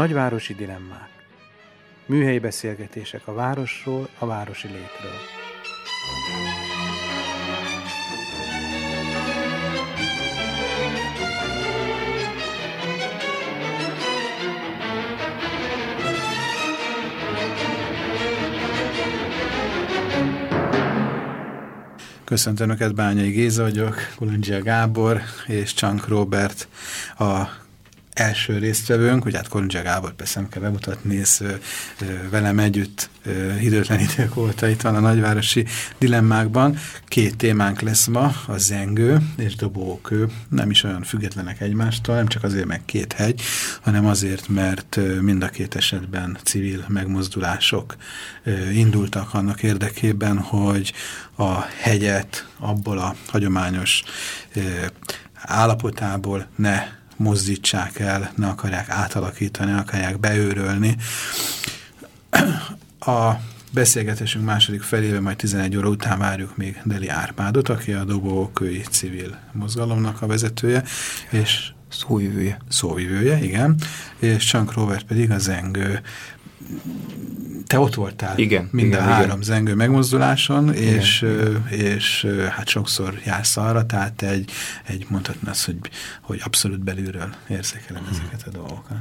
Nagyvárosi dilemmák. Műhelyi beszélgetések a városról, a városi létről. Köszöntöm Önöket, Bányai Géza vagyok, Kulundzsia Gábor és Csank Robert a első résztvevőnk, hogy hát Kolundzsa Gábor persze nem kell bemutatni, és velem együtt időtlen idők óta itt van a nagyvárosi dilemmákban. Két témánk lesz ma, a zengő és dobókő. Nem is olyan függetlenek egymástól, nem csak azért meg két hegy, hanem azért, mert mind a két esetben civil megmozdulások indultak annak érdekében, hogy a hegyet abból a hagyományos állapotából ne mozdítsák el, ne akarják átalakítani, ne akarják beőrölni. A beszélgetésünk második felében, majd 11 óra után várjuk még Deli Árpádot, aki a Dobókői civil mozgalomnak a vezetője, és Szóvivője. Szóvivője, igen. És Csank Robert pedig a zengő te ott voltál igen, minden igen, három igen. zengő megmozduláson, igen, és, igen. és hát sokszor jársz arra, tehát egy, egy mondhatni azt, hogy, hogy abszolút belülről érzékelem hmm. ezeket a dolgokat.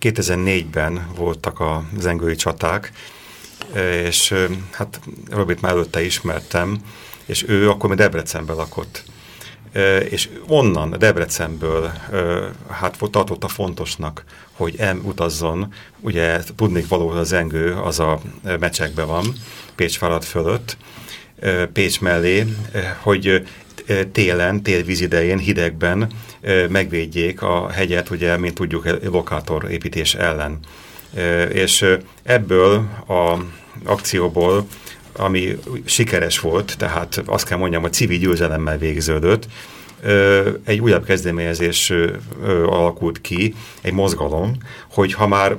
2004-ben voltak a zengői csaták, és hát Robit már előtte ismertem, és ő akkor még Debrecenben lakott. És onnan, Debrecenből hát tartotta fontosnak, hogy elutazzon, ugye tudnék valahol az engő, az a mecsekben van, Pécs falat fölött, Pécs mellé, hogy télen, télvíz idején, hidegben megvédjék a hegyet, ugye, mint tudjuk, lokátor építés ellen. És ebből a akcióból ami sikeres volt, tehát azt kell mondjam, hogy civil győzelemmel végződött, egy újabb kezdeményezés alakult ki, egy mozgalom, hogy ha már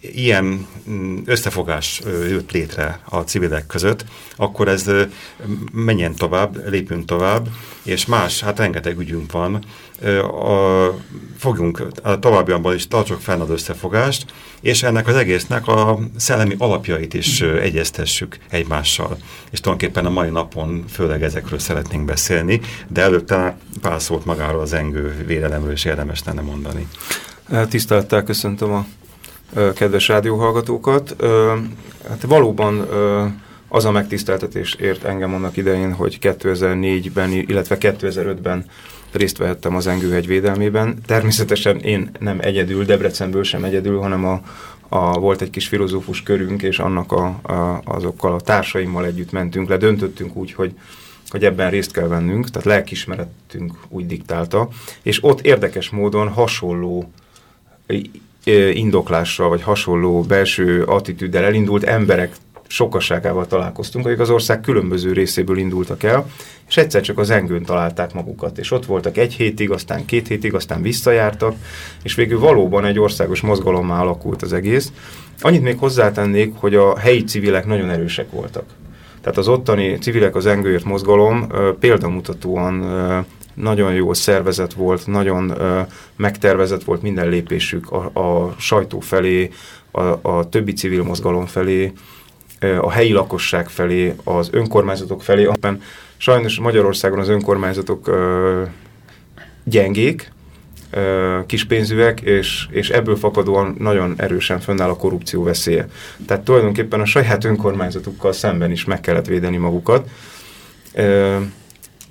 ilyen mm, összefogás jött létre a civilek között, akkor ez menjen tovább, lépjünk tovább, és más, hát rengeteg ügyünk van, a, fogjunk a továbbiakban is tartsuk fenn az összefogást, és ennek az egésznek a szellemi alapjait is egyeztessük egymással. És tulajdonképpen a mai napon főleg ezekről szeretnénk beszélni, de előtte pár szót magáról az engő védelemről is érdemes lenne mondani. Tisztelettel köszöntöm a kedves rádióhallgatókat. Hát valóban az a megtiszteltetés ért engem annak idején, hogy 2004-ben, illetve 2005-ben részt vehettem az Engőhegy védelmében. Természetesen én nem egyedül, Debrecenből sem egyedül, hanem a, a, volt egy kis filozófus körünk, és annak a, a, azokkal a társaimmal együtt mentünk le. Döntöttünk úgy, hogy, hogy ebben részt kell vennünk, tehát lelkismeretünk úgy diktálta, és ott érdekes módon hasonló indoklással, vagy hasonló belső attitűddel elindult emberek sokasságával találkoztunk, akik az ország különböző részéből indultak el, és egyszer csak az engőn találták magukat, és ott voltak egy hétig, aztán két hétig, aztán visszajártak, és végül valóban egy országos mozgalommá alakult az egész. Annyit még hozzátennék, hogy a helyi civilek nagyon erősek voltak. Tehát az ottani civilek az engőért mozgalom példamutatóan nagyon jó szervezet volt, nagyon ö, megtervezett volt minden lépésük a, a sajtó felé, a, a többi civil mozgalom felé, a helyi lakosság felé, az önkormányzatok felé. Abban sajnos Magyarországon az önkormányzatok gyengék, kispénzűek, és, és ebből fakadóan nagyon erősen fönnáll a korrupció veszélye. Tehát tulajdonképpen a saját önkormányzatukkal szemben is meg kellett védeni magukat.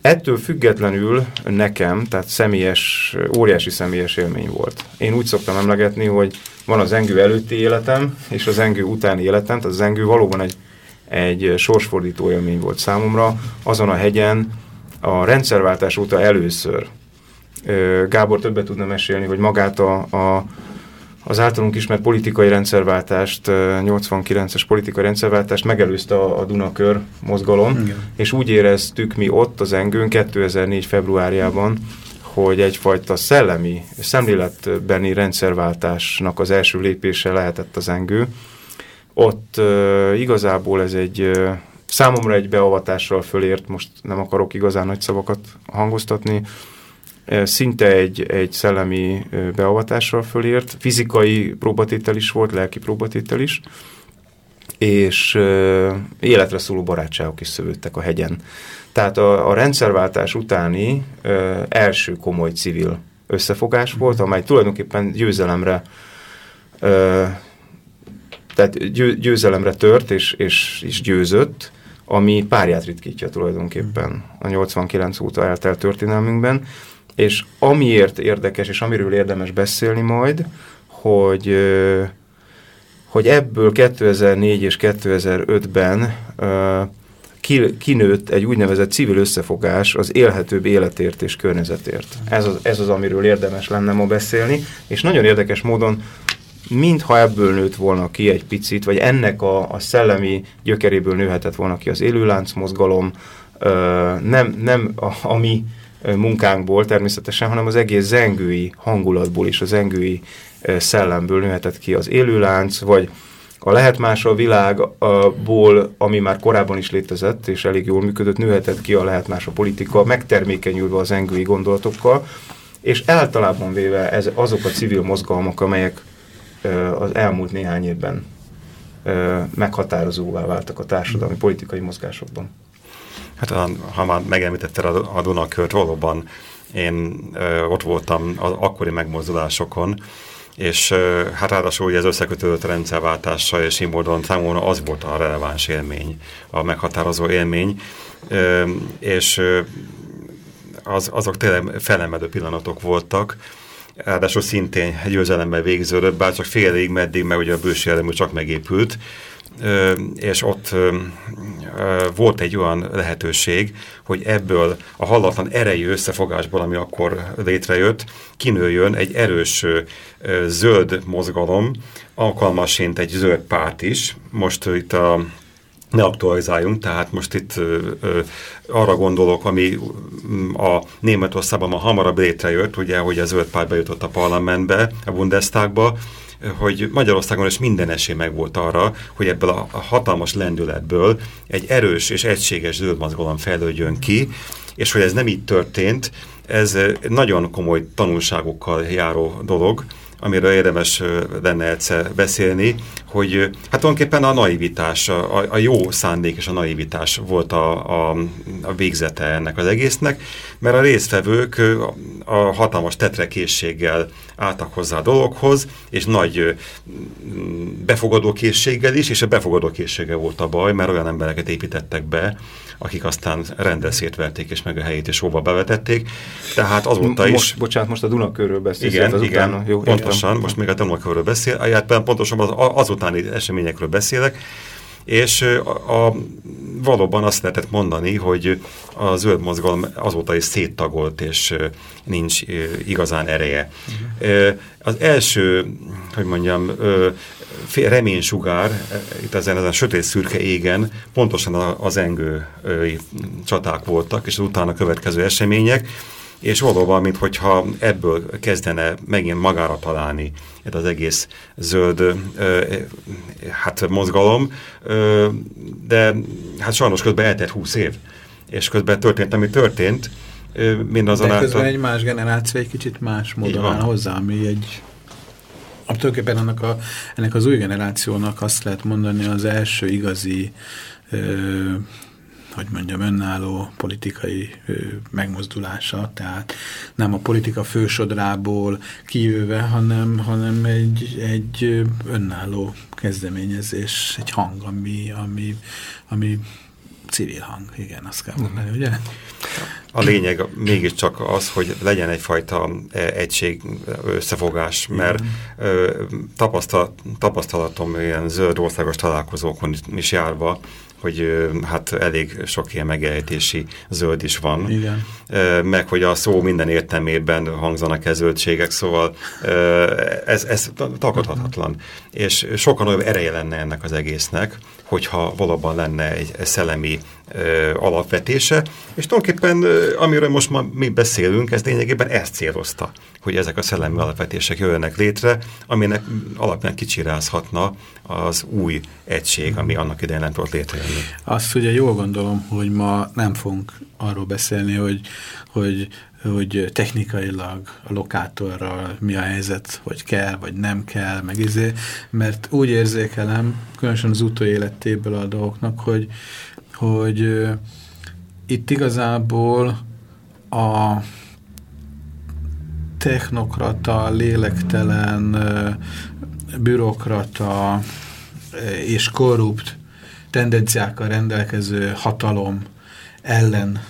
Ettől függetlenül nekem, tehát személyes, óriási személyes élmény volt. Én úgy szoktam emlegetni, hogy van az engő előtti életem, és az engő utáni életem, tehát az engő valóban egy, egy sorsfordító élmény volt számomra. Azon a hegyen a rendszerváltás óta először Gábor többet tudna mesélni, hogy magát a, a az általunk ismert politikai rendszerváltást, 89-es politikai rendszerváltást megelőzte a, a Dunakör mozgalom, Igen. és úgy éreztük mi ott az Engőn 2004. februárjában, hogy egyfajta szellemi, szemléletbeni rendszerváltásnak az első lépése lehetett az Engő. Ott uh, igazából ez egy uh, számomra egy beavatással fölért, most nem akarok igazán nagy szavakat hangoztatni, szinte egy, egy szellemi beavatással fölért, fizikai próbatétel is volt, lelki próbatétel is, és életre szóló barátságok is szövődtek a hegyen. Tehát a, a rendszerváltás utáni ö, első komoly civil összefogás volt, amely tulajdonképpen győzelemre ö, tehát győ, győzelemre tört és, és is győzött, ami párját ritkítja tulajdonképpen a 89 óta eltelt történelmünkben, és amiért érdekes, és amiről érdemes beszélni majd, hogy, hogy ebből 2004 és 2005-ben kinőtt egy úgynevezett civil összefogás az élhetőbb életért és környezetért. Ez az, ez az, amiről érdemes lenne ma beszélni, és nagyon érdekes módon mintha ebből nőtt volna ki egy picit, vagy ennek a, a szellemi gyökeréből nőhetett volna ki az élőlánc mozgalom, nem, nem a, a mi munkánkból természetesen, hanem az egész zengői hangulatból és a zengői szellemből nőhetett ki az élőlánc, vagy a lehet más a világból, ami már korábban is létezett, és elég jól működött, nőhetett ki a lehet más a politika, megtermékenyülve az engői gondolatokkal, és általában véve ez, azok a civil mozgalmak, amelyek az elmúlt néhány évben meghatározóvá váltak a társadalmi politikai mozgásokban. Hát ha már megemlítetted a, a Dunakört, valóban én ö, ott voltam az akkori megmozdulásokon, és hát ráadásul ez összekötődött a rendszerváltással, és módon számomra az volt a releváns élmény, a meghatározó élmény, és az, azok tényleg felemelő pillanatok voltak, ráadásul szintén győzelemmel végződött, bár csak félig meddig, mert ugye a bősi csak megépült, és ott volt egy olyan lehetőség, hogy ebből a hallatlan erejű összefogásból, ami akkor létrejött, kinőjön egy erős zöld mozgalom, alkalmasint egy zöld párt is. Most itt a ne aktualizáljunk, tehát most itt ö, ö, arra gondolok, ami a Németországban ma hamarabb létrejött, ugye, hogy a zöld párt bejutott a parlamentbe, a Bundestagba, hogy Magyarországon is minden esély megvolt arra, hogy ebből a hatalmas lendületből egy erős és egységes zöld mozgalom fejlődjön ki, és hogy ez nem így történt, ez nagyon komoly tanulságokkal járó dolog, amiről érdemes lenne egyszer beszélni, hogy hát tulajdonképpen a naivitás, a, a jó szándék és a naivitás volt a, a, a végzete ennek az egésznek, mert a résztvevők a hatalmas tetrekészséggel álltak hozzá a dologhoz, és nagy befogadó készséggel is, és a befogadó készsége volt a baj, mert olyan embereket építettek be, akik aztán rendes szétverték, és meg a helyét és hova bevetették. Tehát azóta most, is... Bocsánat, most a Dunakörről beszélsz. Igen, az igen, utána, jó, pontosan, értem. most még a Dunakörről beszél, hát pontosan az, azutáni eseményekről beszélek, és a, a, valóban azt lehetett mondani, hogy a zöld mozgalom azóta is széttagolt, és nincs igazán ereje. Uh -huh. Az első, hogy mondjam, reménysugár itt ezen, ezen a sötét szürke égen pontosan az engő csaták voltak, és az utána következő események, és valóban, mintha ebből kezdene megint magára találni ez az egész zöld ö, hát mozgalom, ö, de hát sajnos közben eltelt húsz év, és közben történt, ami történt, mindazonáltal... De közben egy más generáció egy kicsit más módon áll hozzá, ami egy tulajdonképpen annak a, ennek az új generációnak azt lehet mondani az első igazi ö, hogy mondjam, önálló politikai ö, megmozdulása, tehát nem a politika fősodrából kijöve, hanem, hanem egy, egy önálló kezdeményezés, egy hang, ami, ami, ami civil hang, igen, azt kell mondani, ugye? A lényeg mégiscsak az, hogy legyen egyfajta e, egység, összefogás, mert tapasztal, tapasztalatom ilyen zöld országos találkozókon is járva, hogy hát elég sok ilyen megjelentési zöld is van. Igen. Meg hogy a szó minden értelmében hangzanak e zöldségek, szóval ez, ez tagadhatatlan. És sokkal nagyobb ereje lenne ennek az egésznek, hogyha valóban lenne egy szellemi alapvetése, és tulajdonképpen, ö, amiről most ma mi beszélünk, ez lényegében ezt célozta, hogy ezek a szellemi alapvetések jöjjenek létre, aminek alapján kicsirázhatna az új egység, ami annak idején nem tudott létrejönni. Azt ugye jól gondolom, hogy ma nem fogunk arról beszélni, hogy, hogy hogy technikailag a lokátorral mi a helyzet, hogy kell, vagy nem kell, meg izé, mert úgy érzékelem, különösen az utóéletéből a dolgoknak, hogy, hogy itt igazából a technokrata, lélektelen, bürokrata és korrupt tendenciákkal rendelkező hatalom ellen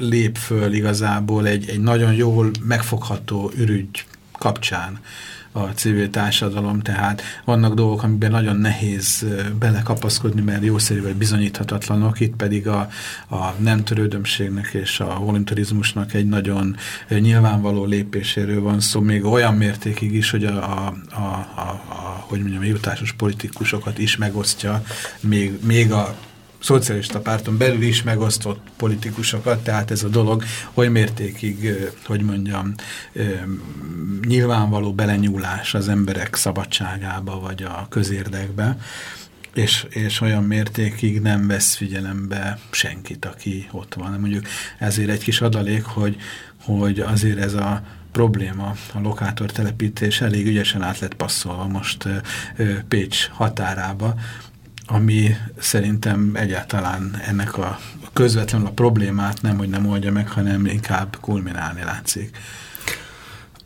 lép föl igazából egy, egy nagyon jól megfogható ürügy kapcsán a civil társadalom, tehát vannak dolgok, amiben nagyon nehéz belekapaszkodni, mert jószerű vagy bizonyíthatatlanok, itt pedig a, a nem törődömségnek és a voluntarizmusnak egy nagyon nyilvánvaló lépéséről van szó, még olyan mértékig is, hogy a, a, a, a, a hogy mondjam, jutásos politikusokat is megosztja, még, még a szocialista párton belül is megosztott politikusokat, tehát ez a dolog oly mértékig, hogy mondjam, nyilvánvaló belenyúlás az emberek szabadságába vagy a közérdekbe, és, és olyan mértékig nem vesz figyelembe senkit, aki ott van. Mondjuk ezért egy kis adalék, hogy, hogy azért ez a probléma, a lokátor telepítés elég ügyesen át lett passzolva most Pécs határába, ami szerintem egyáltalán ennek a közvetlenül a problémát nem, hogy nem oldja meg, hanem inkább kulminálni látszik.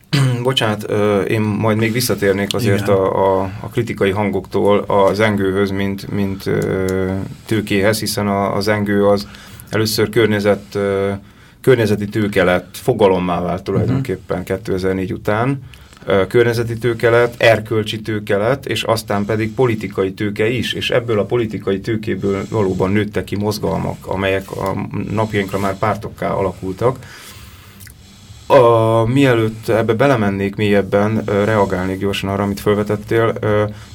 Bocsánat, én majd még visszatérnék azért a, a, a kritikai hangoktól az engőhöz, mint, mint tőkéhez, hiszen az engő az először környezet, környezeti tőke lett, fogalommá vált tulajdonképpen uh -huh. 2004 után, környezeti tőke lett, erkölcsi tőke és aztán pedig politikai tőke is, és ebből a politikai tőkéből valóban nőttek ki mozgalmak, amelyek a napjainkra már pártokká alakultak. A, mielőtt ebbe belemennék mélyebben, reagálnék gyorsan arra, amit felvetettél.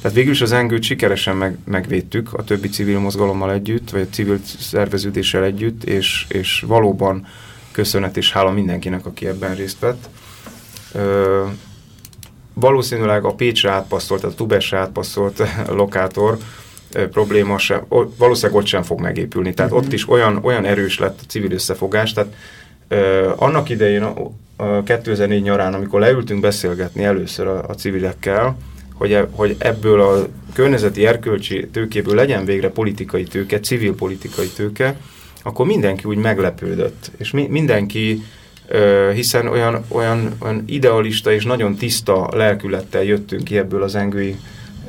Tehát végül is az engőt sikeresen meg, megvédtük a többi civil mozgalommal együtt, vagy a civil szerveződéssel együtt, és, és valóban köszönet és hála mindenkinek, aki ebben részt vett valószínűleg a Pécsre átpasszolt, a Tubesre átpasszolt lokátor probléma sem, valószínűleg ott sem fog megépülni. Tehát uh -huh. ott is olyan, olyan erős lett a civil összefogás, tehát uh, annak idején, a, a 2004 nyarán, amikor leültünk beszélgetni először a, a civilekkel, hogy, e, hogy ebből a környezeti erkölcsi tőkéből legyen végre politikai tőke, civil politikai tőke, akkor mindenki úgy meglepődött, és mi, mindenki hiszen olyan, olyan, olyan idealista és nagyon tiszta lelkülettel jöttünk ki ebből az engői,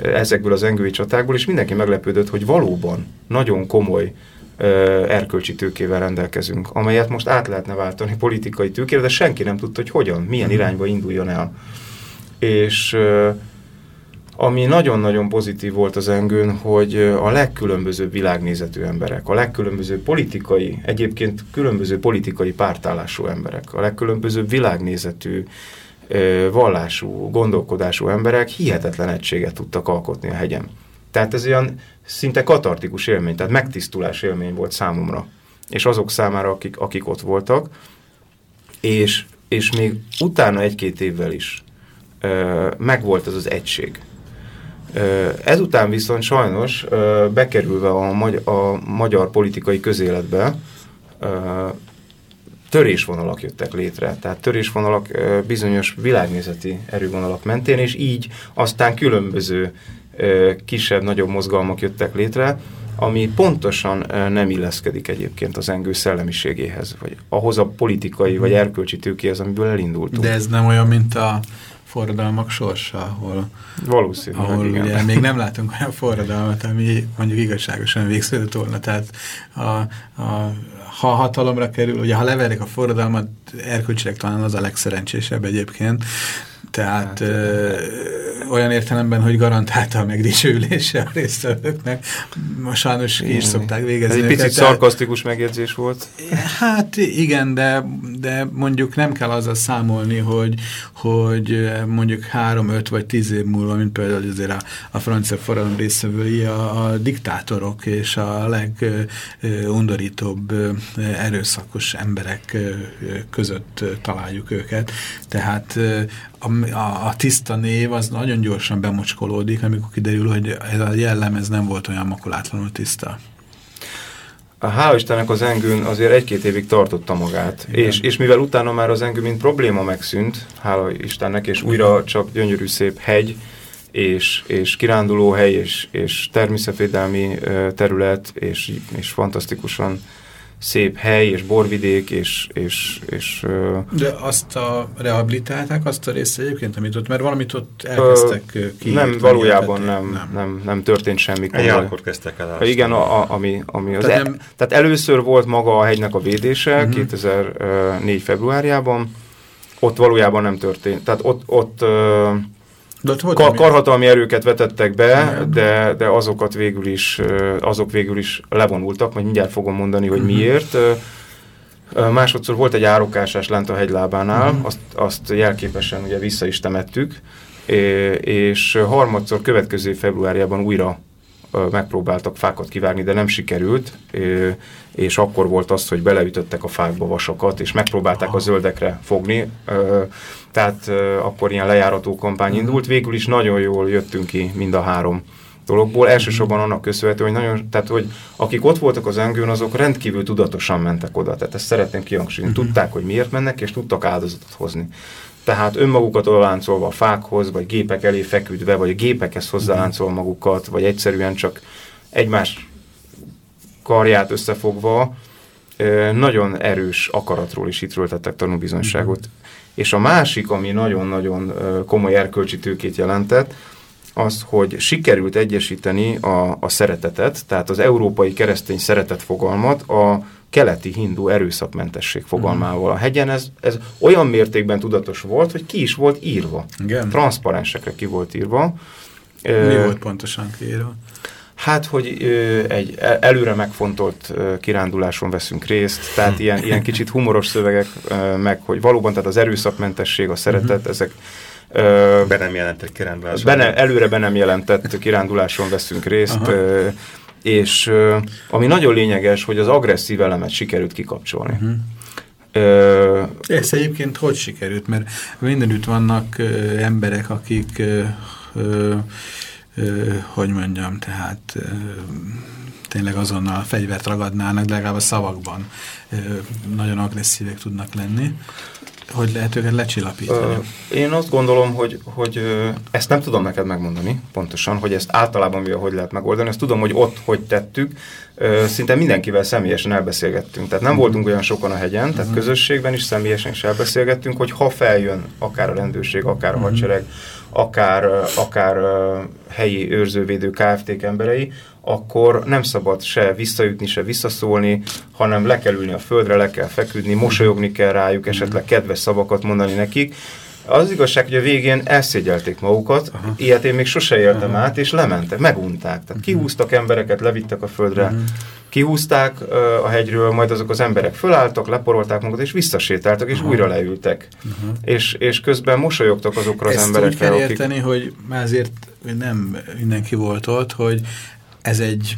ezekből az engői csatákból, és mindenki meglepődött, hogy valóban nagyon komoly erkölcsi tőkével rendelkezünk, amelyet most át lehetne váltani politikai tőkére, de senki nem tudta, hogy hogyan, milyen mhm. irányba induljon el. És ami nagyon-nagyon pozitív volt az engőn, hogy a legkülönbözőbb világnézetű emberek, a legkülönbözőbb politikai, egyébként különböző politikai pártállású emberek, a legkülönbözőbb világnézetű, vallású, gondolkodású emberek hihetetlen egységet tudtak alkotni a hegyen. Tehát ez olyan szinte katartikus élmény, tehát megtisztulás élmény volt számomra, és azok számára, akik, akik ott voltak, és, és még utána egy-két évvel is megvolt ez az egység Ezután viszont sajnos bekerülve a, magy a magyar politikai közéletbe törésvonalak jöttek létre. Tehát törésvonalak bizonyos világnézeti erővonalak mentén, és így aztán különböző kisebb-nagyobb mozgalmak jöttek létre, ami pontosan nem illeszkedik egyébként az engő szellemiségéhez, vagy ahhoz a politikai vagy erkölcsi tőkéhez, amiből elindultunk. De ez nem olyan, mint a forradalmak sorsa, ahol, Valószínűleg, ahol igen. Ugye még nem látunk olyan forradalmat, ami mondjuk igazságosan végződött volna. Tehát a, a, ha hatalomra kerül, ugye ha leverik a forradalmat, erkölcsileg talán az a legszerencsésebb egyébként, tehát ö, olyan értelemben, hogy garantálta a megdicsőülése a résztvevőknek. Ma sajnos ki is szokták végezni. Ez egy picit szarkasztikus megjegyzés volt. Hát igen, de, de mondjuk nem kell azzal számolni, hogy, hogy mondjuk három, öt vagy tíz év múlva, mint például azért a, a francia forradalom részvevői, a, a diktátorok és a legundorítóbb erőszakos emberek között találjuk őket. Tehát a, a, a tiszta név az nagyon gyorsan bemocskolódik, amikor kiderül, hogy ez a jellem ez nem volt olyan makulátlanul tiszta. A hála Istennek az engőn azért egy-két évig tartotta magát, és, és mivel utána már az engő mint probléma megszűnt, hála Istennek, és újra csak gyönyörű szép hegy, és, és kirándulóhely, és, és természetvédelmi terület, és, és fantasztikusan szép hely, és borvidék, és... és, és De azt a rehabilitálták, azt a részt egyébként, amit ott, mert valamit ott elkezdtek ki. Nem, valójában nem, nem. Nem, nem történt semmi. Ja, akkor kezdtek el. Igen, a, a, ami, ami az tehát, el, tehát először volt maga a hegynek a védése, uh -huh. 2004 februárjában, ott valójában nem történt. Tehát ott, ott de ott Kar karhatalmi erőket vetettek be, de, de azokat végül is, azok végül is levonultak, majd mindjárt fogom mondani, hogy mhm. miért. Másodszor volt egy árokásás lent a hegylábánál, uh mhm. -huh. azt, azt jelképesen ugye vissza is temettük, és harmadszor következő februárjában újra megpróbáltak fákat kivárni, de nem sikerült, és akkor volt az, hogy beleütöttek a fákba vasakat, és megpróbálták a zöldekre fogni, tehát akkor ilyen lejárató kampány mhm. indult, végül is nagyon jól jöttünk ki mind a három dologból, elsősorban annak köszönhető, hogy nagyon, tehát hogy akik ott voltak az engőn, azok rendkívül tudatosan mentek oda, tehát ezt szeretném kihangsúlyozni, mhm. tudták, hogy miért mennek, és tudtak áldozatot hozni. Tehát önmagukat láncolva a fákhoz, vagy gépek elé feküdve, vagy a gépekhez hozzáláncolva magukat, vagy egyszerűen csak egymás karját összefogva, nagyon erős akaratról is itt tettek tanúbizonyságot. -huh. És a másik, ami nagyon-nagyon komoly erkölcsi tőkét jelentett, az, hogy sikerült egyesíteni a, a szeretetet, tehát az európai keresztény szeretet fogalmat a keleti hindu erőszakmentesség fogalmával. A hegyen ez, ez olyan mértékben tudatos volt, hogy ki is volt írva. Igen. Transzparensekre ki volt írva. Mi volt pontosan kiírva? Hát, hogy ö, egy előre megfontolt ö, kiránduláson veszünk részt, tehát ilyen, ilyen kicsit humoros szövegek, ö, meg hogy valóban tehát az erőszakmentesség, a szeretet, uh mhm. -huh. ezek ö, be nem jelentett kiránduláson. Be ne, előre be nem jelentett kiránduláson veszünk részt, ö, és ö, ami nagyon lényeges, hogy az agresszív elemet sikerült kikapcsolni. Uh mhm. -huh. Ö, Ez egyébként hogy sikerült? Mert mindenütt vannak ö, emberek, akik ö, ö, hogy mondjam, tehát tényleg azonnal fegyvert ragadnának, de legalább a szavakban nagyon agresszívek tudnak lenni. Hogy lehet őket lecsillapítani? Én azt gondolom, hogy, hogy ezt nem tudom neked megmondani pontosan, hogy ezt általában hogy lehet megoldani. Ezt tudom, hogy ott hogy tettük. Szinte mindenkivel személyesen elbeszélgettünk. Tehát nem voltunk olyan sokan a hegyen, tehát uh mhm. -huh. közösségben is személyesen is elbeszélgettünk, hogy ha feljön akár a rendőrség, akár a mhm. hadsereg, akár, akár helyi őrzővédő KFT-k emberei, akkor nem szabad se visszajutni, se visszaszólni, hanem le kell ülni a földre, le kell feküdni, mosolyogni kell rájuk, esetleg kedves szavakat mondani nekik. Az igazság, hogy a végén elszégyelték magukat, Aha. ilyet én még sose éltem Aha. át, és lementek, megunták. Tehát kihúztak embereket, levittek a földre, Aha. kihúzták uh, a hegyről, majd azok az emberek fölálltak, leporolták magukat, és visszasétáltak, és Aha. újra leültek. És, és közben mosolyogtak azokra az emberekre. Ezt úgy kell érteni, akik... hogy azért nem mindenki volt ott, hogy ez egy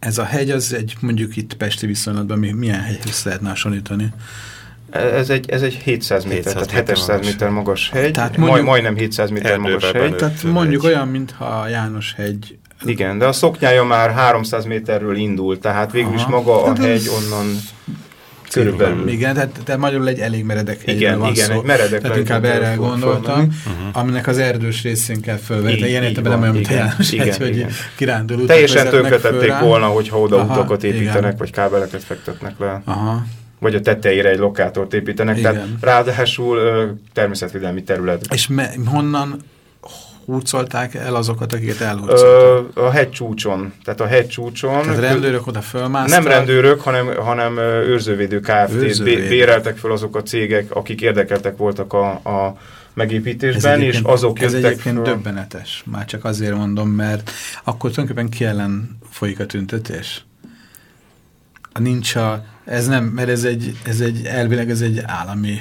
ez a hegy az egy, mondjuk itt Pesti viszonylatban milyen hegyhez lehetne hasonlítani? Ez egy, ez egy 700 méter, 700 tehát 700 méter magas hegy, tehát mondjuk, Maj, majdnem 700 méter magas hegy. Tehát mondjuk hegy. olyan, mintha a János hegy... Igen, de a szoknyája már 300 méterről indul, tehát végül is maga a hát hegy onnan körülbelül. Igen, tehát, tehát magyarul egy elég meredek hegyről van igen, szó. egy meredek Tehát inkább erre gondoltam, uh -huh. aminek az erdős részén kell fölvenni. Ilyen értelemben nem olyan, mint János igen, hegy, hogy kirándul Teljesen tönkretették volna, hogyha oda Aha, utakat építenek, igen. vagy kábeleket fektetnek le. Aha vagy a tetejére egy lokátort építenek, Igen. tehát ráadásul természetvédelmi terület. És me, honnan, hurcolták el azokat, akiket elhurcoltak? A hegy csúcson. Tehát a hegy csúcson. Tehát rendőrök oda fölmásztak? Nem rendőrök, hanem, hanem őrzővédő Kft. béreltek föl azok a cégek, akik érdekeltek voltak a, a megépítésben, és azok Ez egyébként föl... döbbenetes. Már csak azért mondom, mert akkor tulajdonképpen ki ellen folyik a tüntetés? A nincs a... Ez nem, mert ez egy, ez egy elvileg ez egy állami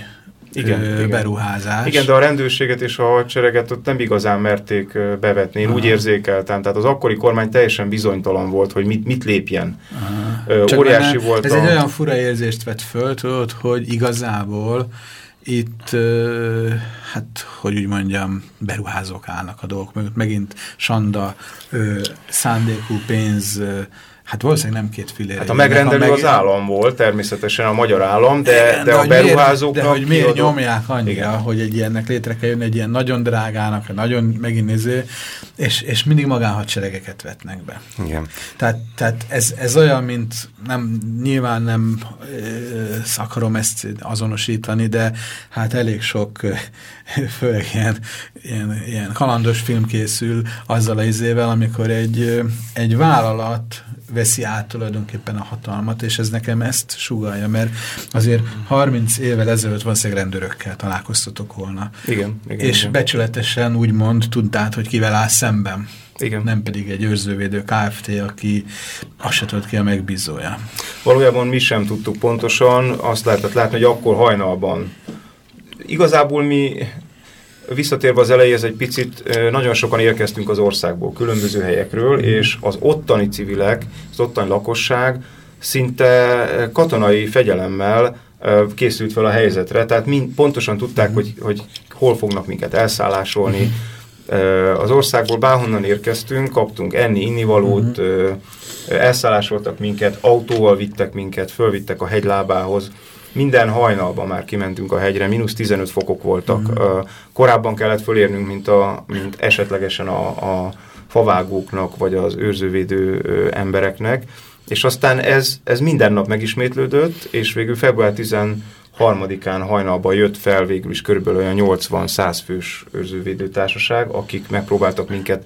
igen, ö, igen. beruházás. Igen, de a rendőrséget és a hadsereget ott nem igazán merték bevetni. Én Aha. úgy érzékeltem, tehát az akkori kormány teljesen bizonytalan volt, hogy mit, mit lépjen. Aha. Óriási benne, volt Ez a... egy olyan fura érzést vett föl, tudod, hogy igazából itt, hát, hogy úgy mondjam, beruházók állnak a dolgok mögött. Megint Sanda szándékú pénz Hát valószínűleg nem két fillér. Hát a megrendelő meg... az állam volt, természetesen a magyar állam, de, Igen, de, de a beruházóknak... De hogy miért kiadó... nyomják annyira, Igen. hogy egy ilyennek létre kell jönni, egy ilyen nagyon drágának, nagyon megint néző, és, és mindig magánhadseregeket vetnek be. Igen. Tehát, tehát ez, ez olyan, mint nem, nyilván nem e, akarom ezt azonosítani, de hát elég sok főleg ilyen, ilyen, ilyen kalandos film készül azzal a izével, amikor egy, egy vállalat veszi át tulajdonképpen a hatalmat, és ez nekem ezt sugalja, mert azért 30 évvel ezelőtt valószínűleg rendőrökkel találkoztatok volna. Igen. igen és igen. becsületesen úgymond tudtád, hogy kivel áll szemben. Igen. Nem pedig egy őrzővédő Kft., aki azt se tudott ki a megbízója. Valójában mi sem tudtuk pontosan, azt lehetett látni, hogy akkor hajnalban. Igazából mi visszatérve az elejéhez egy picit, nagyon sokan érkeztünk az országból, különböző helyekről, mm. és az ottani civilek, az ottani lakosság szinte katonai fegyelemmel készült fel a helyzetre, tehát mind, pontosan tudták, mm. hogy, hogy hol fognak minket elszállásolni. Mm. Az országból bárhonnan érkeztünk, kaptunk enni, innivalót, elszállásoltak minket, autóval vittek minket, fölvittek a hegylábához, minden hajnalban már kimentünk a hegyre, mínusz 15 fokok voltak. Mm. Korábban kellett fölérnünk, mint, a, mint esetlegesen a, a favágóknak, vagy az őrzővédő embereknek. És aztán ez, ez minden nap megismétlődött, és végül február 13-án hajnalban jött fel végül is körülbelül olyan 80-100 fős őrzővédő társaság, akik megpróbáltak minket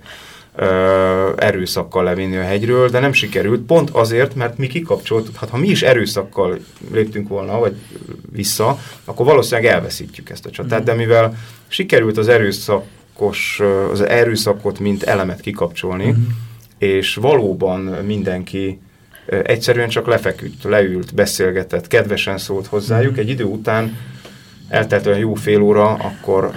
erőszakkal levinni a hegyről, de nem sikerült, pont azért, mert mi kikapcsoltuk, hát ha mi is erőszakkal léptünk volna, vagy vissza, akkor valószínűleg elveszítjük ezt a csatát, mm. de mivel sikerült az erőszakos, az erőszakot, mint elemet kikapcsolni, mm. és valóban mindenki egyszerűen csak lefeküdt, leült, beszélgetett, kedvesen szólt hozzájuk, mm. egy idő után eltelt olyan jó fél óra, akkor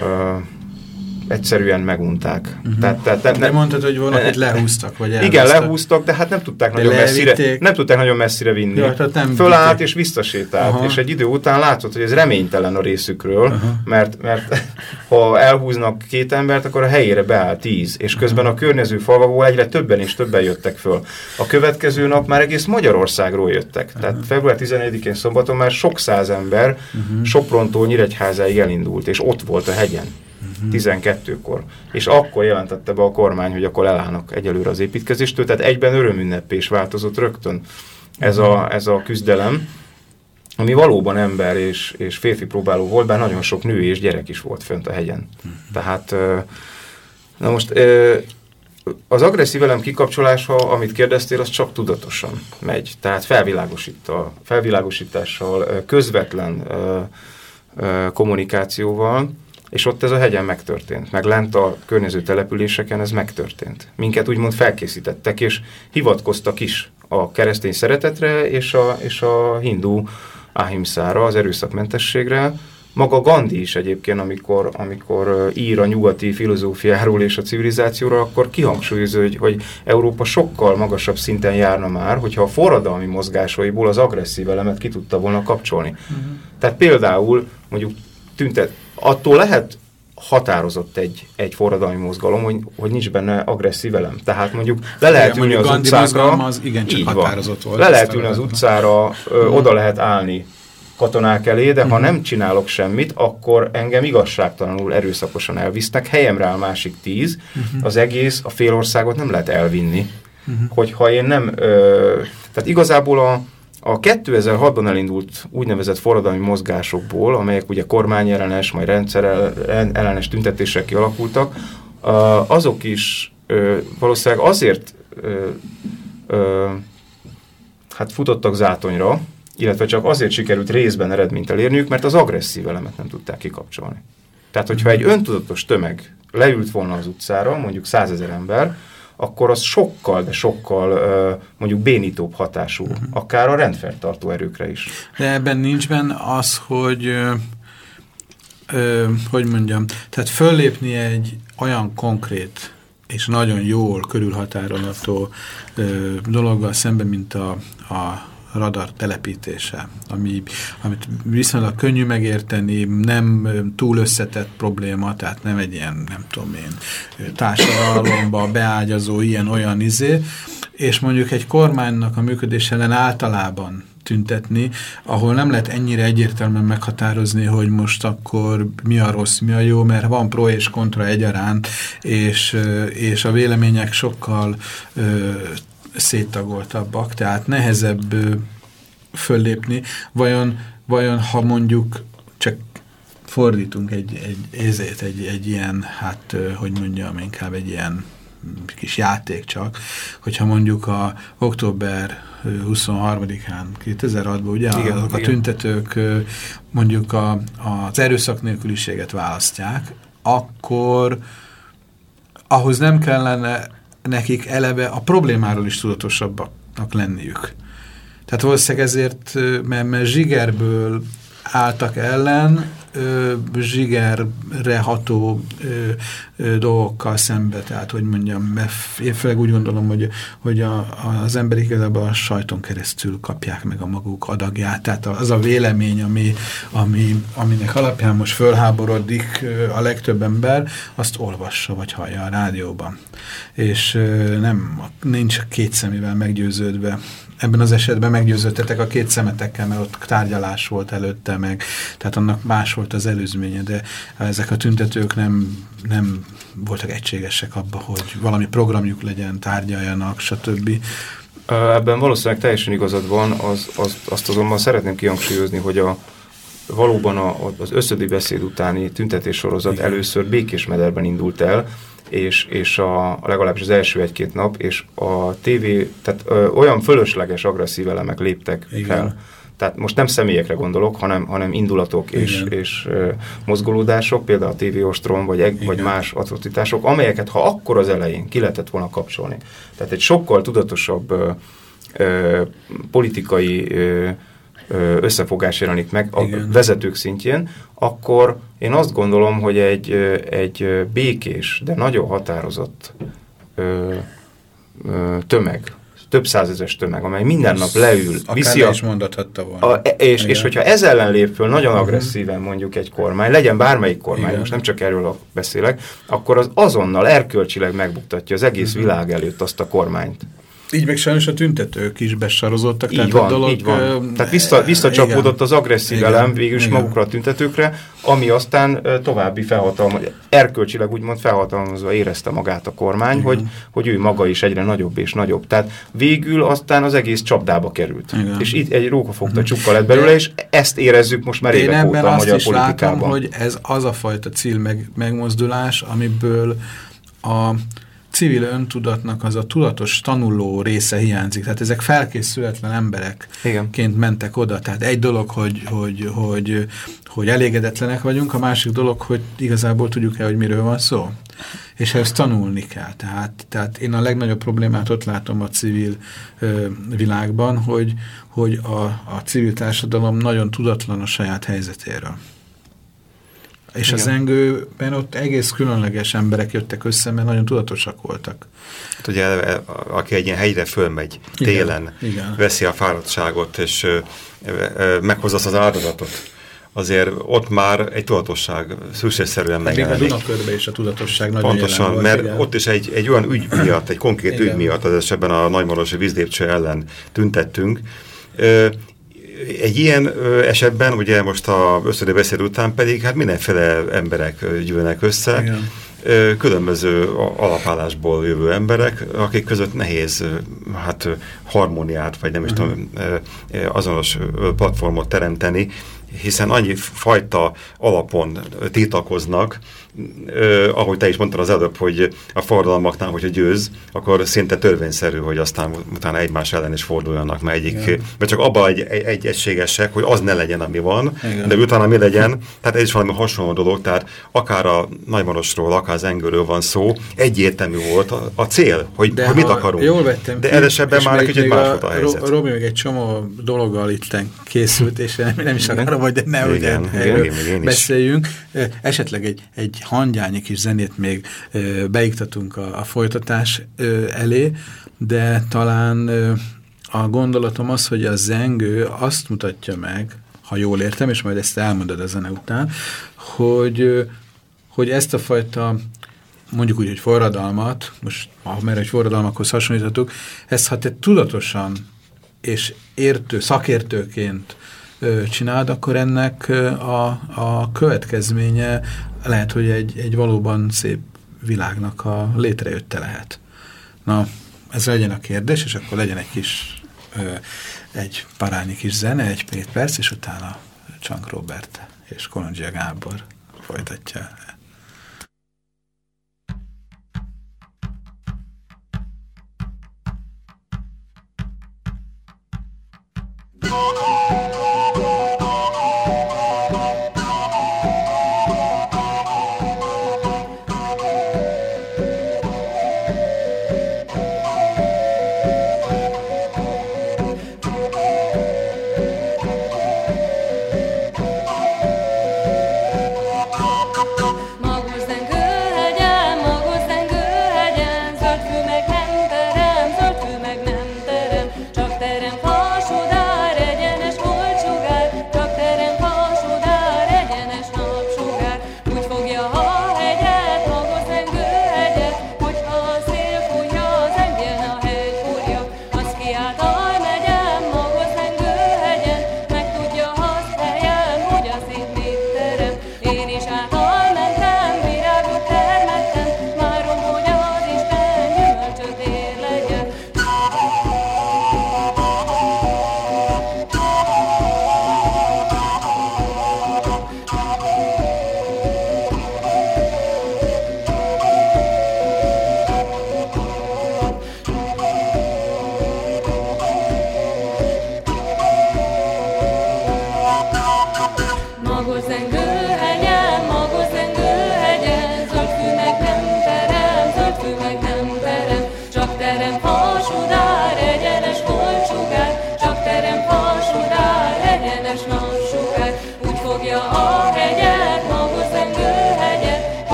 egyszerűen megunták. Uh -huh. tehát, tehát nem, nem, mondtad, hogy valakit lehúztak, vagy elhúztak. Igen, lehúztak, de hát nem tudták, nagyon messzire, nem tudták nagyon messzire vinni. Ja, nem Fölállt vitték. és visszasétált, Aha. és egy idő után látszott, hogy ez reménytelen a részükről, Aha. mert, mert ha elhúznak két embert, akkor a helyére beáll tíz, és közben a környező falvakból egyre többen és többen jöttek föl. A következő nap már egész Magyarországról jöttek. Aha. Tehát február 11-én szombaton már sok száz ember uh -huh. Soprontól Nyíregyházáig elindult, és ott volt a hegyen. 12-kor. És akkor jelentette be a kormány, hogy akkor elállnak egyelőre az építkezéstől, tehát egyben örömünneppé is változott rögtön ez a, ez a küzdelem, ami valóban ember és, és férfi próbáló volt, bár nagyon sok nő és gyerek is volt fönt a hegyen. Tehát, na most az agresszív elem kikapcsolása, amit kérdeztél, az csak tudatosan megy. Tehát felvilágosítással, közvetlen kommunikációval, és ott ez a hegyen megtörtént, meg lent a környező településeken ez megtörtént. Minket úgymond felkészítettek, és hivatkoztak is a keresztény szeretetre és a, és a hindu ahimszára, az erőszakmentességre. Maga Gandhi is egyébként, amikor, amikor ír a nyugati filozófiáról és a civilizációra, akkor kihangsúlyozza, hogy, hogy Európa sokkal magasabb szinten járna már, hogyha a forradalmi mozgásaiból az agresszív elemet ki tudta volna kapcsolni. Uh-huh. Tehát például mondjuk tüntet, attól lehet határozott egy, egy forradalmi mozgalom, hogy, hogy nincs benne agresszív elem. Tehát mondjuk le lehet ülni az utcára, az igen, csak határozott volt. Le lehet ülni az utcára, ö, oda lehet állni katonák elé, de ha mhm. nem csinálok semmit, akkor engem igazságtalanul erőszakosan elvisznek, helyemre áll másik tíz, mhm. az egész, a félországot nem lehet elvinni. Mhm. Hogyha én nem... Ö, tehát igazából a, a 2006-ban elindult úgynevezett forradalmi mozgásokból, amelyek ugye kormányellenes, majd rendszer ellenes tüntetések kialakultak, azok is valószínűleg azért hát futottak zátonyra, illetve csak azért sikerült részben eredményt elérniük, mert az agresszív elemet nem tudták kikapcsolni. Tehát, hogyha egy öntudatos tömeg leült volna az utcára, mondjuk százezer ember, akkor az sokkal, de sokkal mondjuk bénítóbb hatású, uh mhm. -huh. akár a rendfertartó erőkre is. De ebben nincs benne az, hogy ö, hogy mondjam, tehát föllépni egy olyan konkrét és nagyon jól körülhatárolható ö, dologgal szemben, mint a, a radar telepítése, ami, amit viszonylag könnyű megérteni, nem túl összetett probléma, tehát nem egy ilyen, nem tudom én, társadalomba beágyazó ilyen-olyan izé, és mondjuk egy kormánynak a működés ellen általában tüntetni, ahol nem lehet ennyire egyértelműen meghatározni, hogy most akkor mi a rossz, mi a jó, mert van pro és kontra egyaránt, és, és a vélemények sokkal ö, széttagoltabbak, tehát nehezebb föllépni. Vajon, vajon ha mondjuk csak fordítunk egy, egy, ezért egy, egy ilyen, hát hogy mondjam, inkább egy ilyen kis játék csak, hogyha mondjuk a október 23-án 2006-ban, ugye igen, azok igen. a tüntetők mondjuk a, az erőszak nélküliséget választják, akkor ahhoz nem kellene nekik eleve a problémáról is tudatosabbak lenniük. Tehát valószínűleg ezért, mert, mert zsigerből álltak ellen, ö, zsigerre ható ö, ö, dolgokkal szembe, tehát hogy mondjam, mert én főleg úgy gondolom, hogy, hogy a, az emberek igazából a sajton keresztül kapják meg a maguk adagját, tehát az a vélemény, ami, ami, aminek alapján most fölháborodik a legtöbb ember, azt olvassa vagy hallja a rádióban. És nem, nincs két szemével meggyőződve ebben az esetben meggyőződtetek a két szemetekkel, mert ott tárgyalás volt előtte meg, tehát annak más volt az előzménye, de ezek a tüntetők nem, nem voltak egységesek abba, hogy valami programjuk legyen, tárgyaljanak, stb. Ebben valószínűleg teljesen igazad van, az, az, azt azonban szeretném kihangsúlyozni, hogy a, valóban a, az összödi beszéd utáni tüntetés sorozat Igen. először Békésmederben indult el, és, és a, legalábbis az első egy-két nap, és a tévé, tehát ö, olyan fölösleges, agresszív elemek léptek Igen. fel. Tehát most nem személyekre gondolok, hanem, hanem indulatok Igen. és, és ö, mozgolódások, például a tévéostrom, vagy, eg, vagy más atrocitások, amelyeket ha akkor az elején ki lehetett volna kapcsolni. Tehát egy sokkal tudatosabb ö, ö, politikai ö, összefogás jelenik meg a Igen. vezetők szintjén, akkor én azt gondolom, hogy egy, egy békés, de nagyon határozott ö, ö, tömeg, több százezes tömeg, amely minden nap leül, viszi a... is mondhatta volna. A, és, és hogyha ez ellen lép föl nagyon uh-huh. agresszíven mondjuk egy kormány, legyen bármelyik kormány, Igen. most nem csak erről beszélek, akkor az azonnal erkölcsileg megbuktatja az egész uh-huh. világ előtt azt a kormányt. Így meg sajnos a tüntetők is besarozottak. Így tehát van, a dolog, így van. Tehát vissza, visszacsapódott az agresszív igen, elem végül is magukra a tüntetőkre, ami aztán további felhatalmaz, erkölcsileg úgymond felhatalmazva érezte magát a kormány, hogy, hogy ő maga is egyre nagyobb és nagyobb. Tehát végül aztán az egész csapdába került. Igen. És itt egy rókafogta csukka lett belőle, és ezt érezzük most már évek óta a magyar politikában. Látom, hogy ez az a fajta cél meg, megmozdulás, amiből a civil öntudatnak az a tudatos tanuló része hiányzik. Tehát ezek felkészületlen emberekként Igen. mentek oda. Tehát egy dolog, hogy, hogy, hogy, hogy elégedetlenek vagyunk, a másik dolog, hogy igazából tudjuk-e, hogy miről van szó. És ezt tanulni kell. Tehát, tehát én a legnagyobb problémát ott látom a civil ö, világban, hogy, hogy a, a civil társadalom nagyon tudatlan a saját helyzetéről. És Igen. az engőben ott egész különleges emberek jöttek össze, mert nagyon tudatosak voltak. Hát ugye, aki egy ilyen helyre fölmegy télen, Igen. Igen. veszi a fáradtságot, és ö, ö, meghozza az áldozatot, azért ott már egy tudatosság szükségszerűen megjelenik. Még a Dunakörbe is a tudatosság nagyon Pontosan, volt, mert igen. ott is egy, egy olyan ügy miatt, egy konkrét igen. ügy miatt, az esetben a Nagymarosi vízlépcső ellen tüntettünk, egy ilyen esetben, ugye most a összödi beszéd után pedig, hát mindenféle emberek gyűlnek össze, Igen. különböző alapállásból jövő emberek, akik között nehéz hát harmóniát, vagy nem is uh -huh. tudom, azonos platformot teremteni, hiszen annyi fajta alapon tiltakoznak, eh, ahogy te is mondtad az előbb, hogy a forradalmaknál, hogyha győz, akkor szinte törvényszerű, hogy aztán utána egymás ellen is forduljanak, mert egyik, Igen. mert csak abban egy, egy, egy egységesek, hogy az ne legyen, ami van, Igen. de utána mi legyen, tehát ez is valami hasonló dolog, tehát akár a Nagymarosról, akár az Engőről van szó, egyértelmű volt a, a cél, hogy, de hogy mit akarunk. Jól vettem de eresebben már egy kicsit más volt a helyzet. Robi még egy csomó dologgal itt készült, és nem, nem is akarom, hogy ne igen, igen, igen, igen, beszéljünk. Esetleg egy, egy hangyányi kis zenét még beiktatunk a, a folytatás elé, de talán a gondolatom az, hogy a zengő azt mutatja meg, ha jól értem, és majd ezt elmondod a zene után, hogy, hogy ezt a fajta mondjuk úgy, hogy forradalmat, most mert egy forradalmakhoz hasonlíthatunk, ezt ha te tudatosan és értő, szakértőként csináld, akkor ennek a, a következménye lehet, hogy egy, egy valóban szép világnak a létrejötte lehet. Na, ez legyen a kérdés, és akkor legyen egy kis, egy parányi kis zene, egy perc, és utána Csank Robert és Kolondzsia Gábor folytatja által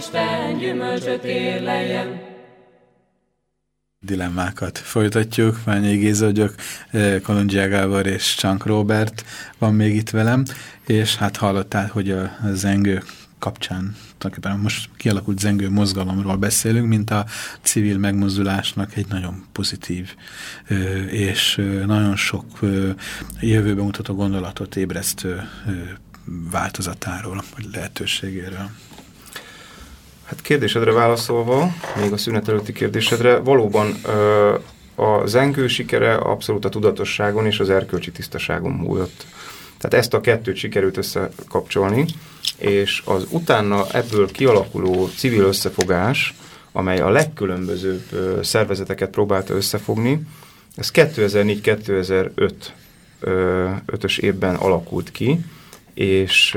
Isten gyümölcsöt érleljem. Dilemmákat folytatjuk. Ványai Géza vagyok, eh, Kolondzsia Gábor és Csank Robert van még itt velem, és hát hallottál, hogy a zengő kapcsán tulajdonképpen most kialakult zengő mozgalomról beszélünk, mint a civil megmozdulásnak egy nagyon pozitív és nagyon sok jövőbe mutató gondolatot ébresztő változatáról, vagy lehetőségéről. Hát kérdésedre válaszolva, még a szünet előtti kérdésedre, valóban a zengő sikere abszolút a tudatosságon és az erkölcsi tisztaságon múlott. Tehát ezt a kettőt sikerült összekapcsolni, és az utána ebből kialakuló civil összefogás, amely a legkülönbözőbb szervezeteket próbálta összefogni, ez 2004-2005 ös évben alakult ki, és,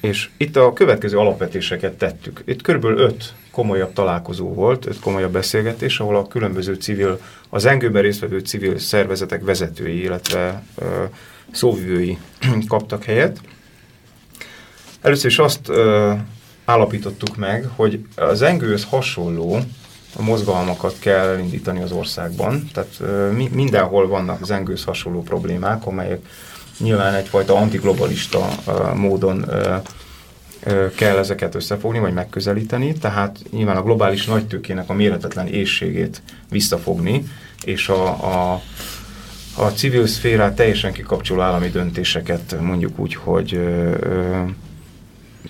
és itt a következő alapvetéseket tettük. Itt körülbelül öt komolyabb találkozó volt, öt komolyabb beszélgetés, ahol a különböző civil, az engőben résztvevő civil szervezetek vezetői, illetve szóvivői kaptak helyet. Először is azt ö, állapítottuk meg, hogy az engőhöz hasonló mozgalmakat kell elindítani az országban. Tehát ö, mi, mindenhol vannak az engőhöz hasonló problémák, amelyek nyilván egyfajta antiglobalista módon kell ezeket összefogni, vagy megközelíteni. Tehát nyilván a globális nagytőkének a méretetlen éjségét visszafogni, és a a a civil szférát teljesen kikapcsoló állami döntéseket mondjuk úgy, hogy ö, ö,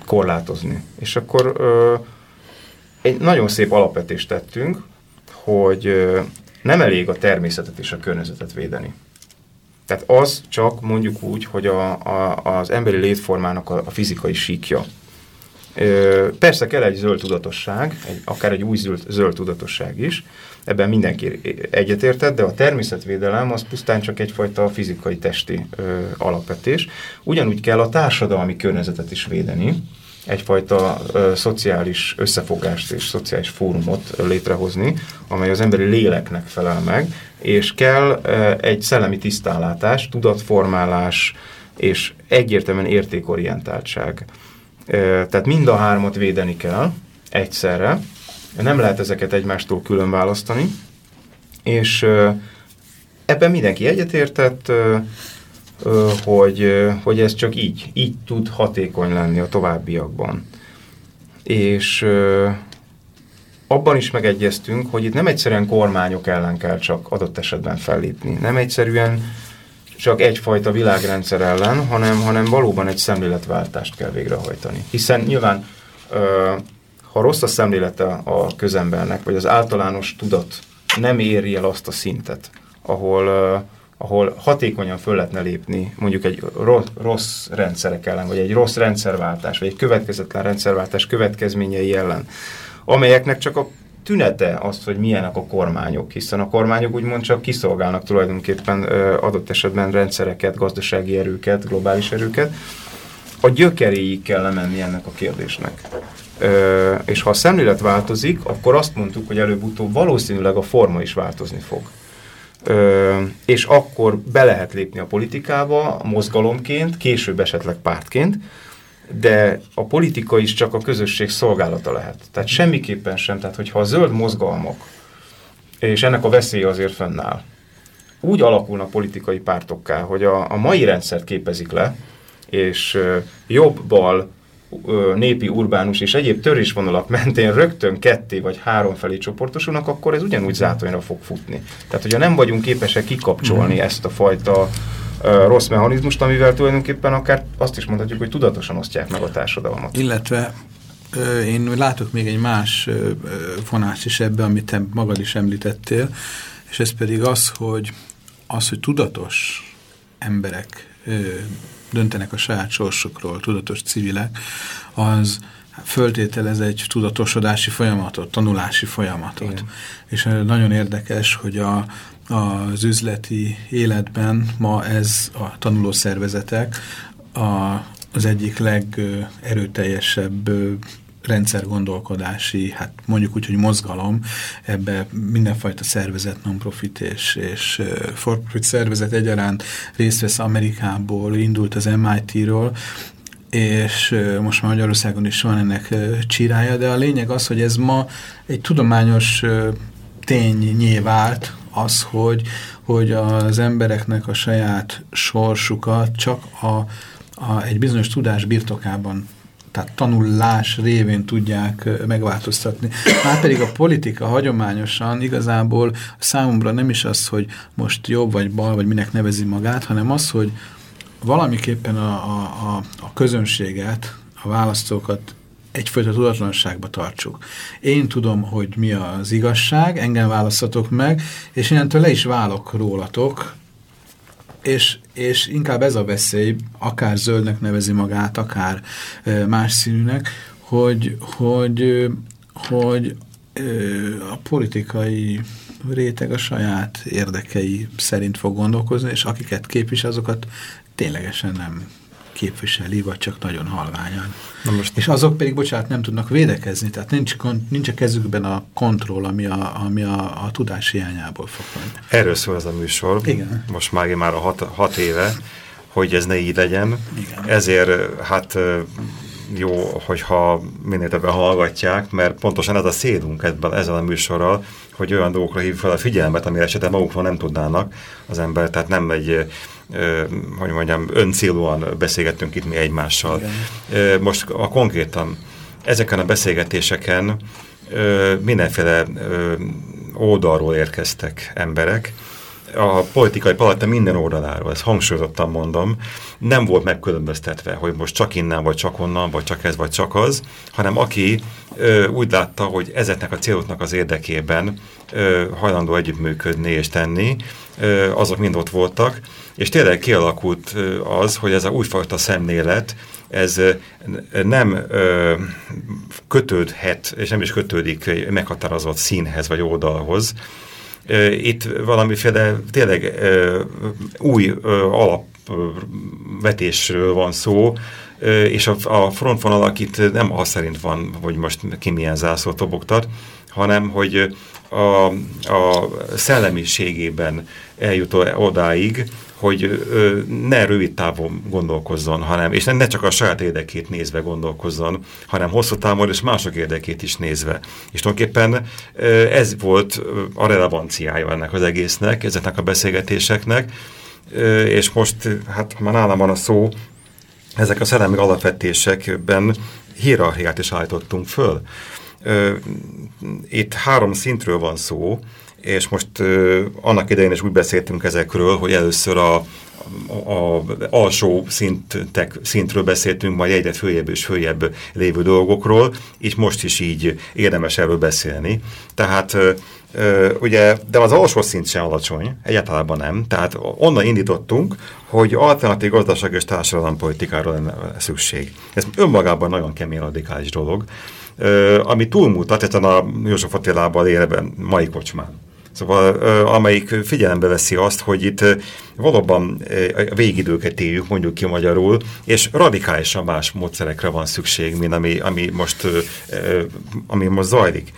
korlátozni. És akkor ö, egy nagyon szép alapvetést tettünk, hogy ö, nem elég a természetet és a környezetet védeni. Tehát az csak mondjuk úgy, hogy a, a, az emberi létformának a, a fizikai síkja. Ö, persze kell egy zöld tudatosság, egy, akár egy új zöld, zöld tudatosság is, ebben mindenki egyetértett, de a természetvédelem az pusztán csak egyfajta fizikai testi ö, alapvetés. Ugyanúgy kell a társadalmi környezetet is védeni, egyfajta ö, szociális összefogást és szociális fórumot létrehozni, amely az emberi léleknek felel meg, és kell egy szellemi tisztánlátás, tudatformálás és egyértelműen értékorientáltság. Tehát mind a hármat védeni kell egyszerre, nem lehet ezeket egymástól külön választani, és ebben mindenki egyetértett, hogy, hogy ez csak így, így tud hatékony lenni a továbbiakban. És abban is megegyeztünk, hogy itt nem egyszerűen kormányok ellen kell csak adott esetben fellépni. Nem egyszerűen csak egyfajta világrendszer ellen, hanem, hanem valóban egy szemléletváltást kell végrehajtani. Hiszen nyilván, ha rossz a szemlélete a közembernek, vagy az általános tudat nem éri el azt a szintet, ahol ahol hatékonyan föl lehetne lépni mondjuk egy rossz, rendszerek ellen, vagy egy rossz rendszerváltás, vagy egy következetlen rendszerváltás következményei ellen, amelyeknek csak a tünete az, hogy milyenek a kormányok, hiszen a kormányok úgymond csak kiszolgálnak tulajdonképpen adott esetben rendszereket, gazdasági erőket, globális erőket. A gyökeréig kell lemenni ennek a kérdésnek. Ö, és ha a szemlélet változik, akkor azt mondtuk, hogy előbb-utóbb valószínűleg a forma is változni fog. Ö, és akkor be lehet lépni a politikába mozgalomként, később esetleg pártként, de a politika is csak a közösség szolgálata lehet. Tehát semmiképpen sem, tehát hogyha a zöld mozgalmak, és ennek a veszélye azért fennáll, úgy alakulnak politikai pártokká, hogy a, a mai rendszert képezik le, és jobb-bal népi, urbánus és egyéb törésvonalak mentén rögtön ketté vagy három felé csoportosulnak, akkor ez ugyanúgy zátonyra fog futni. Tehát, hogyha nem vagyunk képesek kikapcsolni mm. ezt a fajta rossz mechanizmust, amivel tulajdonképpen akár azt is mondhatjuk, hogy tudatosan osztják meg a társadalmat. Illetve én látok még egy más vonást is ebbe, amit te magad is említettél, és ez pedig az, hogy az, hogy tudatos emberek döntenek a saját sorsukról, tudatos civilek, az föltételez egy tudatosodási folyamatot, tanulási folyamatot. Igen. És nagyon érdekes, hogy a, az üzleti életben ma ez a tanulószervezetek a, az egyik legerőteljesebb rendszergondolkodási, hát mondjuk úgy, hogy mozgalom, ebbe mindenfajta szervezet, non-profit és, és for-profit szervezet egyaránt részt vesz Amerikából, indult az MIT-ról, és most már Magyarországon is van ennek csirája, de a lényeg az, hogy ez ma egy tudományos tény vált, az, hogy, hogy az embereknek a saját sorsukat csak a, a, egy bizonyos tudás birtokában tehát tanulás révén tudják megváltoztatni. Már pedig a politika hagyományosan igazából számomra nem is az, hogy most jobb vagy bal, vagy minek nevezi magát, hanem az, hogy valamiképpen a, a, a, közönséget, a választókat egyfajta tudatlanságba tartsuk. Én tudom, hogy mi az igazság, engem választatok meg, és innentől le is válok rólatok, és, és inkább ez a veszély, akár zöldnek nevezi magát, akár más színűnek, hogy, hogy, hogy a politikai réteg a saját érdekei szerint fog gondolkozni, és akiket képvisel, azokat ténylegesen nem képviseli, vagy csak nagyon halványan. Na most és azok pedig, bocsánat, nem tudnak védekezni, tehát nincs, nincs a kezükben a kontroll, ami a, ami a, a tudás hiányából fakad. Erről szól ez a műsor. Igen. Most már, már a hat, hat éve, hogy ez ne így legyen. Igen. Ezért hát jó, hogyha minél többen hallgatják, mert pontosan ez a szélunk ebben, ezzel a műsorral, hogy olyan dolgokra hív fel a figyelmet, amire esetleg magukról nem tudnának az ember, tehát nem egy hogy mondjam, öncélúan beszélgettünk itt mi egymással. Igen. Most a konkrétan ezeken a beszélgetéseken mindenféle oldalról érkeztek emberek, a politikai paletta minden oldaláról, ezt hangsúlyozottan mondom, nem volt megkülönböztetve, hogy most csak innen, vagy csak onnan, vagy csak ez, vagy csak az, hanem aki ö, úgy látta, hogy ezeknek a céloknak az érdekében ö, hajlandó együttműködni és tenni, ö, azok mind ott voltak, és tényleg kialakult az, hogy ez a újfajta szemlélet, ez nem ö, kötődhet, és nem is kötődik meghatározott színhez vagy oldalhoz. Itt valamiféle tényleg új alapvetésről van szó, és a, a frontvonalak itt nem az szerint van, hogy most ki milyen zászlót tobogtat, hanem hogy a, a szellemiségében eljut odáig, hogy ö, ne rövid távon gondolkozzon, hanem, és ne csak a saját érdekét nézve gondolkozzon, hanem hosszú távon és mások érdekét is nézve. És tulajdonképpen ö, ez volt a relevanciája ennek az egésznek, ezeknek a beszélgetéseknek, ö, és most, hát már nálam van a szó, ezek a szellemi alapvetésekben hierarchiát is állítottunk föl. Ö, itt három szintről van szó, és most uh, annak idején is úgy beszéltünk ezekről, hogy először a, a, a alsó szintek, szintről beszéltünk, majd egyre följebb és följebb lévő dolgokról, így most is így érdemes erről beszélni. Tehát uh, uh, ugye, de az alsó szint sem alacsony, egyáltalán nem. Tehát onnan indítottunk, hogy alternatív gazdaság és társadalompolitikára lenne szükség. Ez önmagában nagyon kemény radikális dolog, ami túlmutat ezen a József Attilában élben mai kocsmán. Szóval, amelyik figyelembe veszi azt, hogy itt valóban a végidőket éljük, mondjuk ki magyarul, és radikálisan más módszerekre van szükség, mint ami, ami, most, ami most zajlik.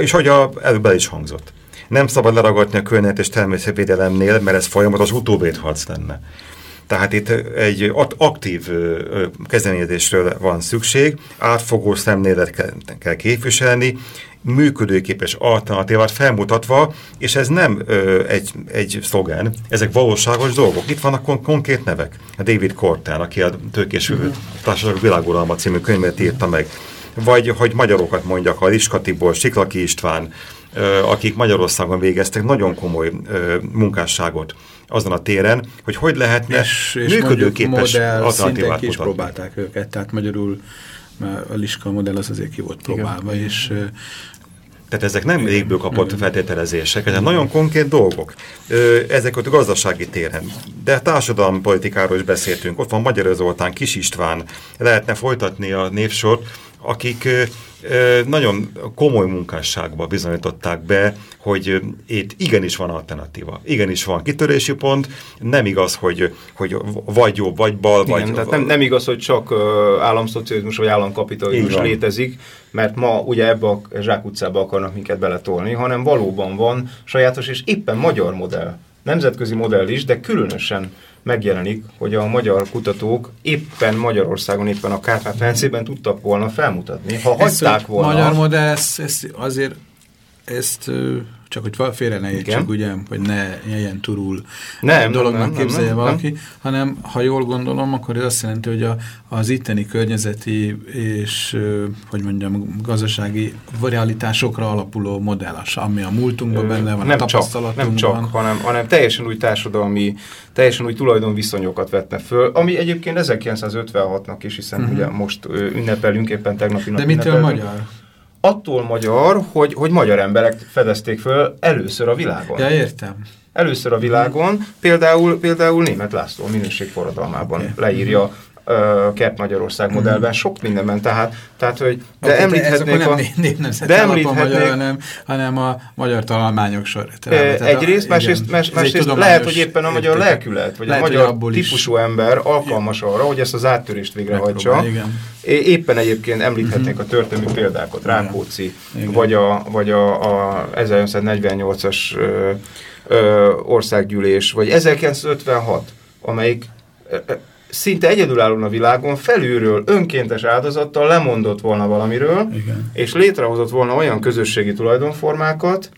És hogy a, előbb is hangzott. Nem szabad leragadni a környezet és természetvédelemnél, mert ez folyamatos utóvédharc lenne. Tehát itt egy aktív kezdeményezésről van szükség, átfogó szemlélet kell képviselni, működőképes alternatívát felmutatva, és ez nem ö, egy, egy szlogen, ezek valóságos dolgok. Itt vannak kon konkrét nevek. A David Kortán, aki a Tőkés uh mhm. -huh. Társaság Világuralma című könyvet írta meg. Vagy, hogy magyarokat mondjak, a Liska Tibor, Siklaki István, ö, akik Magyarországon végeztek nagyon komoly ö, munkásságot azon a téren, hogy hogy lehetne és, és működőképes alternatívát is próbálták őket, tehát magyarul a Liska modell az azért ki volt próbálva, Igen. és tehát ezek nem légből kapott feltételezések, ezek nagyon konkrét dolgok. Ezek ott gazdasági téren. De társadalompolitikáról is beszéltünk. Ott van Magyar Zoltán, Kis István. Lehetne folytatni a névsort, akik nagyon komoly munkásságba bizonyították be, hogy itt igenis van alternatíva, igenis van kitörési pont, nem igaz, hogy, hogy vagy jobb, vagy bal, Igen, vagy... Tehát nem, nem igaz, hogy csak államszocializmus vagy államkapitalizmus létezik, mert ma ugye ebbe a zsákutcába akarnak minket beletolni, hanem valóban van sajátos és éppen magyar modell, nemzetközi modell is, de különösen megjelenik, hogy a magyar kutatók éppen Magyarországon, éppen a Kárpát-Fencében tudtak volna felmutatni. Ha ezt, hagyták volna... Magyar modell, ezt, ezt azért ezt csak hogy félre ne értsük, ugye, hogy ne ilyen turul nem, dolognak nem, nem, képzelje nem, valaki, nem. hanem ha jól gondolom, akkor ez azt jelenti, hogy a, az itteni környezeti és, hogy mondjam, gazdasági realitásokra alapuló modell, ami a múltunkban benne van, nem a tapasztalatunkban. nem csak, hanem, hanem teljesen új társadalmi, teljesen új tulajdonviszonyokat vetne föl, ami egyébként 1956-nak is, hiszen uh mhm. -huh. ugye most ünnepelünk, éppen tegnapi nap De mitől magyar? Attól magyar, hogy, hogy magyar emberek fedezték föl először a világon. Ja, értem. Először a világon, például, például német László minőségforradalmában okay. leírja Kert Magyarország modellben, sok mindenben, tehát, tehát hogy de okay, említhetnék nem, a... Nem, nem de említhetnék, magyar, hanem, hanem a magyar találmányok sor. Egyrészt, másrészt, más, másrészt lehet, hogy éppen a magyar lelkület, vagy lehet, a magyar típusú ember alkalmas arra, hogy ezt az áttörést végrehajtsa. Éppen egyébként említhetnék -huh. a történelmi példákat, Rákóczi, vagy a, vagy a, a 1948-as országgyűlés, vagy 1956, amelyik szinte egyedülállóan a világon felülről önkéntes áldozattal lemondott volna valamiről, Igen. és létrehozott volna olyan közösségi tulajdonformákat,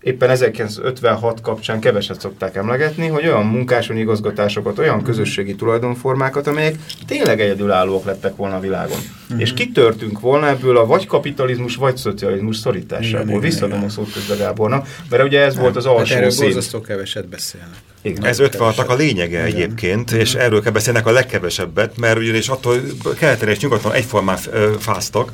éppen 1956 kapcsán keveset szokták emlegetni, hogy olyan munkáson igazgatásokat, olyan közösségi tulajdonformákat, amelyek tényleg egyedülállóak lettek volna a világon. Uh-huh. És kitörtünk volna ebből a vagy kapitalizmus, vagy szocializmus szorításából. Visszadom a szót közben Gábornak, mert ugye ez nem, volt az hát alsó hát erről keveset beszélnek. Igen, ez 56-nak a lényege Igen. egyébként, Igen. és erről kell beszélnek a legkevesebbet, mert ugyanis attól keleten és nyugaton egyformán fáztak,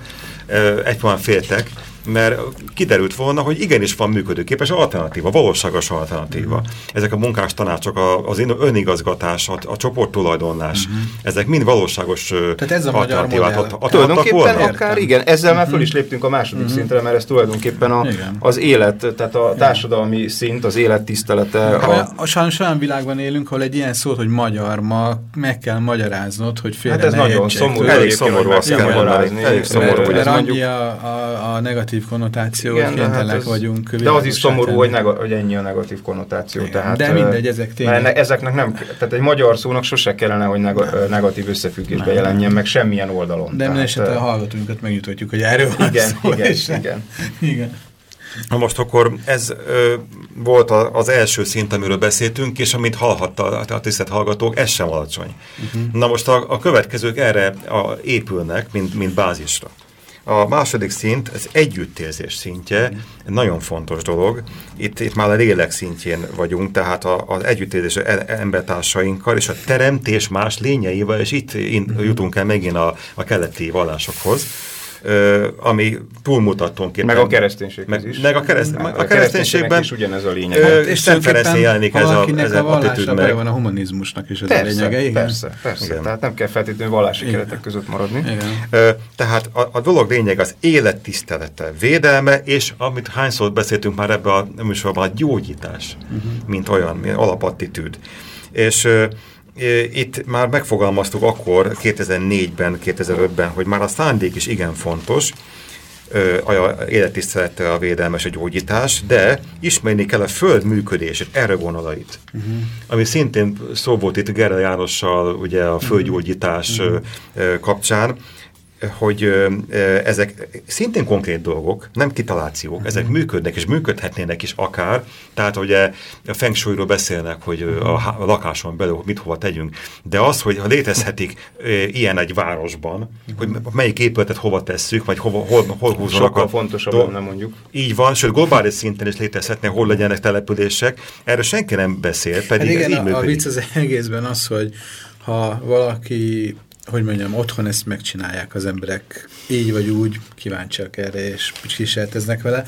egyformán féltek, mert kiderült volna, hogy igenis van működőképes alternatíva, valóságos alternatíva. Mm. Ezek a munkás tanácsok, az önigazgatás, a, a csoporttulajdonlás, mm. ezek mind valóságos Tehát ez a alternatívát ad, ad, Tulajdonképpen akár igen, ezzel már föl is mhm. léptünk a második mm. szintre, mert ez tulajdonképpen a, az élet, tehát a társadalmi szint, az élet tisztelete. A, a sajnos olyan világban élünk, ahol egy ilyen szót, hogy magyar, ma meg kell magyaráznod, hogy félre Hát ez nagyon szomorú. Elég szomorú azt kell magyarázni. Elég szomorú, hogy ez mondjuk... a, a, a negatív konnotáció, Igen, hogy kénytelenek hát vagyunk. De az is szomorú, hogy, nega, hogy ennyi a negatív konnotáció. Igen, tehát, de mindegy, ezek tényleg. Mert ezeknek nem, tehát egy magyar szónak sose kellene, hogy neg negatív összefüggésbe jelenjen meg semmilyen oldalon. De minden a hallgatóinkat megjutatjuk, hogy erről van igen, szó, igen, igen. igen. Na most akkor ez ö, volt a, az első szint, amiről beszéltünk, és amit hallhatta a tisztelt hallgatók, ez sem alacsony. Uh mhm. -huh. Na most a, a következők erre a, épülnek, mint, mint bázisra. A második szint, az együttérzés szintje, nagyon fontos dolog. Itt, itt már a lélek szintjén vagyunk, tehát a, az együttérzés e, embertársainkkal és a teremtés más lényeivel, és itt in, jutunk el megint a, a keleti vallásokhoz ami túlmutat tulajdonképpen. Meg a kereszténységhez is. Meg a, kereszt, a, a kereszténységben is ugyanez a lényeg. Hát, és Szent Ferenc jelenik ez a, ez a vallása meg. van a humanizmusnak is ez persze, a lényege. Igen. Persze, persze. Igen. Tehát nem kell feltétlenül vallási igen. keretek között maradni. Igen. Tehát a, a dolog lényeg az élettisztelete, védelme, és amit hányszor beszéltünk már ebbe a műsorban, a gyógyítás, uh -huh. mint olyan, mint alapattitűd. És itt már megfogalmaztuk akkor, 2004-ben, 2005-ben, hogy már a szándék is igen fontos, a élettisztelete a védelmes a gyógyítás, de ismerni kell a föld működését, erre vonalait. Uh -huh. Ami szintén szó volt itt Gerel Jánossal ugye a földgyógyítás uh -huh. kapcsán, hogy ezek szintén konkrét dolgok, nem kitalációk, uh -huh. ezek működnek, és működhetnének is akár, tehát ugye a feng shui beszélnek, hogy uh -huh. a lakáson belül mit hova tegyünk, de az, hogy ha létezhetik ilyen egy városban, uh -huh. hogy melyik épületet hova tesszük, vagy hova, hol, hol húzzanak Sokkal fontosabb, nem mondjuk. Így van, sőt globális szinten is létezhetnek, hol legyenek települések, erről senki nem beszél, pedig hát igen, ez így a, a vicc az egészben az, hogy ha valaki hogy mondjam, otthon ezt megcsinálják az emberek. Így vagy úgy, kíváncsiak erre, és kísérleteznek vele,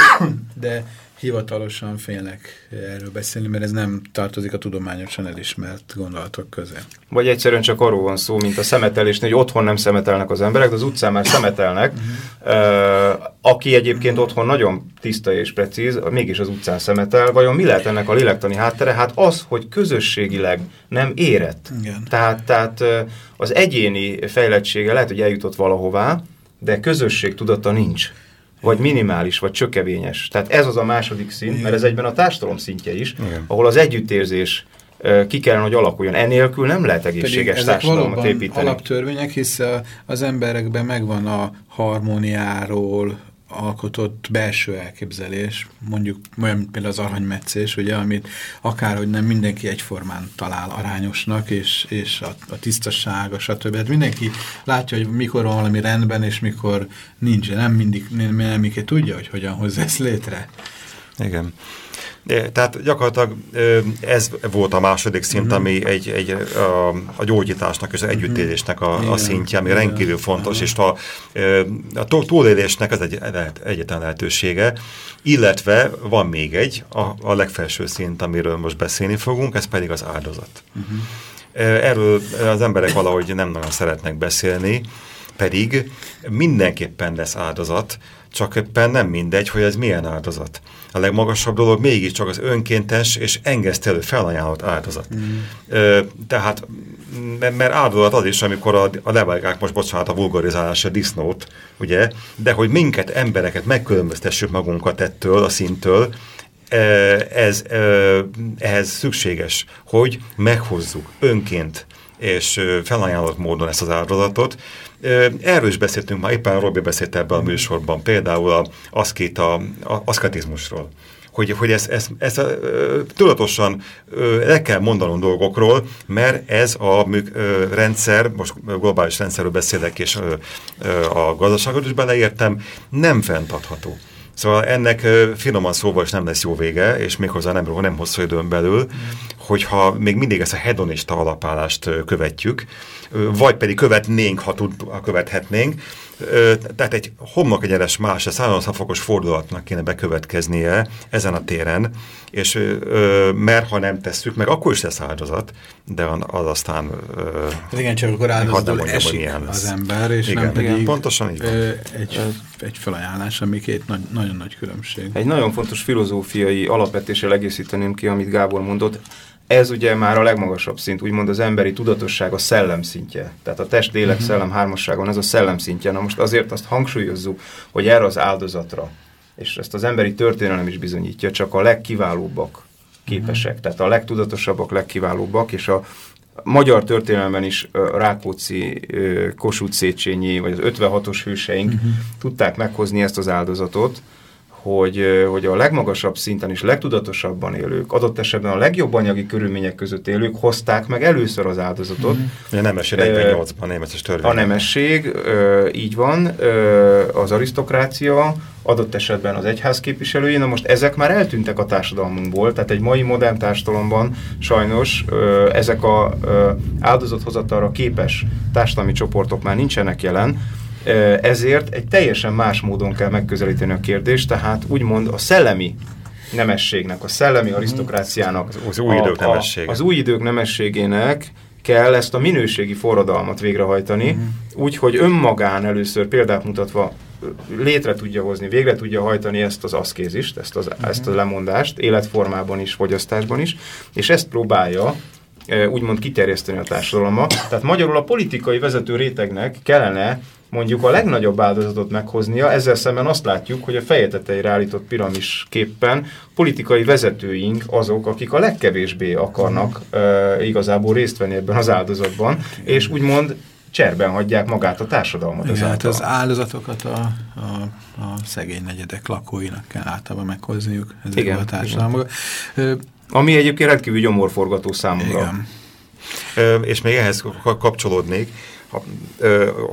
de hivatalosan félnek erről beszélni, mert ez nem tartozik a tudományosan elismert gondolatok közé. Vagy egyszerűen csak arról van szó, mint a szemetelésnél, hogy otthon nem szemetelnek az emberek, de az utcán már szemetelnek. aki egyébként otthon nagyon tiszta és precíz, mégis az utcán szemetel. Vajon mi lehet ennek a lélektani háttere? Hát az, hogy közösségileg nem érett. Igen. Tehát, tehát az egyéni fejlettsége lehet, hogy eljutott valahová, de közösség tudata nincs vagy minimális, vagy csökevényes. Tehát ez az a második szint, mert ez egyben a társadalom szintje is, Igen. ahol az együttérzés ki kellene, hogy alakuljon. Enélkül nem lehet egészséges társadalmat építeni. alaptörvények, hisz az emberekben megvan a harmóniáról, alkotott belső elképzelés, mondjuk olyan például az aranymetszés, ugye, amit akárhogy nem mindenki egyformán talál arányosnak, és, és a, a tisztaság, a stb. Hát mindenki látja, hogy mikor van valami rendben, és mikor nincs, nem mindig, nem, nem tudja, hogy hogyan hozza ezt létre. Igen. Tehát gyakorlatilag ez volt a második szint, uh mhm. -huh. ami egy, egy, a, a gyógyításnak és az együttélésnek a, a szintje, ami Igen. rendkívül fontos, -huh. és a, a túlélésnek ez egy egyetlen lehetősége, illetve van még egy, a, a legfelső szint, amiről most beszélni fogunk, ez pedig az áldozat. Uh mhm. -huh. Erről az emberek valahogy nem nagyon szeretnek beszélni, pedig mindenképpen lesz áldozat, csak éppen nem mindegy, hogy ez milyen áldozat. A legmagasabb dolog mégiscsak az önkéntes és engesztelő felajánlott áldozat. Mm. Tehát, mert áldozat az is, amikor a, a levágák, most bocsánat a vulgarizálás, a disznót, ugye, de hogy minket, embereket megkülönböztessük magunkat ettől a szintől, ez, ehhez szükséges, hogy meghozzuk önként és felajánlott módon ezt az áldozatot, Erről is beszéltünk már, éppen Robi beszélt ebben a műsorban, például a, aszkét, a, a aszketizmusról. Hogy, hogy ezt, ezt, ezt ezt tudatosan le kell mondanom dolgokról, mert ez a műk, rendszer, most globális rendszerről beszélek, és a gazdaságot is beleértem, nem fenntartható. Szóval ennek finoman szóval is nem lesz jó vége, és méghozzá nem, nem hosszú időn belül, hogyha még mindig ezt a hedonista alapállást követjük, vagy pedig követnénk, ha, tud, ha követhetnénk, tehát egy homlokegyenes más, a 180 fokos fordulatnak kéne bekövetkeznie ezen a téren, és mert ha nem tesszük, meg akkor is lesz áldozat, de az aztán hát igen, csak akkor áldozatul esik az ember, és igen, nem pedig igen, pontosan így van. egy, egy felajánlás, ami két nagy, nagyon nagy különbség. Egy nagyon fontos filozófiai alapvetéssel egészíteném ki, amit Gábor mondott, ez ugye már a legmagasabb szint, úgymond az emberi tudatosság a szellem szintje. Tehát a test, lélek, uh-huh. szellem hármasságon ez a szellem szintje. Na most azért azt hangsúlyozzuk, hogy erre az áldozatra, és ezt az emberi történelem is bizonyítja, csak a legkiválóbbak képesek. Uh-huh. Tehát a legtudatosabbak, legkiválóbbak, és a magyar történelemben is Rákóczi, Kossuth Széchenyi, vagy az 56-os hőseink uh-huh. tudták meghozni ezt az áldozatot, hogy, hogy a legmagasabb szinten és legtudatosabban élők, adott esetben a legjobb anyagi körülmények között élők hozták meg először az áldozatot. Mm -hmm. A nemesség 48-ban németes törvény. A nemesség, így van, az arisztokrácia, adott esetben az egyház képviselői, na most ezek már eltűntek a társadalmunkból, tehát egy mai modern társadalomban sajnos ezek a áldozathozatalra képes társadalmi csoportok már nincsenek jelen, ezért egy teljesen más módon kell megközelíteni a kérdést, tehát úgymond a szellemi nemességnek, a szellemi mhm. arisztokráciának, az új idők a, nemessége. az új idők nemességének kell ezt a minőségi forradalmat végrehajtani, uh-huh. úgy, hogy önmagán először példát mutatva létre tudja hozni, végre tudja hajtani ezt az aszkézist, ezt, az, uh-huh. ezt a lemondást, életformában is, fogyasztásban is, és ezt próbálja úgymond kiterjeszteni a társadalomba. Tehát magyarul a politikai vezető rétegnek kellene mondjuk a legnagyobb áldozatot meghoznia, ezzel szemben azt látjuk, hogy a feje tetejére állított piramis képpen politikai vezetőink azok, akik a legkevésbé akarnak uh, igazából részt venni ebben az áldozatban, és úgymond cserben hagyják magát a társadalmat. Igen, hát az áldozatokat a, a, a szegény negyedek lakóinak kell általában meghozniuk ezekben a társadalmakban. Ami egyébként rendkívül gyomorforgató számomra. Igen. És még ehhez kapcsolódnék,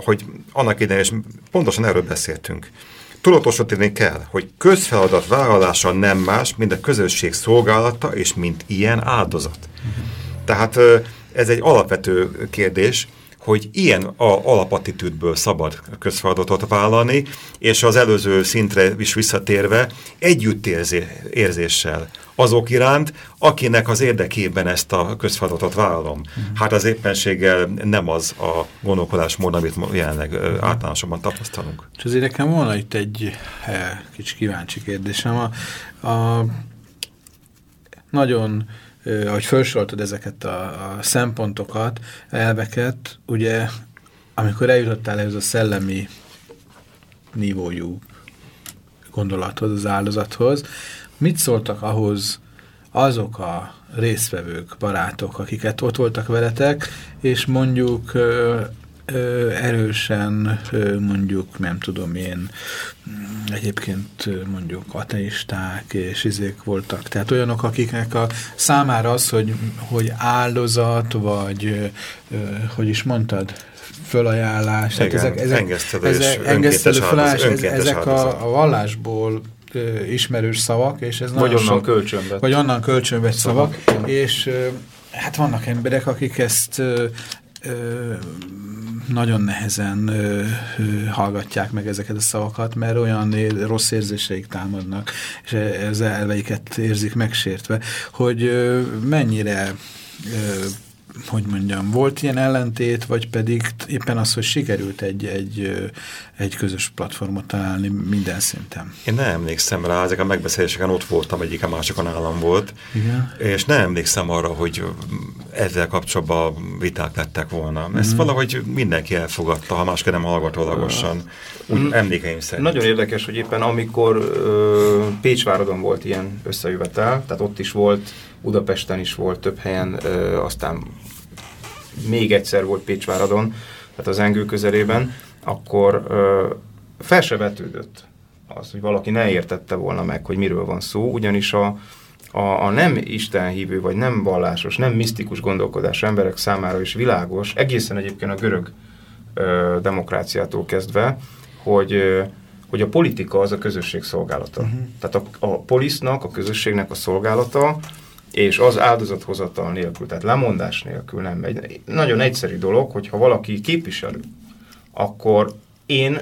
hogy annak idején, és pontosan erről beszéltünk, tudatosítani kell, hogy közfeladat vállalása nem más, mint a közösség szolgálata, és mint ilyen áldozat. Tehát ez egy alapvető kérdés, hogy ilyen a alapattitűdből szabad közfeladatot vállalni, és az előző szintre is visszatérve együttérzéssel azok iránt, akinek az érdekében ezt a közfeladatot vállalom. Uh mhm. -huh. Hát az éppenséggel nem az a gondolkodásmód, amit jelenleg uh -huh. általánosabban tapasztalunk. És azért nekem volna itt egy he, kicsi kíváncsi kérdésem. A, a nagyon ahogy felsoroltad ezeket a, a szempontokat, elveket, ugye, amikor eljutottál ehhez a szellemi nívójú gondolathoz, az áldozathoz, mit szóltak ahhoz azok a résztvevők, barátok, akiket ott voltak veletek, és mondjuk ö, erősen ö, mondjuk, nem tudom én, egyébként mondjuk ateisták és izék voltak. Tehát olyanok, akiknek a számára az, hogy, hogy áldozat, vagy ö, hogy is mondtad, fölajánlás. Igen, ezek, ezek, ezek, engesztelő fölajánlás, ezek a, a vallásból ismerős szavak, és ez vagy onnan sok, kölcsönvet. Vagy onnan kölcsönvet szavak, szavak. és hát vannak emberek, akik ezt nagyon nehezen ö, ö, hallgatják meg ezeket a szavakat, mert olyan rossz érzéseik támadnak, és ez elveiket érzik megsértve, hogy ö, mennyire ö, hogy mondjam, volt ilyen ellentét, vagy pedig éppen az, hogy sikerült egy, egy, egy közös platformot találni minden szinten? Én nem emlékszem rá, ezek a megbeszéléseken ott voltam, egyik a másikon állam volt, Igen. és nem emlékszem arra, hogy ezzel kapcsolatban viták lettek volna. Ezt mm. valahogy mindenki elfogadta, ha másképp nem hallgatólagosan, úgy mm. emlékeim szerint. Nagyon érdekes, hogy éppen amikor ö, Pécsváradon volt ilyen összejövetel, tehát ott is volt Budapesten is volt több helyen, aztán még egyszer volt Pécsváradon, tehát az Engő közelében, akkor fel se vetődött az, hogy valaki ne értette volna meg, hogy miről van szó, ugyanis a, a, a nem istenhívő, vagy nem vallásos, nem misztikus gondolkodás emberek számára is világos, egészen egyébként a görög ö, demokráciától kezdve, hogy, ö, hogy a politika az a közösség szolgálata. Uh-huh. Tehát a, a polisznak, a közösségnek a szolgálata, és az áldozathozatal nélkül, tehát lemondás nélkül nem megy. Nagyon egyszerű dolog, hogyha valaki képviselő, akkor én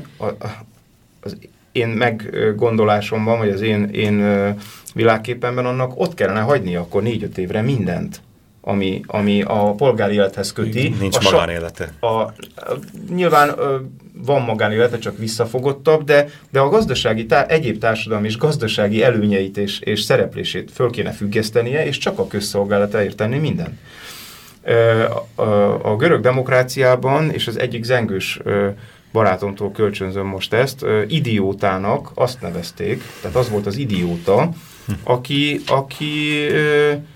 az én meggondolásomban, vagy az én, én világképenben annak ott kellene hagyni akkor négy-öt évre mindent, ami, ami a polgári élethez köti. Nincs a magánélete. A, a, nyilván van magánélete, csak visszafogottabb, de, de a gazdasági, tá, egyéb társadalmi és gazdasági előnyeit és, és szereplését föl kéne függesztenie, és csak a közszolgálatáért tenni minden. A, a, a görög demokráciában, és az egyik zengős barátomtól kölcsönzöm most ezt, idiótának azt nevezték, tehát az volt az idióta, aki, aki,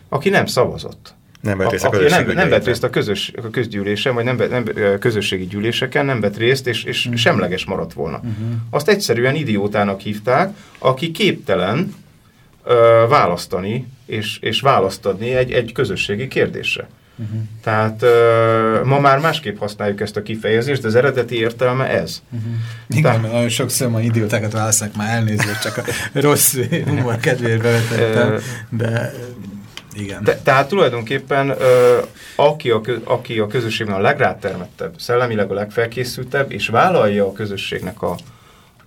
aki nem szavazott. Nem vett részt a, a nem, nem vett részt a, közös, a közgyűlésen, vagy nem, nem közösségi gyűléseken, nem vett részt, és, és uh-huh. semleges maradt volna. Uh-huh. Azt egyszerűen idiótának hívták, aki képtelen ö, választani, és, és választ adni egy, egy közösségi kérdésre. Uh-huh. Tehát uh, ma már másképp használjuk ezt a kifejezést, de az eredeti értelme ez. Uh-huh. Igen, Tehát, nagyon sokszor ma idiótákat válaszolnak, már elnézést, csak a rossz humor kedvéért bevetettem, de igen. Te, tehát tulajdonképpen uh, aki, a, aki a közösségben a legrátermettebb, szellemileg a legfelkészültebb, és vállalja a közösségnek a,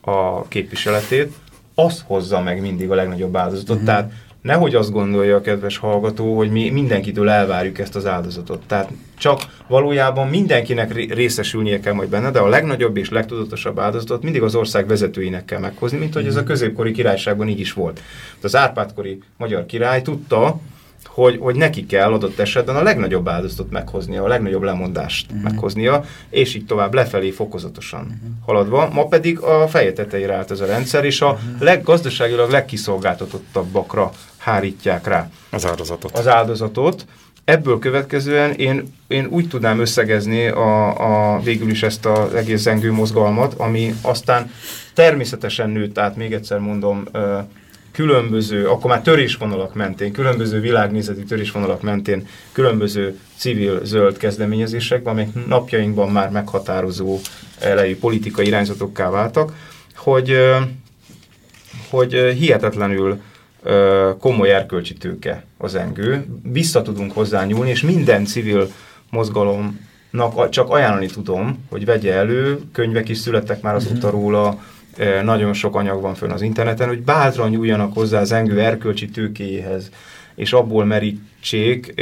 a képviseletét, az hozza meg mindig a legnagyobb áldozatot. Uh-huh. Tehát nehogy azt gondolja a kedves hallgató, hogy mi mindenkitől elvárjuk ezt az áldozatot. Tehát csak valójában mindenkinek részesülnie kell majd benne, de a legnagyobb és legtudatosabb áldozatot mindig az ország vezetőinek kell meghozni, mint hogy ez a mhm. középkori királyságban így is volt. Az Árpádkori magyar király tudta, hogy, hogy neki kell adott esetben a legnagyobb áldozatot meghoznia, a legnagyobb lemondást uh-huh. meghoznia, és így tovább lefelé fokozatosan uh-huh. haladva. Ma pedig a feje tetejére állt ez a rendszer, és a leggazdaságilag legkiszolgáltatottabbakra hárítják rá az áldozatot. Az áldozatot. Ebből következően én, én úgy tudnám összegezni a, a, végül is ezt az egész zengő mozgalmat, ami aztán természetesen nőtt át, még egyszer mondom, különböző, akkor már törésvonalak mentén, különböző világnézeti törésvonalak mentén, különböző civil zöld kezdeményezésekben, amelyek napjainkban már meghatározó elejű politikai irányzatokká váltak, hogy, hogy hihetetlenül komoly erkölcsi tőke az engő. Vissza tudunk hozzá nyúlni, és minden civil mozgalomnak csak ajánlani tudom, hogy vegye elő, könyvek is születtek már az uh-huh. róla, nagyon sok anyag van fönn az interneten, hogy bátran nyúljanak hozzá az engő erkölcsi tőkéjéhez, és abból merítsék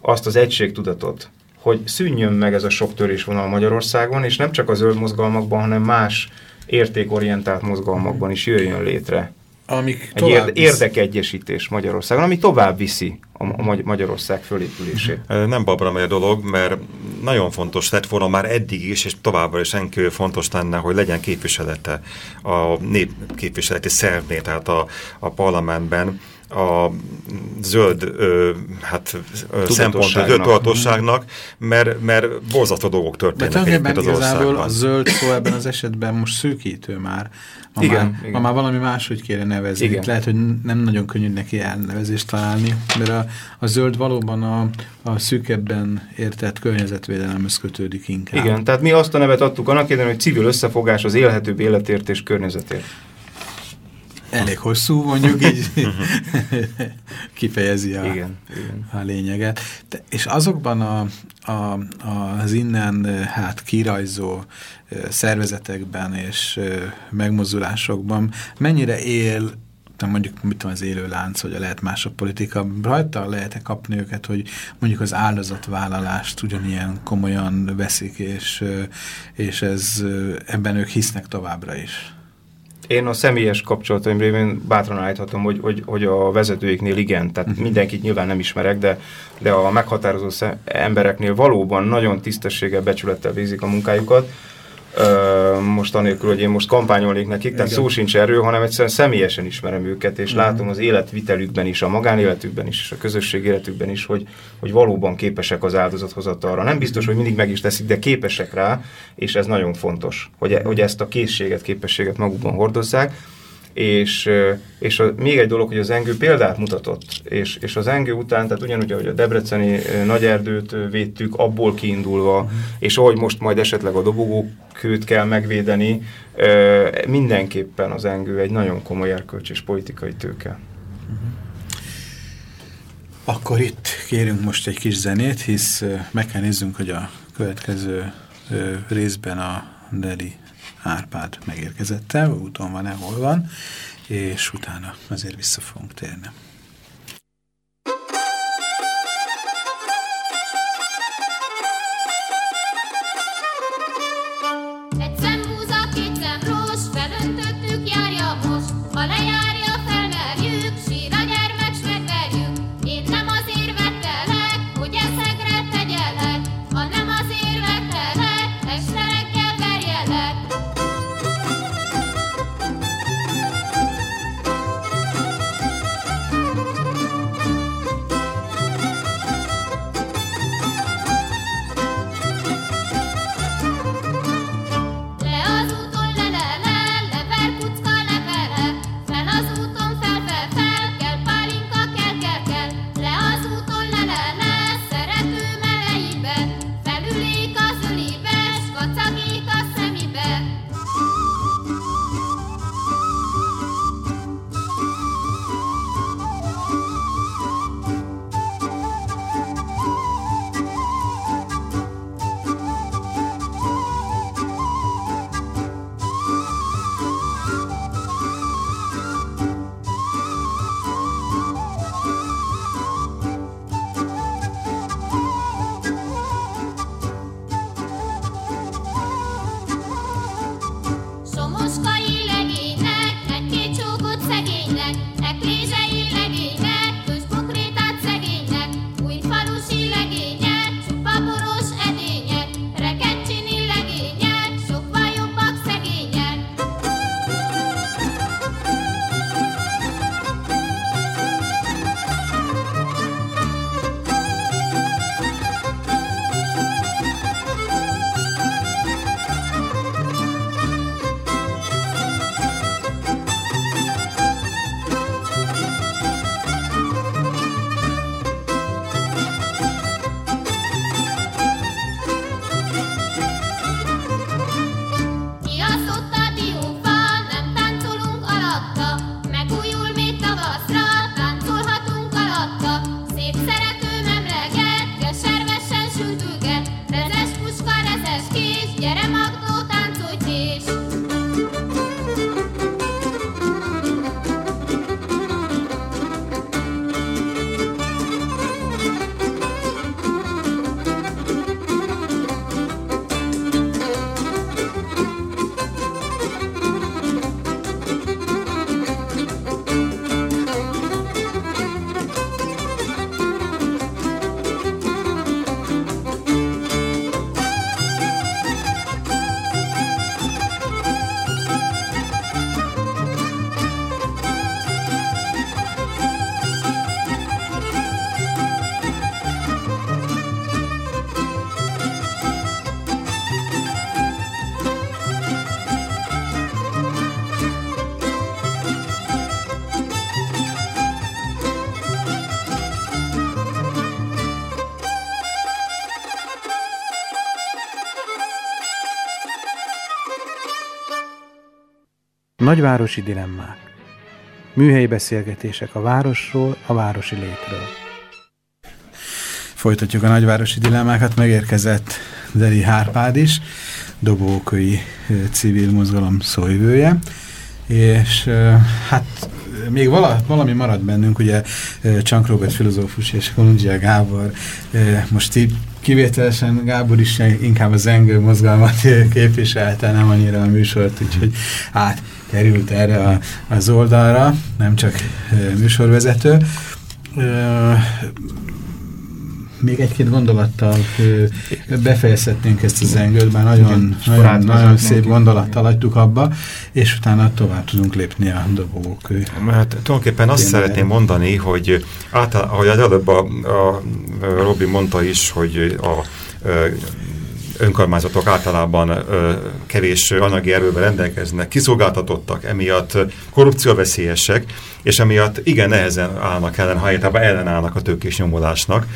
azt az egységtudatot, hogy szűnjön meg ez a sok törésvonal Magyarországon, és nem csak a zöld mozgalmakban, hanem más értékorientált mozgalmakban is jöjjön létre amik egy érde, érdekegyesítés Magyarországon, ami tovább viszi a, Magyarország fölépülését. Nem babra megy a dolog, mert nagyon fontos lett volna már eddig is, és továbbra is enkő fontos lenne, hogy legyen képviselete a népképviseleti szervnél, tehát a, a parlamentben, a zöld ö, hát, szempont, a zöld tudatosságnak, mert, mert borzasztó dolgok történnek egyébként az országban. a zöld szó ebben az esetben most szűkítő már. Ma, igen, már, igen. ma már valami máshogy kéne nevezni. Igen. Lehet, hogy nem nagyon könnyű neki elnevezést találni, mert a, a zöld valóban a, a szűkebben értett környezetvédelemhez kötődik inkább. Igen, tehát mi azt a nevet adtuk annak érdemben, hogy civil összefogás az élhetőbb életért és környezetért elég hosszú, mondjuk így kifejezi a, igen, igen. a lényeget. De, és azokban a, a, az innen hát kirajzó szervezetekben és megmozdulásokban mennyire él nem mondjuk mit tudom, az élő lánc, hogy lehet más a politika, rajta lehet-e kapni őket, hogy mondjuk az áldozatvállalást ugyanilyen komolyan veszik, és, és ez, ebben ők hisznek továbbra is? Én a személyes kapcsolataim révén bátran állíthatom, hogy, hogy, hogy a vezetőiknél igen, tehát uh-huh. mindenkit nyilván nem ismerek, de, de a meghatározó embereknél valóban nagyon tisztességgel, becsülettel végzik a munkájukat, most anélkül, hogy én most kampányolnék nekik, tehát Igen. szó sincs erről, hanem egyszerűen személyesen ismerem őket, és Igen. látom az életvitelükben is, a magánéletükben is, és a közösség életükben is, hogy, hogy valóban képesek az áldozathozatalra. Nem biztos, hogy mindig meg is teszik, de képesek rá, és ez nagyon fontos, hogy, e, hogy ezt a készséget, képességet magukban hordozzák. És, és a, még egy dolog, hogy az Engő példát mutatott, és, és az Engő után, tehát ugyanúgy, ahogy a Debreceni nagyerdőt védtük, abból kiindulva, uh-huh. és ahogy most majd esetleg a dobogókőt kell megvédeni, mindenképpen az Engő egy nagyon komoly erkölcs és politikai tőke. Uh-huh. Akkor itt kérünk most egy kis zenét, hisz meg kell nézzünk, hogy a következő részben a Deli Árpád megérkezette, úton van-e, hol van, és utána azért vissza fogunk térni. Nagyvárosi dilemmák. Műhelyi beszélgetések a városról, a városi létről. Folytatjuk a nagyvárosi dilemmákat, megérkezett Deli Hárpád is, Dobókai civil mozgalom szójövője, és hát még vala, valami marad bennünk, ugye Csank Robert filozófus és Kolundzsia Gábor, most így kivételesen Gábor is inkább az zengő mozgalmat képviselte, nem annyira a műsort, úgyhogy átkerült erre a, az oldalra, nem csak műsorvezető. Még egy-két gondolattal befejezhetnénk ezt a zengőt, bár nagyon, nagyon, nagyon szép gondolattal hagytuk abba, és utána tovább tudunk lépni a dobogók. Mert tulajdonképpen azt szeretném mondani, hogy általában, ahogy az előbb a, a Robi mondta is, hogy a, a önkormányzatok általában ö, kevés anyagi erővel rendelkeznek, kiszolgáltatottak, emiatt korrupcióveszélyesek, és emiatt igen nehezen állnak ellen, ha ellenállnak a tőkés nyomulásnak.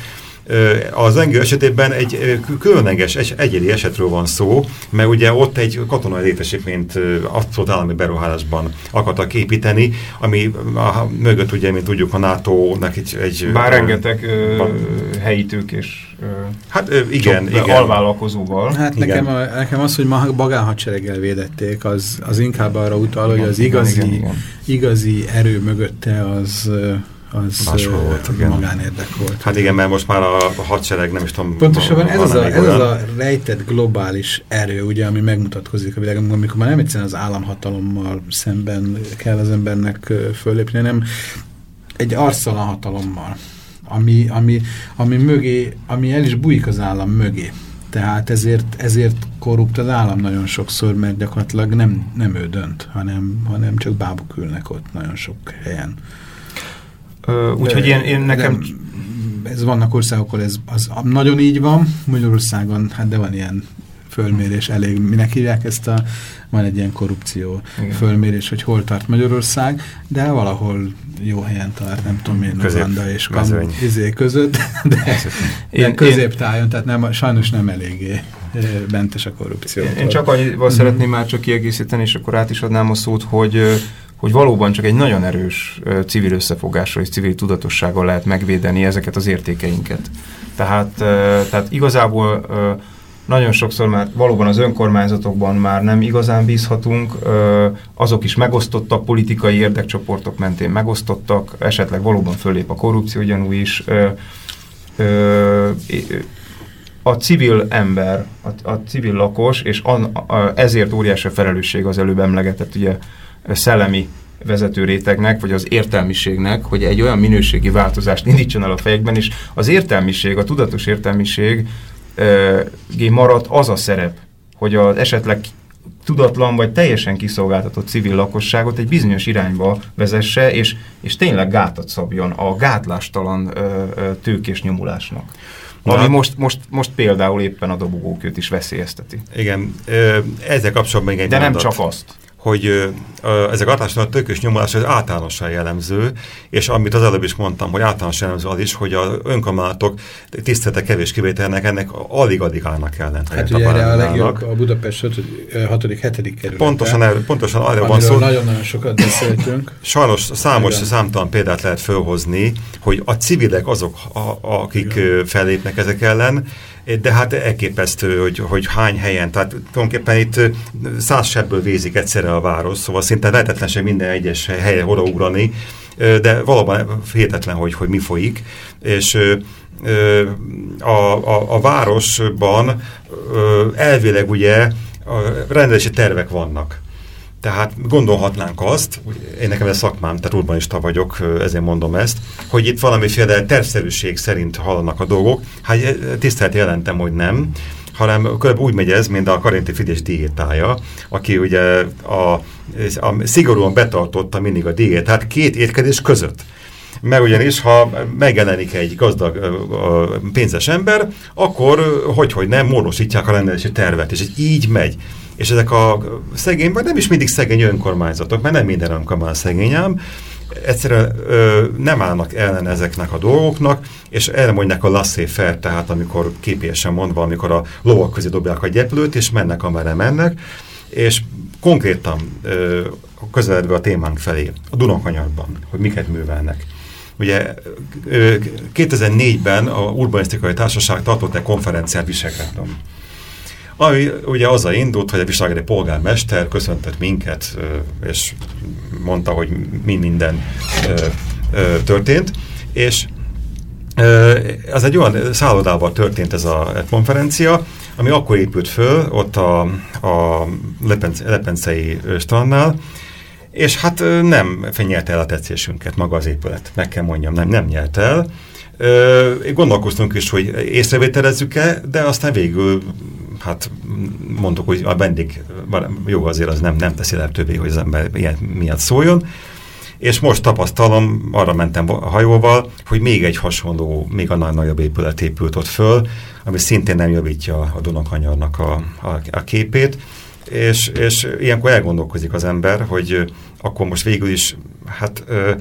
Az engő esetében egy különleges, egy, egyedi esetről van szó, mert ugye ott egy katonai létesítményt abszolút állami beruházásban akartak építeni, ami a, mögött ugye, mint tudjuk, a NATO-nak egy... egy Bár rengeteg ö, helyi tőkés hát ö, igen, igen. alvállalkozóval. Hát igen. nekem, a, nekem az, hogy magánhadsereggel védették, az, az inkább arra utal, hogy az igazi, igen, igen, igen. igazi erő mögötte az az Máshol volt, igen. magánérdek volt. Hát igen, mert most már a, a hadsereg nem is tudom... Pontosabban ez, az a, ez az a rejtett globális erő, ugye, ami megmutatkozik a világon, amikor már nem egyszerűen az államhatalommal szemben kell az embernek fölépni, hanem egy arszalan hatalommal, ami, ami, ami, mögé, ami el is bújik az állam mögé. Tehát ezért, ezért korrupt az állam nagyon sokszor, mert gyakorlatilag nem, nem ő dönt, hanem, hanem csak bábuk ülnek ott nagyon sok helyen. Úgyhogy én, én nekem... Ez vannak országok, ahol ez az nagyon így van, Magyarországon, hát de van ilyen fölmérés elég, minek hívják ezt a, van egy ilyen korrupció Igen. fölmérés, hogy hol tart Magyarország, de valahol jó helyen tart, nem tudom én, Uganda és Kam izé között, de, de középtájon, tehát nem, sajnos nem eléggé bentes a korrupció. Én, én csak annyival mm. szeretném már csak kiegészíteni, és akkor át is adnám a szót, hogy hogy valóban csak egy nagyon erős civil összefogással és civil tudatossággal lehet megvédeni ezeket az értékeinket. Tehát, tehát igazából nagyon sokszor már valóban az önkormányzatokban már nem igazán bízhatunk, azok is megosztottak, politikai érdekcsoportok mentén megosztottak, esetleg valóban fölép a korrupció ugyanúgy is. A civil ember, a, civil lakos, és ezért óriási a felelősség az előbb emlegetett ugye szellemi vezető rétegnek, vagy az értelmiségnek, hogy egy olyan minőségi változást indítson el a fejekben, és az értelmiség, a tudatos értelmiség maradt az a szerep, hogy az esetleg tudatlan vagy teljesen kiszolgáltatott civil lakosságot egy bizonyos irányba vezesse, és, és tényleg gátat szabjon a gátlástalan ö, ö, tőkés nyomulásnak. Na, ami most, most, most például éppen a dobogókőt is veszélyezteti. Igen, ezzel kapcsolatban még egy De mondat. nem csak azt hogy ezek a tökös nyomulás az általánosan jellemző, és amit az előbb is mondtam, hogy általánosan jellemző az is, hogy a önkormányzatok tisztelete kevés kivételnek ennek alig-alig állnak ellen. Hát ugye erre a legjobb a Budapest 6. 7. kerület. Pontosan, el, pontosan arra van szó. nagyon-nagyon sokat beszéltünk. Sajnos számos, Igen. számtalan példát lehet fölhozni, hogy a civilek azok, a, akik Igen. fellépnek ezek ellen, de hát elképesztő, hogy, hogy hány helyen, tehát tulajdonképpen itt száz sebből vézik egyszerre a város, szóval szinte lehetetlenség minden egyes helye odaugrani, de valóban hihetetlen, hogy, hogy mi folyik, és a, a, a városban elvileg ugye rendelési tervek vannak. Tehát gondolhatnánk azt, én nekem ez szakmám, tehát urbanista vagyok, ezért mondom ezt, hogy itt valamiféle tervszerűség szerint hallanak a dolgok. Hát tisztelt jelentem, hogy nem, hanem körülbelül úgy megy ez, mint a Karinti Fidesz diétája, aki ugye a, a szigorúan betartotta mindig a diétát két étkezés között. Mert ugyanis, ha megjelenik egy gazdag, pénzes ember, akkor, hogy, hogy nem, módosítják a rendelési tervet, és így megy. És ezek a szegény, vagy nem is mindig szegény önkormányzatok, mert nem minden önkormányzat szegény ám, egyszerűen ö, nem állnak ellen ezeknek a dolgoknak, és erre mondják a laissez-faire, tehát amikor képésen mondva, amikor a lovak közé dobják a gyeplőt, és mennek, amerre mennek, és konkrétan ö, közeledve a témánk felé, a Dunakanyarban, hogy miket művelnek. Ugye 2004-ben a Urbanisztikai Társaság tartott egy konferenciát Visegrádon ami ugye azzal indult, hogy a Visegrádi polgármester köszöntött minket, és mondta, hogy mi minden történt, és az egy olyan szállodával történt ez a konferencia, ami akkor épült föl, ott a, a Lepence, Lepencei strandnál, és hát nem fenyelte el a tetszésünket maga az épület, meg kell mondjam, nem, nem nyert el. Gondolkoztunk is, hogy észrevételezzük-e, de aztán végül hát mondtuk, hogy a vendég jó azért az nem, nem teszi lehetővé, hogy az ember ilyen miatt szóljon. és most tapasztalom, arra mentem a hajóval, hogy még egy hasonló, még annál nagyobb épület épült ott föl, ami szintén nem javítja a Dunakanyarnak a, a, a képét, és, és ilyenkor elgondolkozik az ember, hogy akkor most végül is hát ö,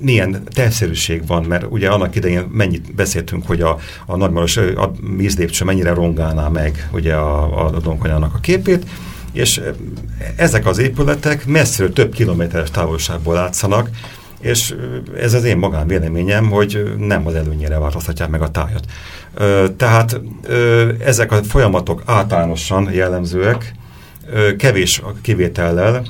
milyen tervszerűség van, mert ugye annak idején mennyit beszéltünk, hogy a, a nagymaros a vízlépcső mennyire rongálná meg ugye a, a Donkanyának a képét, és ezek az épületek messziről több kilométeres távolságból látszanak, és ez az én magán véleményem, hogy nem az előnyére változtatják meg a tájat. Tehát ezek a folyamatok általánosan jellemzőek, kevés kivétellel,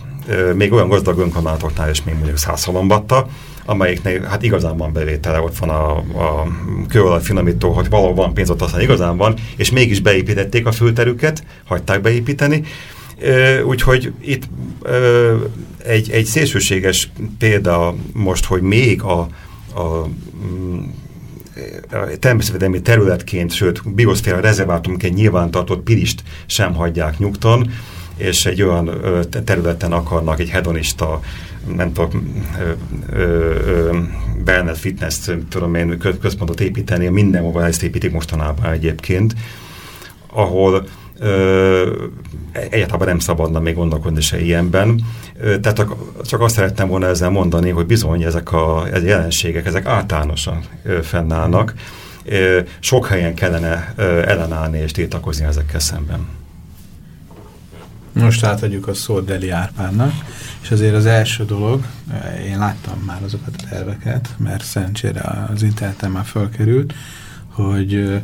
még olyan gazdag önkormányzatoknál is, még mondjuk Szászalombatta, amelyiknél hát igazán van bevétele, ott van a, a kőolaj finomító, hogy valahol van pénz, ott aztán igazán van, és mégis beépítették a fülterüket, hagyták beépíteni, Úgyhogy itt egy, egy szélsőséges példa most, hogy még a, a mm, természetvédelmi területként, sőt, bioszféra rezervátumként nyilvántartott Pirist sem hagyják nyugton, és egy olyan területen akarnak egy hedonista, nem tudom, wellness, fitness, tudom én, központot építeni, mindenhova ezt építik mostanában egyébként, ahol egyáltalán nem szabadna még gondolkodni se ilyenben. Ö, tehát csak azt szerettem volna ezzel mondani, hogy bizony ezek a ez jelenségek, ezek általánosan ö, fennállnak. Sok helyen kellene ellenállni és tiltakozni ezekkel szemben. Most átadjuk a szót Deli Árpánnak, és azért az első dolog, én láttam már azokat a terveket, mert szerencsére az interneten már fölkerült, hogy ö,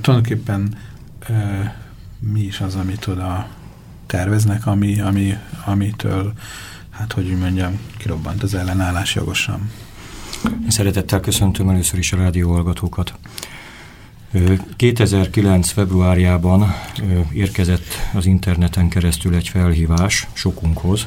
tulajdonképpen ö, mi is az, amit oda terveznek, ami, ami, amitől, hát hogy mondjam, kirobbant az ellenállás jogosan. Szeretettel köszöntöm először is a rádióhallgatókat. 2009. februárjában érkezett az interneten keresztül egy felhívás sokunkhoz,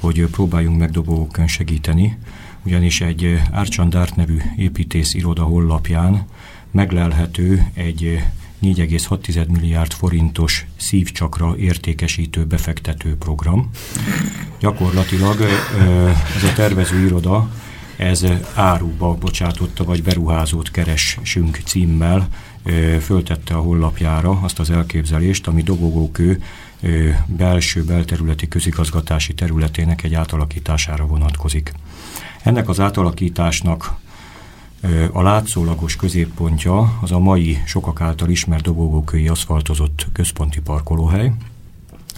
hogy próbáljunk meg dobókön segíteni, ugyanis egy Archandart nevű építész iroda hollapján meglelhető egy 4,6 milliárd forintos szívcsakra értékesítő befektető program. Gyakorlatilag ez a tervező iroda ez áruba bocsátotta, vagy beruházót keresünk címmel föltette a hollapjára azt az elképzelést, ami dobogókő belső belterületi közigazgatási területének egy átalakítására vonatkozik. Ennek az átalakításnak a látszólagos középpontja az a mai sokak által ismert dobogókői aszfaltozott központi parkolóhely,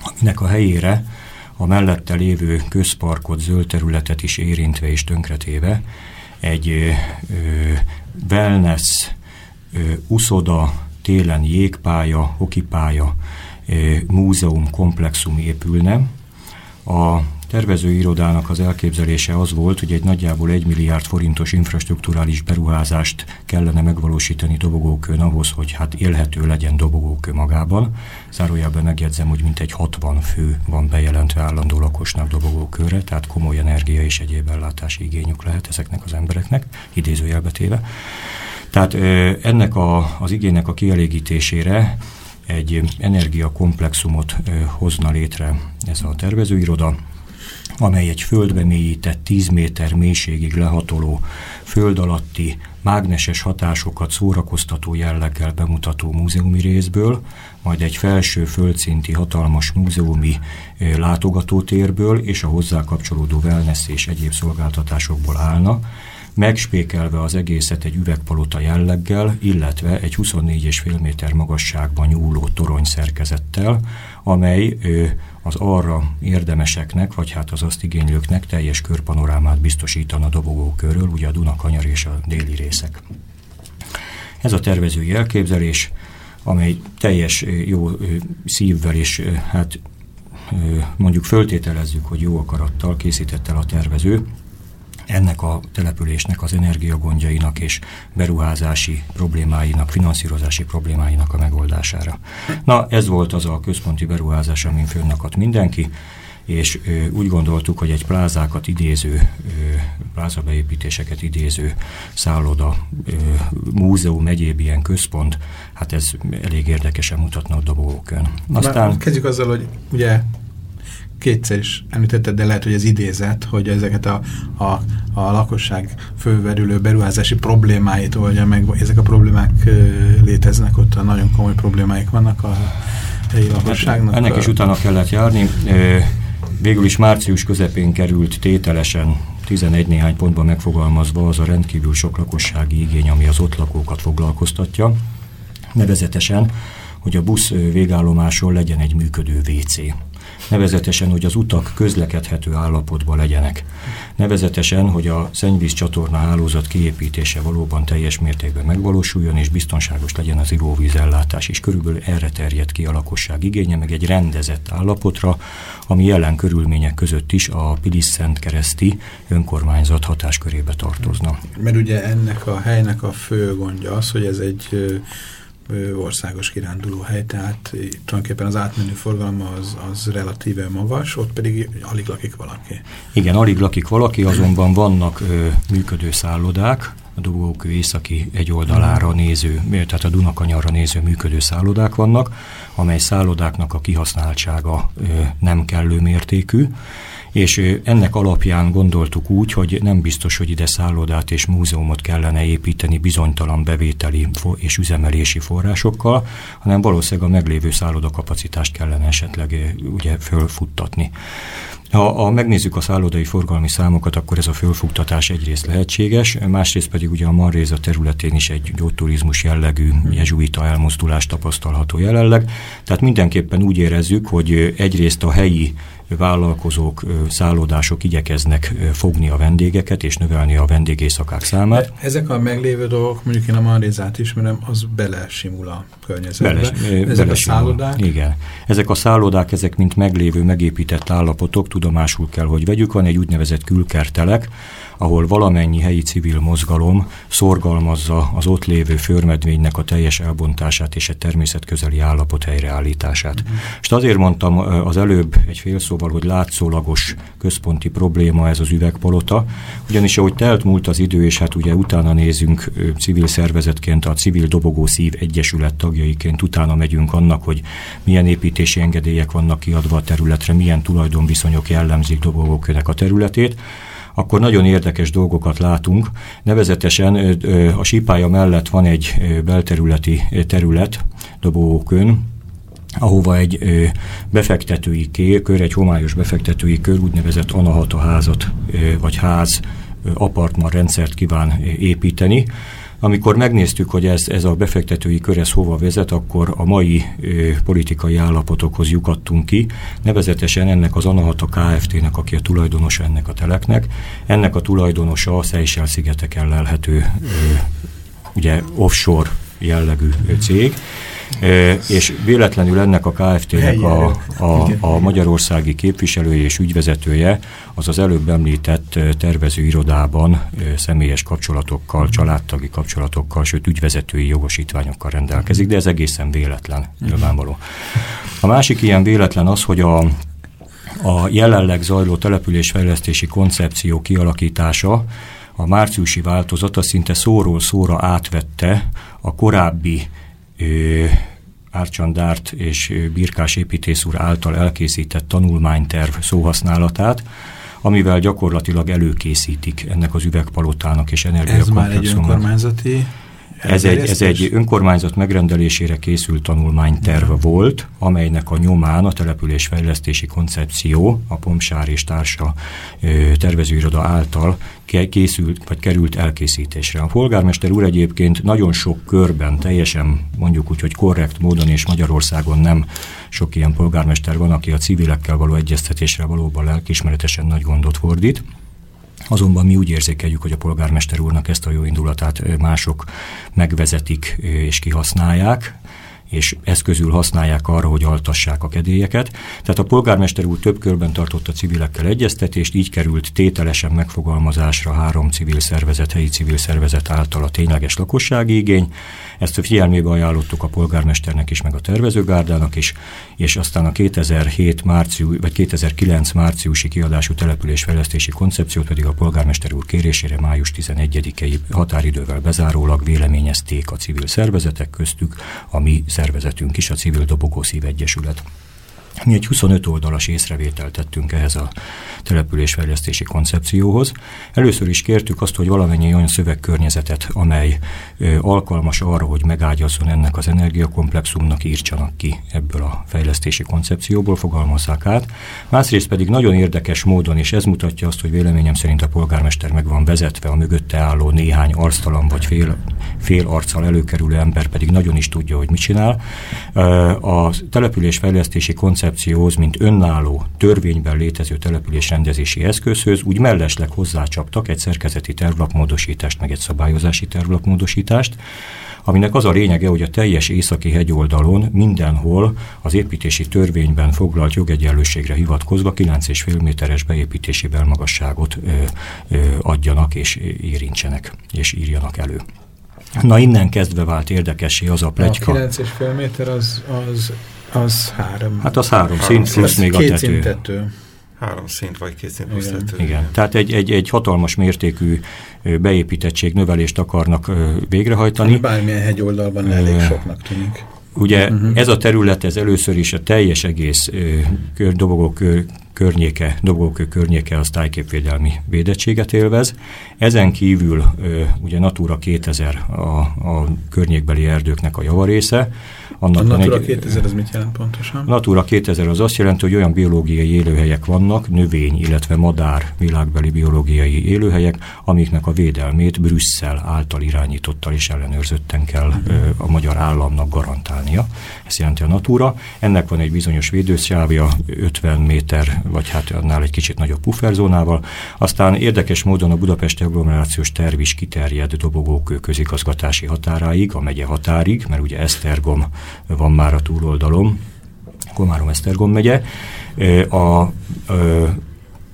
aminek a helyére a mellette lévő közparkot, zöld területet is érintve és tönkretéve egy wellness, uszoda, télen jégpálya, hokipálya, múzeum komplexum épülne. A tervezőirodának az elképzelése az volt, hogy egy nagyjából egy milliárd forintos infrastruktúrális beruházást kellene megvalósítani dobogókön ahhoz, hogy hát élhető legyen dobogókő magában. Zárójában megjegyzem, hogy mintegy 60 fő van bejelentve állandó lakosnak dobogókőre, tehát komoly energia és egyéb ellátási igényük lehet ezeknek az embereknek, idézőjelbetéve. Tehát ennek a, az igénynek a kielégítésére egy energiakomplexumot hozna létre ez a tervezőiroda, amely egy földbe mélyített 10 méter mélységig lehatoló, föld alatti mágneses hatásokat szórakoztató jelleggel bemutató múzeumi részből, majd egy felső földszinti hatalmas múzeumi látogatótérből és a hozzá kapcsolódó wellness és egyéb szolgáltatásokból állna, megspékelve az egészet egy üvegpalota jelleggel, illetve egy 24,5 méter magasságban nyúló torony szerkezettel, amely az arra érdemeseknek, vagy hát az azt igénylőknek teljes körpanorámát biztosítana dobogókörről, ugye a Dunakanyar és a déli részek. Ez a tervezői elképzelés, amely teljes jó szívvel és hát mondjuk föltételezzük, hogy jó akarattal készített el a tervező, ennek a településnek az energiagondjainak és beruházási problémáinak, finanszírozási problémáinak a megoldására. Na, ez volt az a központi beruházás, amin fönnakadt mindenki, és ö, úgy gondoltuk, hogy egy plázákat idéző, ö, plázabeépítéseket idéző szálloda, ö, múzeum, egyéb ilyen központ, hát ez elég érdekesen mutatna a dobogókön. Aztán... Már kezdjük azzal, hogy ugye kétszer is említetted, de lehet, hogy ez idézet, hogy ezeket a, a, a lakosság főverülő beruházási problémáit oldja meg, ezek a problémák léteznek ott, a nagyon komoly problémáik vannak a helyi lakosságnak. Ennek is utána kellett járni. Végül is március közepén került tételesen 11 néhány pontban megfogalmazva az a rendkívül sok lakossági igény, ami az ott lakókat foglalkoztatja. Nevezetesen, hogy a busz végállomáson legyen egy működő WC nevezetesen, hogy az utak közlekedhető állapotban legyenek. Nevezetesen, hogy a szennyvíz csatorna hálózat kiépítése valóban teljes mértékben megvalósuljon, és biztonságos legyen az ivóvíz ellátás, és körülbelül erre terjed ki a lakosság igénye, meg egy rendezett állapotra, ami jelen körülmények között is a Pilis-Szent kereszti önkormányzat hatáskörébe tartozna. Mert ugye ennek a helynek a fő gondja az, hogy ez egy országos kiránduló hely, tehát tulajdonképpen az átmenő forgalma az, az relatíve magas, ott pedig alig lakik valaki. Igen, alig lakik valaki, azonban vannak ö, működő szállodák, a Dugókő északi egy oldalára néző, tehát a Dunakanyarra néző működő szállodák vannak, amely szállodáknak a kihasználtsága ö, nem kellő mértékű, és ennek alapján gondoltuk úgy, hogy nem biztos, hogy ide szállodát és múzeumot kellene építeni bizonytalan bevételi és üzemelési forrásokkal, hanem valószínűleg a meglévő szállodakapacitást kellene esetleg ugye fölfuttatni. Ha a, megnézzük a szállodai forgalmi számokat, akkor ez a fölfuttatás egyrészt lehetséges, másrészt pedig ugye a Marréza területén is egy gyógyturizmus jellegű jezsuita elmozdulás tapasztalható jelenleg. Tehát mindenképpen úgy érezzük, hogy egyrészt a helyi vállalkozók, szállodások igyekeznek fogni a vendégeket és növelni a vendégészakák számát. De ezek a meglévő dolgok, mondjuk én a Marizát ismerem, az belesimul a környezetbe. Beles, ezek belesimul. a szállodák? Igen. Ezek a szállodák, ezek mint meglévő, megépített állapotok, tudomásul kell, hogy vegyük, van egy úgynevezett külkertelek, ahol valamennyi helyi civil mozgalom szorgalmazza az ott lévő förmedvénynek a teljes elbontását és a természetközeli állapot helyreállítását. Mm. És azért mondtam az előbb egy fél szóval, hogy látszólagos központi probléma ez az üvegpalota, ugyanis ahogy telt múlt az idő, és hát ugye utána nézünk civil szervezetként, a Civil Dobogó Szív Egyesület tagjaiként utána megyünk annak, hogy milyen építési engedélyek vannak kiadva a területre, milyen tulajdonviszonyok jellemzik Dobogókönek a területét, akkor nagyon érdekes dolgokat látunk. Nevezetesen a sípája mellett van egy belterületi terület, Dobókön, ahova egy befektetői kör, egy homályos befektetői kör, úgynevezett Anahata házat, vagy ház apartman rendszert kíván építeni, amikor megnéztük, hogy ez, ez a befektetői kör ez hova vezet, akkor a mai ö, politikai állapotokhoz lyukadtunk ki, nevezetesen ennek az Anahata Kft-nek, aki a tulajdonosa ennek a teleknek, ennek a tulajdonosa a Seychelles-szigeteken lelhető ö, ugye offshore jellegű cég, és véletlenül ennek a KFT-nek a, a, a magyarországi képviselője és ügyvezetője az az előbb említett tervezőirodában személyes kapcsolatokkal, családtagi kapcsolatokkal, sőt ügyvezetői jogosítványokkal rendelkezik, de ez egészen véletlen, nyilvánvaló. A másik ilyen véletlen az, hogy a a jelenleg zajló településfejlesztési koncepció kialakítása a márciusi változata szinte szóról szóra átvette a korábbi Árcsandárt és Birkás építész úr által elkészített tanulmányterv szóhasználatát, amivel gyakorlatilag előkészítik ennek az üvegpalotának és energiakomplexumnak. Ez már egy önkormányzati ez egy, ez egy önkormányzat megrendelésére készült tanulmányterv volt, amelynek a nyomán a településfejlesztési koncepció, a Pomsár és társa tervezőiroda által készült, vagy került elkészítésre. A polgármester úr egyébként nagyon sok körben, teljesen mondjuk úgy, hogy korrekt módon és Magyarországon nem sok ilyen polgármester van, aki a civilekkel való egyeztetésre valóban lelkismeretesen nagy gondot fordít. Azonban mi úgy érzékeljük, hogy a polgármester úrnak ezt a jó indulatát mások megvezetik és kihasználják, és eszközül használják arra, hogy altassák a kedélyeket. Tehát a polgármester úr több körben tartott a civilekkel egyeztetést, így került tételesen megfogalmazásra három civil szervezet, helyi civil szervezet által a tényleges lakossági igény. Ezt a figyelmébe ajánlottuk a polgármesternek is, meg a tervezőgárdának is, és aztán a 2007 március, vagy 2009 márciusi kiadású településfejlesztési koncepciót pedig a polgármester úr kérésére május 11-i határidővel bezárólag véleményezték a civil szervezetek köztük, a mi is, a Civil Dobogó Szív Egyesület. Mi egy 25 oldalas észrevételt tettünk ehhez a településfejlesztési koncepcióhoz. Először is kértük azt, hogy valamennyi olyan szövegkörnyezetet, amely ö, alkalmas arra, hogy megágyazzon ennek az energiakomplexumnak, írtsanak ki ebből a fejlesztési koncepcióból, fogalmazzák át. Másrészt pedig nagyon érdekes módon, és ez mutatja azt, hogy véleményem szerint a polgármester meg van vezetve, a mögötte álló néhány arctalan vagy fél, fél arccal előkerülő ember pedig nagyon is tudja, hogy mit csinál. A településfejlesztési koncepcióhoz, mint önálló, törvényben létező településrendezési eszközhöz úgy mellesleg hozzácsaptak egy szerkezeti tervlapmódosítást, meg egy szabályozási tervlapmódosítást, aminek az a lényege, hogy a teljes északi hegyoldalon mindenhol az építési törvényben foglalt jogegyenlőségre hivatkozva 9,5 méteres beépítési belmagasságot ö, ö, adjanak és érintsenek, és írjanak elő. Na innen kezdve vált érdekessé az a pletyka. A 9,5 méter az, az, az három. Hát az három, három szint plusz még a tető. Szintető. Három szint vagy két szint plusz tető. Igen, tehát egy, egy, egy hatalmas mértékű beépítettség növelést akarnak végrehajtani. Bármilyen hegyoldalban elég soknak tűnik. Ugye uh-huh. ez a terület, ez először is a teljes egész kör, dobogó környéke, dobogókő környéke az tájképvédelmi védettséget élvez. Ezen kívül ugye Natura 2000 a, a környékbeli erdőknek a javarésze. Annak a Natura egy, 2000 az mit jelent pontosan? Natura 2000 az azt jelenti, hogy olyan biológiai élőhelyek vannak, növény, illetve madár világbeli biológiai élőhelyek, amiknek a védelmét Brüsszel által irányítottal és ellenőrzötten kell a magyar államnak garantálnia. Ez jelenti a Natura. Ennek van egy bizonyos védőszávja, 50 méter vagy hát annál egy kicsit nagyobb pufferzónával. Aztán érdekes módon a Budapesti agglomerációs terv is kiterjed dobogók közigazgatási határáig, a megye határig, mert ugye Esztergom van már a túloldalon, Komárom-Esztergom megye. A, a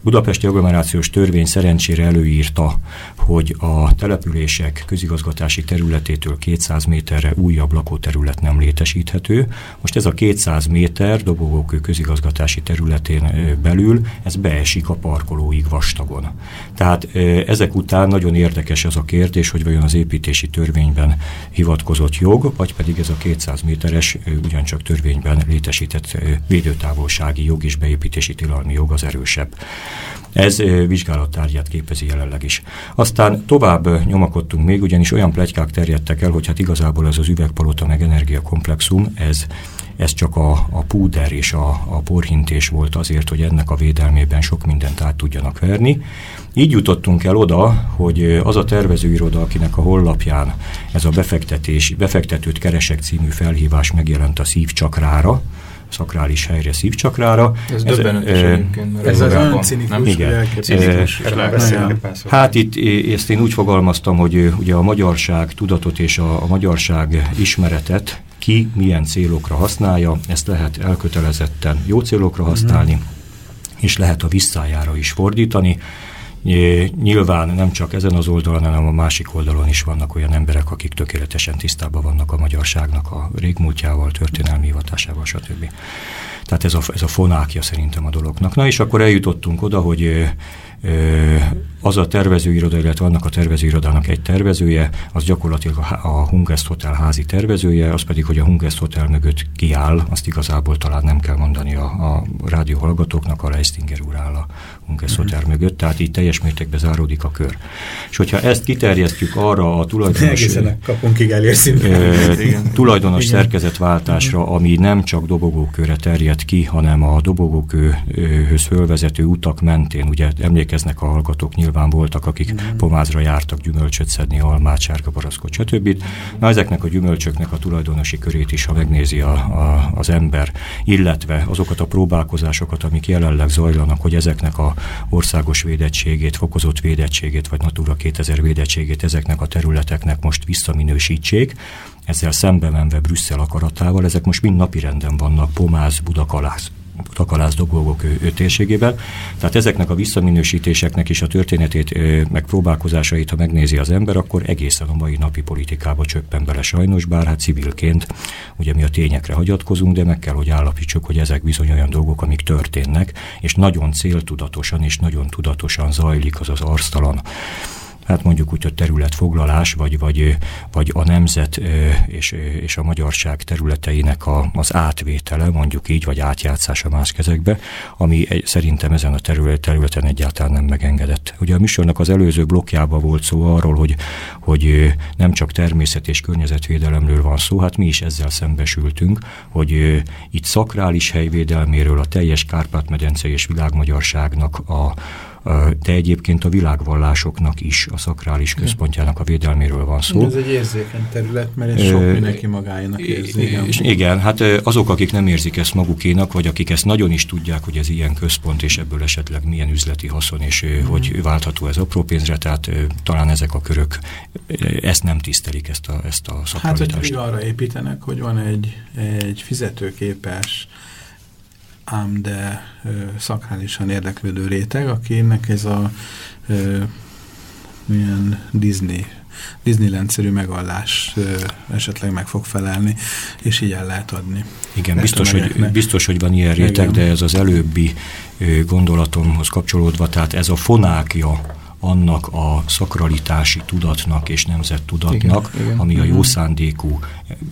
Budapesti agglomerációs törvény szerencsére előírta, hogy a települések közigazgatási területétől 200 méterre újabb lakóterület nem létesíthető. Most ez a 200 méter dobogókő közigazgatási területén belül, ez beesik a parkolóig vastagon. Tehát ezek után nagyon érdekes az a kérdés, hogy vajon az építési törvényben hivatkozott jog, vagy pedig ez a 200 méteres ugyancsak törvényben létesített védőtávolsági jog és beépítési tilalmi jog az erősebb. Ez vizsgálattárgyát képezi jelenleg is. Aztán tovább nyomakodtunk még, ugyanis olyan plegykák terjedtek el, hogy hát igazából ez az üvegpalota meg energiakomplexum, ez ez csak a, a púder és a, a porhintés volt azért, hogy ennek a védelmében sok mindent át tudjanak verni. Így jutottunk el oda, hogy az a tervezőiroda, akinek a hollapján ez a befektetés, befektetőt keresek című felhívás megjelent a szívcsakrára, szakrális helyre, szívcsakrára. Ez, ez döbbenetes e, egyébként. Ez az olyan cinikus? Igen. Cinikus. Hát itt ezt én úgy fogalmaztam, hogy ugye a magyarság tudatot és a, a magyarság ismeretet ki milyen célokra használja, ezt lehet elkötelezetten jó célokra használni, mm. és lehet a visszájára is fordítani. Nyilván nem csak ezen az oldalon, hanem a másik oldalon is vannak olyan emberek, akik tökéletesen tisztában vannak a magyarságnak a régmúltjával, történelmi hivatásával, stb. Tehát ez a, ez a fonákja szerintem a dolognak. Na és akkor eljutottunk oda, hogy az a tervezőiroda, illetve annak a tervezőirodának egy tervezője, az gyakorlatilag a, Hungest Hotel házi tervezője, az pedig, hogy a Hungest Hotel mögött kiáll, azt igazából talán nem kell mondani a, a rádió hallgatóknak, a Reistinger úr áll a Hotel mögött, tehát így teljes mértékben záródik a kör. És hogyha ezt kiterjesztjük arra a tulajdonos, kapunkig e, tulajdonos Igen. szerkezetváltásra, ami nem csak dobogókőre terjed ki, hanem a dobogókőhöz fölvezető utak mentén, ugye emlékeznek a hallgatók nyilván voltak, akik mm. pomázra jártak gyümölcsöt szedni, almát, sárga baraszkot, stb. Na ezeknek a gyümölcsöknek a tulajdonosi körét is, ha megnézi a, a, az ember, illetve azokat a próbálkozásokat, amik jelenleg zajlanak, hogy ezeknek a országos védettségét, fokozott védettségét, vagy Natura 2000 védettségét ezeknek a területeknek most visszaminősítsék, ezzel szembe menve Brüsszel akaratával, ezek most mind napirenden vannak, Pomáz, Budakalász, takalász dolgok ő. Tehát ezeknek a visszaminősítéseknek is a történetét, meg próbálkozásait, ha megnézi az ember, akkor egészen a mai napi politikába csöppen bele sajnos, bár hát civilként ugye mi a tényekre hagyatkozunk, de meg kell, hogy állapítsuk, hogy ezek bizony olyan dolgok, amik történnek, és nagyon céltudatosan és nagyon tudatosan zajlik az az arctalan hát mondjuk úgy a területfoglalás, vagy, vagy, vagy a nemzet és, és a magyarság területeinek a, az átvétele, mondjuk így, vagy átjátszása más kezekbe, ami szerintem ezen a területen egyáltalán nem megengedett. Ugye a műsornak az előző blokkjában volt szó arról, hogy, hogy nem csak természet és környezetvédelemről van szó, hát mi is ezzel szembesültünk, hogy itt szakrális helyvédelméről, a teljes Kárpát-medence és világmagyarságnak a, de egyébként a világvallásoknak is, a szakrális központjának a védelméről van szó. Ez egy érzékeny terület, mert ez sok mindenki magáénak érzi. Igen. igen, hát azok, akik nem érzik ezt magukénak, vagy akik ezt nagyon is tudják, hogy ez ilyen központ, és ebből esetleg milyen üzleti haszon, és mm. hogy váltható ez apró pénzre, tehát talán ezek a körök ezt nem tisztelik, ezt a, ezt a szakralitást. Hát, hogy arra építenek, hogy van egy, egy fizetőképes ám de ö, szakrálisan érdeklődő réteg, akinek ez a milyen Disney Disneyland-szerű megoldás ö, esetleg meg fog felelni, és így el lehet adni. Igen, biztos hogy, biztos, hogy van ilyen réteg, Igen. de ez az előbbi gondolatomhoz kapcsolódva, tehát ez a fonákja annak a szakralitási tudatnak és nemzettudatnak, igen, igen. ami a jó mhm. szándékú,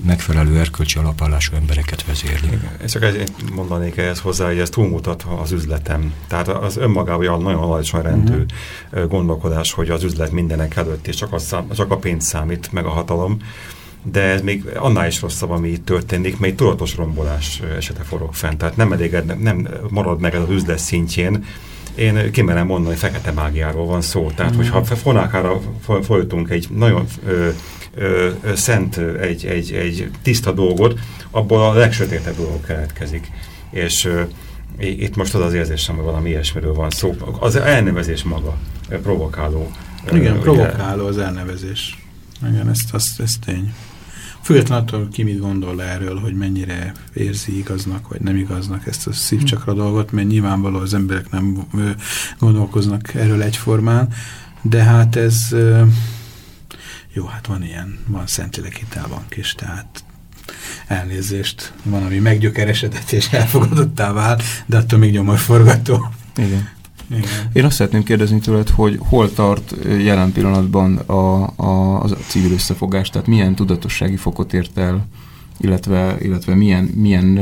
megfelelő erkölcsi alapállású embereket vezérli. Igen. Csak egy mondanék ehhez hozzá, hogy ez túlmutat az üzletem. Tehát az önmagában nagyon alacsony rendű uh mhm. -huh. gondolkodás, hogy az üzlet mindenek előtt, és csak a, szám, csak a pénz számít, meg a hatalom de ez még annál is rosszabb, ami itt történik, mert tudatos rombolás esete forog fent. Tehát nem elég, nem marad meg ez az üzlet szintjén, én kimerem mondani, hogy fekete mágiáról van szó. Tehát, mm. hogyha fonákára folytunk egy nagyon ö, ö, szent, egy, egy, egy tiszta dolgot, abból a legsötétebb dolog keletkezik. És ö, itt most az az érzésem, hogy valami ilyesmiről van szó. Az elnevezés maga provokáló. Igen, ö, provokáló az elnevezés. Igen, ezt, ez, ez tény. Függetlenül attól, ki mit gondol erről, hogy mennyire érzi igaznak, vagy nem igaznak ezt a szívcsakra dolgot, mert nyilvánvaló az emberek nem gondolkoznak erről egyformán, de hát ez jó, hát van ilyen, van szentileg hitelbank is, tehát elnézést, van, ami meggyökeresedett és elfogadottá vál, de attól még nyomorforgató. Igen. Igen. Én azt szeretném kérdezni tőled, hogy hol tart jelen pillanatban a, a, a civil összefogás, tehát milyen tudatossági fokot ért el, illetve, illetve milyen, milyen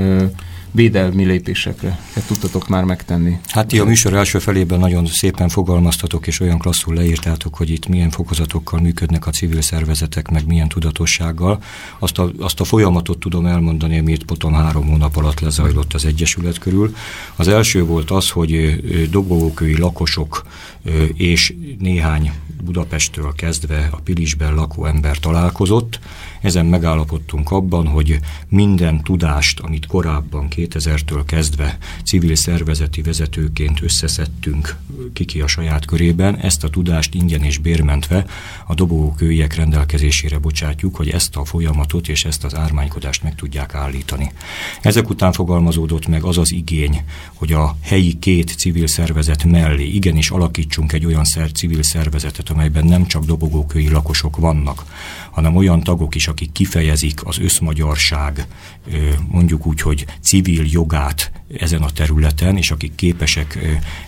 védelmi lépésekre tudtatok már megtenni? Hát ti a műsor első felében nagyon szépen fogalmaztatok, és olyan klasszul leírtátok, hogy itt milyen fokozatokkal működnek a civil szervezetek, meg milyen tudatossággal. Azt a, azt a folyamatot tudom elmondani, amit potom három hónap alatt lezajlott az Egyesület körül. Az első volt az, hogy dobogókői lakosok és néhány Budapesttől kezdve a Pilisben lakó ember találkozott. Ezen megállapodtunk abban, hogy minden tudást, amit korábban 2000-től kezdve civil szervezeti vezetőként összeszedtünk kiki a saját körében, ezt a tudást ingyen és bérmentve a dobogókőiek rendelkezésére bocsátjuk, hogy ezt a folyamatot és ezt az ármánykodást meg tudják állítani. Ezek után fogalmazódott meg az az igény, hogy a helyi két civil szervezet mellé igenis alakítsunk egy olyan szer civil szervezetet, amelyben nem csak dobogókői lakosok vannak, hanem olyan tagok is, akik kifejezik az összmagyarság, mondjuk úgy, hogy civil jogát ezen a területen, és akik képesek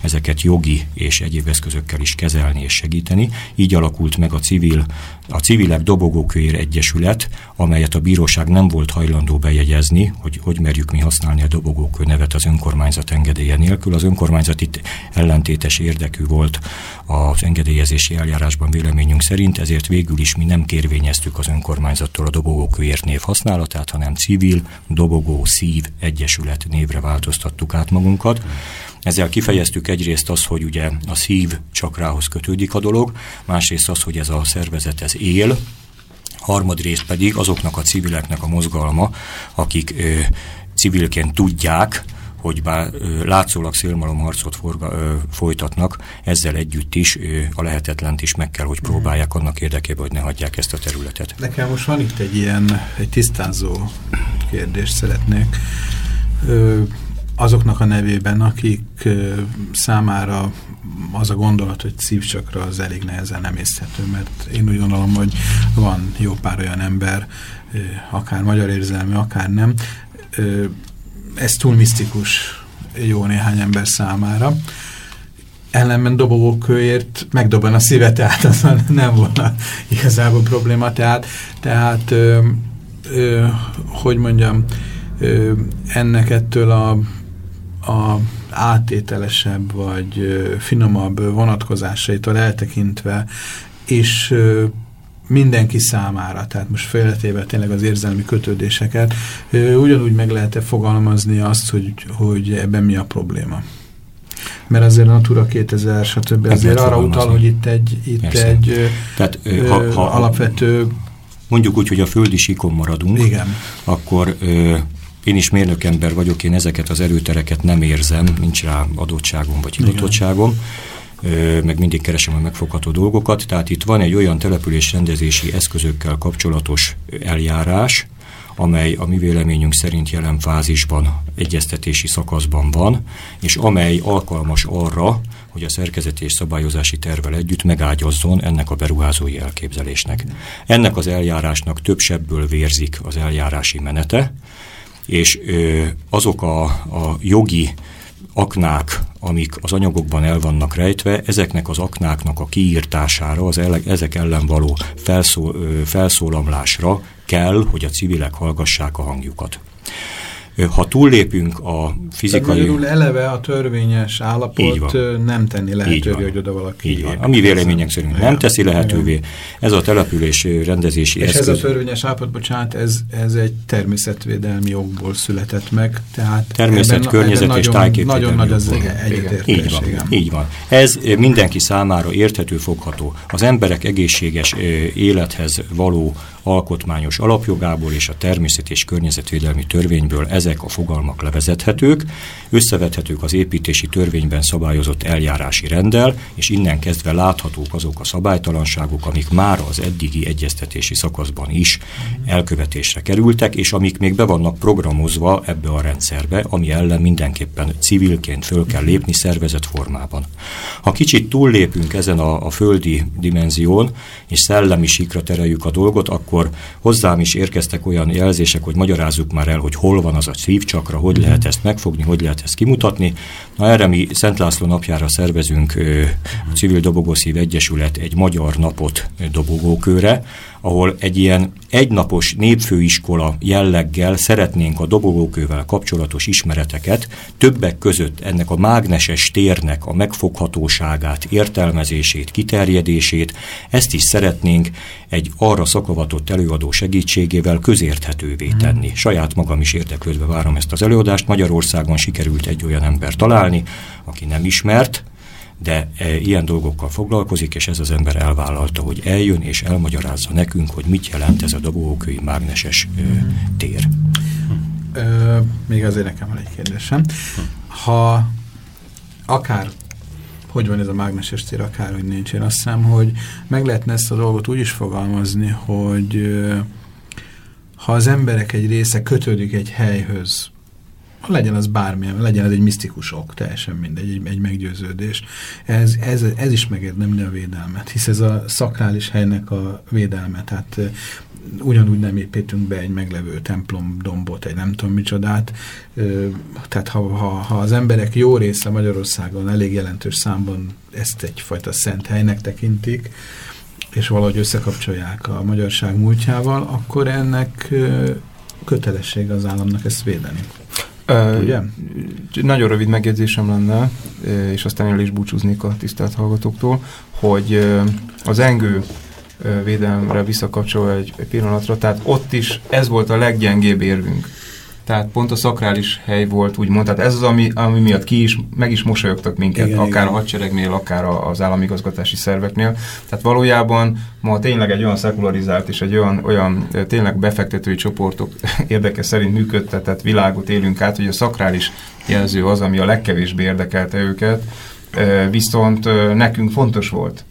ezeket jogi és egyéb eszközökkel is kezelni és segíteni. Így alakult meg a civil, a Civilek Dobogókőér Egyesület, amelyet a bíróság nem volt hajlandó bejegyezni, hogy hogy merjük mi használni a dobogókő nevet az önkormányzat engedélye nélkül. Az önkormányzat itt ellentétes érdekű volt az engedélyezési eljárásban véleményünk szerint, ezért végül is mi nem kérvényeztük az önkormányzattól a dobogókőért név használatát, hanem civil dobogó szív egyesület névre változtattuk át magunkat. Ezzel kifejeztük egyrészt az, hogy ugye a szív csakrához kötődik a dolog, másrészt az, hogy ez a szervezet ez él, harmadrészt pedig azoknak a civileknek a mozgalma, akik ö, civilként tudják, hogy bár látszólag szélmalomharcot forga, folytatnak, ezzel együtt is a lehetetlent is meg kell, hogy próbálják annak érdekében, hogy ne hagyják ezt a területet. Nekem most van itt egy ilyen, egy tisztázó kérdést szeretnék. Azoknak a nevében, akik számára az a gondolat, hogy szívcsakra az elég nehezen nem észhető, mert én úgy gondolom, hogy van jó pár olyan ember, akár magyar érzelmű, akár nem, ez túl misztikus jó néhány ember számára. ellenben dobogókőért megdobban a szíve, tehát az nem volna igazából probléma. Tehát, tehát ö, ö, hogy mondjam, ö, ennek ettől a, a átételesebb vagy finomabb vonatkozásaitól eltekintve, és ö, mindenki számára, tehát most félretéve tényleg az érzelmi kötődéseket, ö, ugyanúgy meg lehet-e fogalmazni azt, hogy, hogy ebben mi a probléma? mert azért a Natura 2000, stb. Ez azért arra utal, hogy itt egy, itt egy Tehát, ha, ha, alapvető... Mondjuk úgy, hogy a földi síkon maradunk, Igen. akkor ö, én is mérnökember vagyok, én ezeket az erőtereket nem érzem, nincs rá adottságom vagy hivatottságom, meg mindig keresem a megfogható dolgokat, tehát itt van egy olyan településrendezési eszközökkel kapcsolatos eljárás, amely a mi véleményünk szerint jelen fázisban, egyeztetési szakaszban van, és amely alkalmas arra, hogy a szerkezeti és szabályozási tervel együtt megágyazzon ennek a beruházói elképzelésnek. Ennek az eljárásnak több sebből vérzik az eljárási menete, és azok a, a jogi aknák, amik az anyagokban el vannak rejtve, ezeknek az aknáknak a kiírtására, az ele, ezek ellen való felszól, felszólamlásra kell, hogy a civilek hallgassák a hangjukat. Ha túllépünk a fizikai... Tehát eleve a törvényes állapot nem tenni lehetővé, hogy oda valaki... Így van. A mi vélemények szerint Igen. nem teszi lehetővé. Igen. Ez a település rendezési És eszköz... ez a törvényes állapot, bocsánat, ez, ez egy természetvédelmi jogból született meg, tehát... Természet, ebben, környezet ebben és tájképvédelmi Nagyon nagy az egyetértés. Így van, igen. így van. Ez mindenki számára érthető, fogható. Az emberek egészséges élethez való alkotmányos alapjogából és a természet és környezetvédelmi törvényből ezek a fogalmak levezethetők, összevethetők az építési törvényben szabályozott eljárási rendel, és innen kezdve láthatók azok a szabálytalanságok, amik már az eddigi egyeztetési szakaszban is elkövetésre kerültek, és amik még be vannak programozva ebbe a rendszerbe, ami ellen mindenképpen civilként föl kell lépni szervezet formában. Ha kicsit túllépünk ezen a, a földi dimenzión, és szellemi sikra tereljük a dolgot, akkor akkor hozzám is érkeztek olyan jelzések, hogy magyarázzuk már el, hogy hol van az a szívcsakra, hogy lehet ezt megfogni, hogy lehet ezt kimutatni. Na erre mi Szent László napjára szervezünk a Civil Dobogószív Egyesület egy magyar napot dobogókőre, ahol egy ilyen egynapos népfőiskola jelleggel szeretnénk a dobogókővel kapcsolatos ismereteket, többek között ennek a mágneses térnek a megfoghatóságát, értelmezését, kiterjedését, ezt is szeretnénk egy arra szakavatott előadó segítségével közérthetővé hmm. tenni. Saját magam is érdeklődve várom ezt az előadást. Magyarországon sikerült egy olyan ember találni, aki nem ismert, de e, ilyen dolgokkal foglalkozik, és ez az ember elvállalta, hogy eljön és elmagyarázza nekünk, hogy mit jelent ez a dobókői mágneses ö, tér. Ö, még azért nekem van egy kérdésem. Ha akár hogy van ez a mágneses tér, akár hogy nincs. Én azt hiszem, hogy meg lehetne ezt a dolgot úgy is fogalmazni, hogy ha az emberek egy része kötődik egy helyhöz, legyen az bármilyen, legyen ez egy misztikus ok, teljesen mindegy, egy, egy meggyőződés. Ez, ez, ez is megérdemli a védelmet, hisz ez a szakrális helynek a védelme, tehát ugyanúgy nem építünk be egy meglevő templom dombot, egy nem tudom micsodát. Tehát ha, ha, ha az emberek jó része Magyarországon elég jelentős számban ezt egyfajta szent helynek tekintik, és valahogy összekapcsolják a magyarság múltjával, akkor ennek kötelessége az államnak ezt védeni. Uh, Ugye? Nagyon rövid megjegyzésem lenne, és aztán el is búcsúznék a tisztelt hallgatóktól, hogy az engő védelemre visszakapcsolva egy, egy pillanatra, tehát ott is ez volt a leggyengébb érvünk. Tehát pont a szakrális hely volt, úgymond. Tehát ez az, ami, ami miatt ki is, meg is mosolyogtak minket, igen, akár igen. a hadseregnél, akár az államigazgatási szerveknél. Tehát valójában ma tényleg egy olyan szekularizált és egy olyan, olyan tényleg befektetői csoportok érdeke szerint működtetett világot élünk át, hogy a szakrális jelző az, ami a legkevésbé érdekelte őket, viszont nekünk fontos volt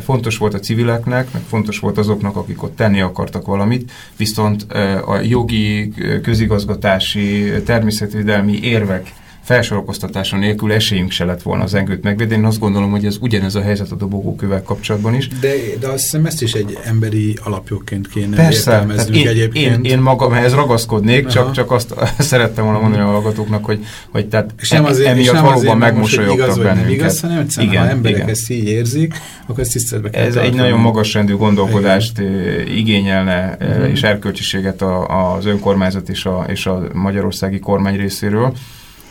fontos volt a civileknek, meg fontos volt azoknak, akik ott tenni akartak valamit, viszont a jogi, közigazgatási, természetvédelmi érvek felsorokoztatása nélkül esélyünk se lett volna az engőt megvédeni. Én azt gondolom, hogy ez ugyanez a helyzet a dobogókővel kapcsolatban is. De, de azt hiszem ezt is egy emberi alapjogként kéne Persze, értelmeznünk én, egyébként. Én, én magam ehhez ragaszkodnék, csak, csak azt szerettem volna mondani a hallgatóknak, hogy, hogy tehát és nem azért, és emiatt nem valóban azért, megmosolyogtak igaz, vagy nem bennünket. igaz, hanem egyszerűen, Igen, ha emberek igen. ezt így érzik, akkor ezt tiszteletbe kell Ez egy tartani. nagyon magasrendű gondolkodást igen. igényelne Mhm. és erkölcsiséget az önkormányzat és a, és a magyarországi kormány részéről,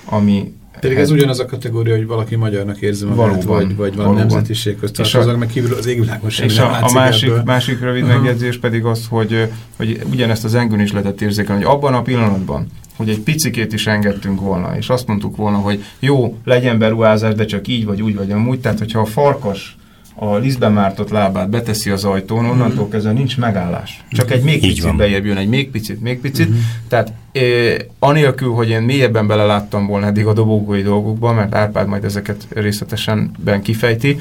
ami Pedig ez ugyanaz a kategória, hogy valaki magyarnak érzi magát, Valóban, vagy, vagy valami valóban. nemzetiség közt És a- tartoznak, meg kívül az égvilágon semmi És a, a másik, ebből. másik rövid Aha. megjegyzés pedig az, hogy, hogy ugyanezt az engőn is lehetett érzékelni, hogy abban a pillanatban, hogy egy picikét is engedtünk volna, és azt mondtuk volna, hogy jó, legyen beruházás, de csak így, vagy úgy, vagy amúgy. Tehát, hogyha a farkas a lisztben mártott lábát beteszi az ajtón, onnantól kezdve nincs megállás. Csak egy még picit bejebb jön, egy még picit, még picit. Mhm. Tehát eh, anélkül, hogy én mélyebben beleláttam volna eddig a dobogói dolgokba, mert Árpád majd ezeket részletesen ben kifejti,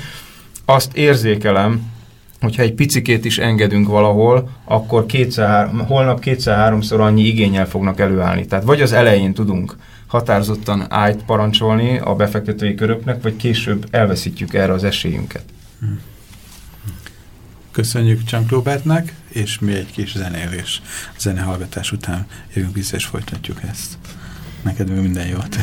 azt érzékelem, hogyha egy picikét is engedünk valahol, akkor kétszer, holnap kétszer-háromszor annyi igényel fognak előállni. Tehát vagy az elején tudunk határozottan ájt parancsolni a befektetői köröknek, vagy később elveszítjük erre az esélyünket. Köszönjük Csank Robertnek, és mi egy kis zenélés. Zenehallgatás után jövünk vissza, és folytatjuk ezt. Neked minden jót.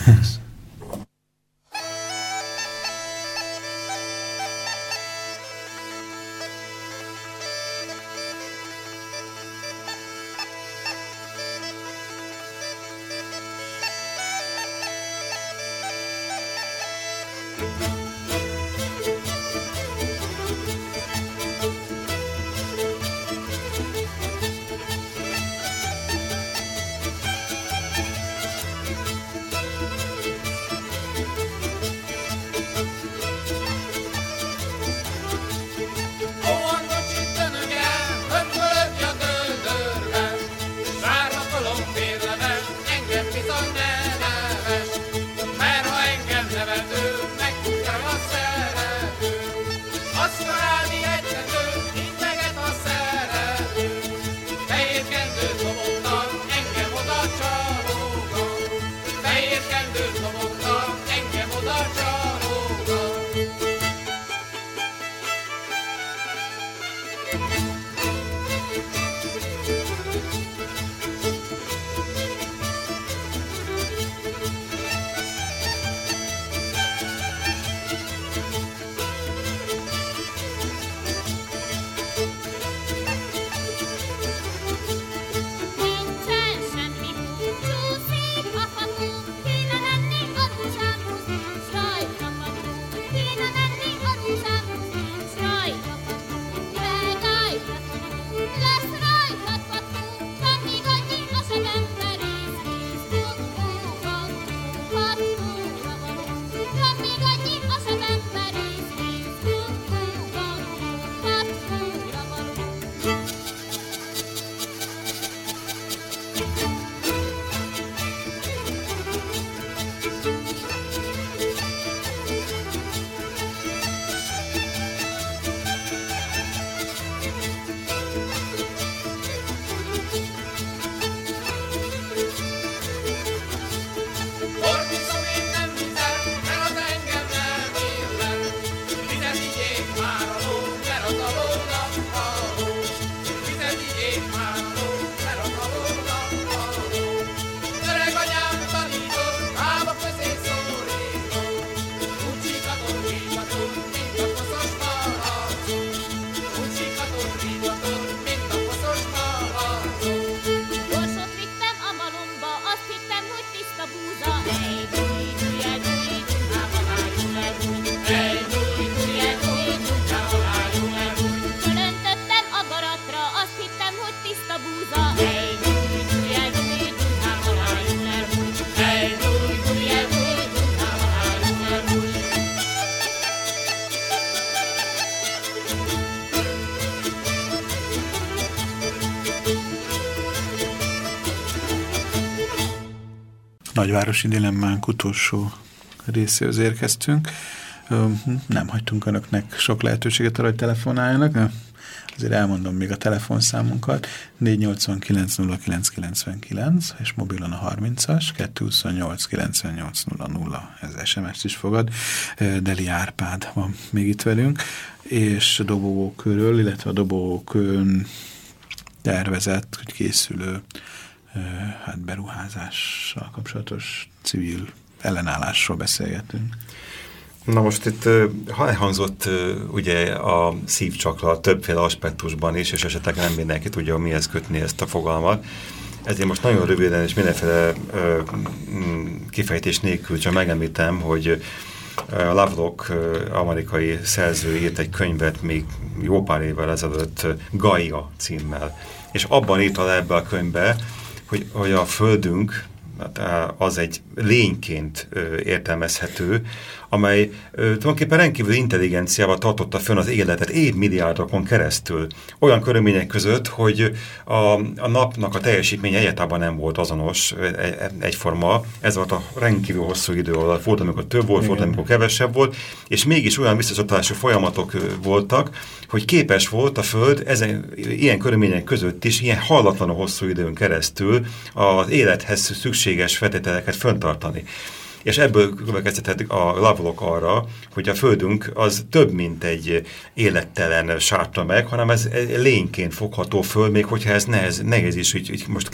Nagyvárosi dilemmánk utolsó részéhez érkeztünk. Ö, Nem hagytunk önöknek sok lehetőséget arra, hogy telefonáljanak. Azért elmondom még a telefonszámunkat, 489 és mobilon a 30-as, 228 9800, ez SMS-t is fogad. Deli Árpád van még itt velünk, és a dobogókörről, illetve a dobogókön tervezett, hogy készülő hát beruházással kapcsolatos civil ellenállásról beszélgetünk. Na most itt elhangzott ugye a szívcsakra többféle aspektusban is, és esetleg nem mindenki tudja mihez kötni ezt a fogalmat. Ezért most nagyon röviden és mindenféle ö, kifejtés nélkül csak megemlítem, hogy Lovelock amerikai szerző írt egy könyvet még jó pár évvel ezelőtt Gaia címmel. És abban írta le ebbe a könyvbe, hogy, hogy a Földünk hát, az egy lényként értelmezhető, amely ö, tulajdonképpen rendkívül intelligenciával tartotta fönn az életet évmilliárdokon keresztül. Olyan körülmények között, hogy a, a napnak a teljesítménye egyáltalán nem volt azonos, e, e, egyforma. Ez volt a rendkívül hosszú idő alatt. Volt, amikor több volt, volt, amikor kevesebb volt, és mégis olyan visszacsatolású folyamatok voltak, hogy képes volt a Föld ezen, ilyen körülmények között is, ilyen hallatlanul hosszú időn keresztül az élethez szükséges feltételeket föntartani és ebből következtethet a Lovelock arra, hogy a Földünk az több, mint egy élettelen sárta meg, hanem ez lényként fogható föl, még hogyha ez nehez, nehéz is így, így most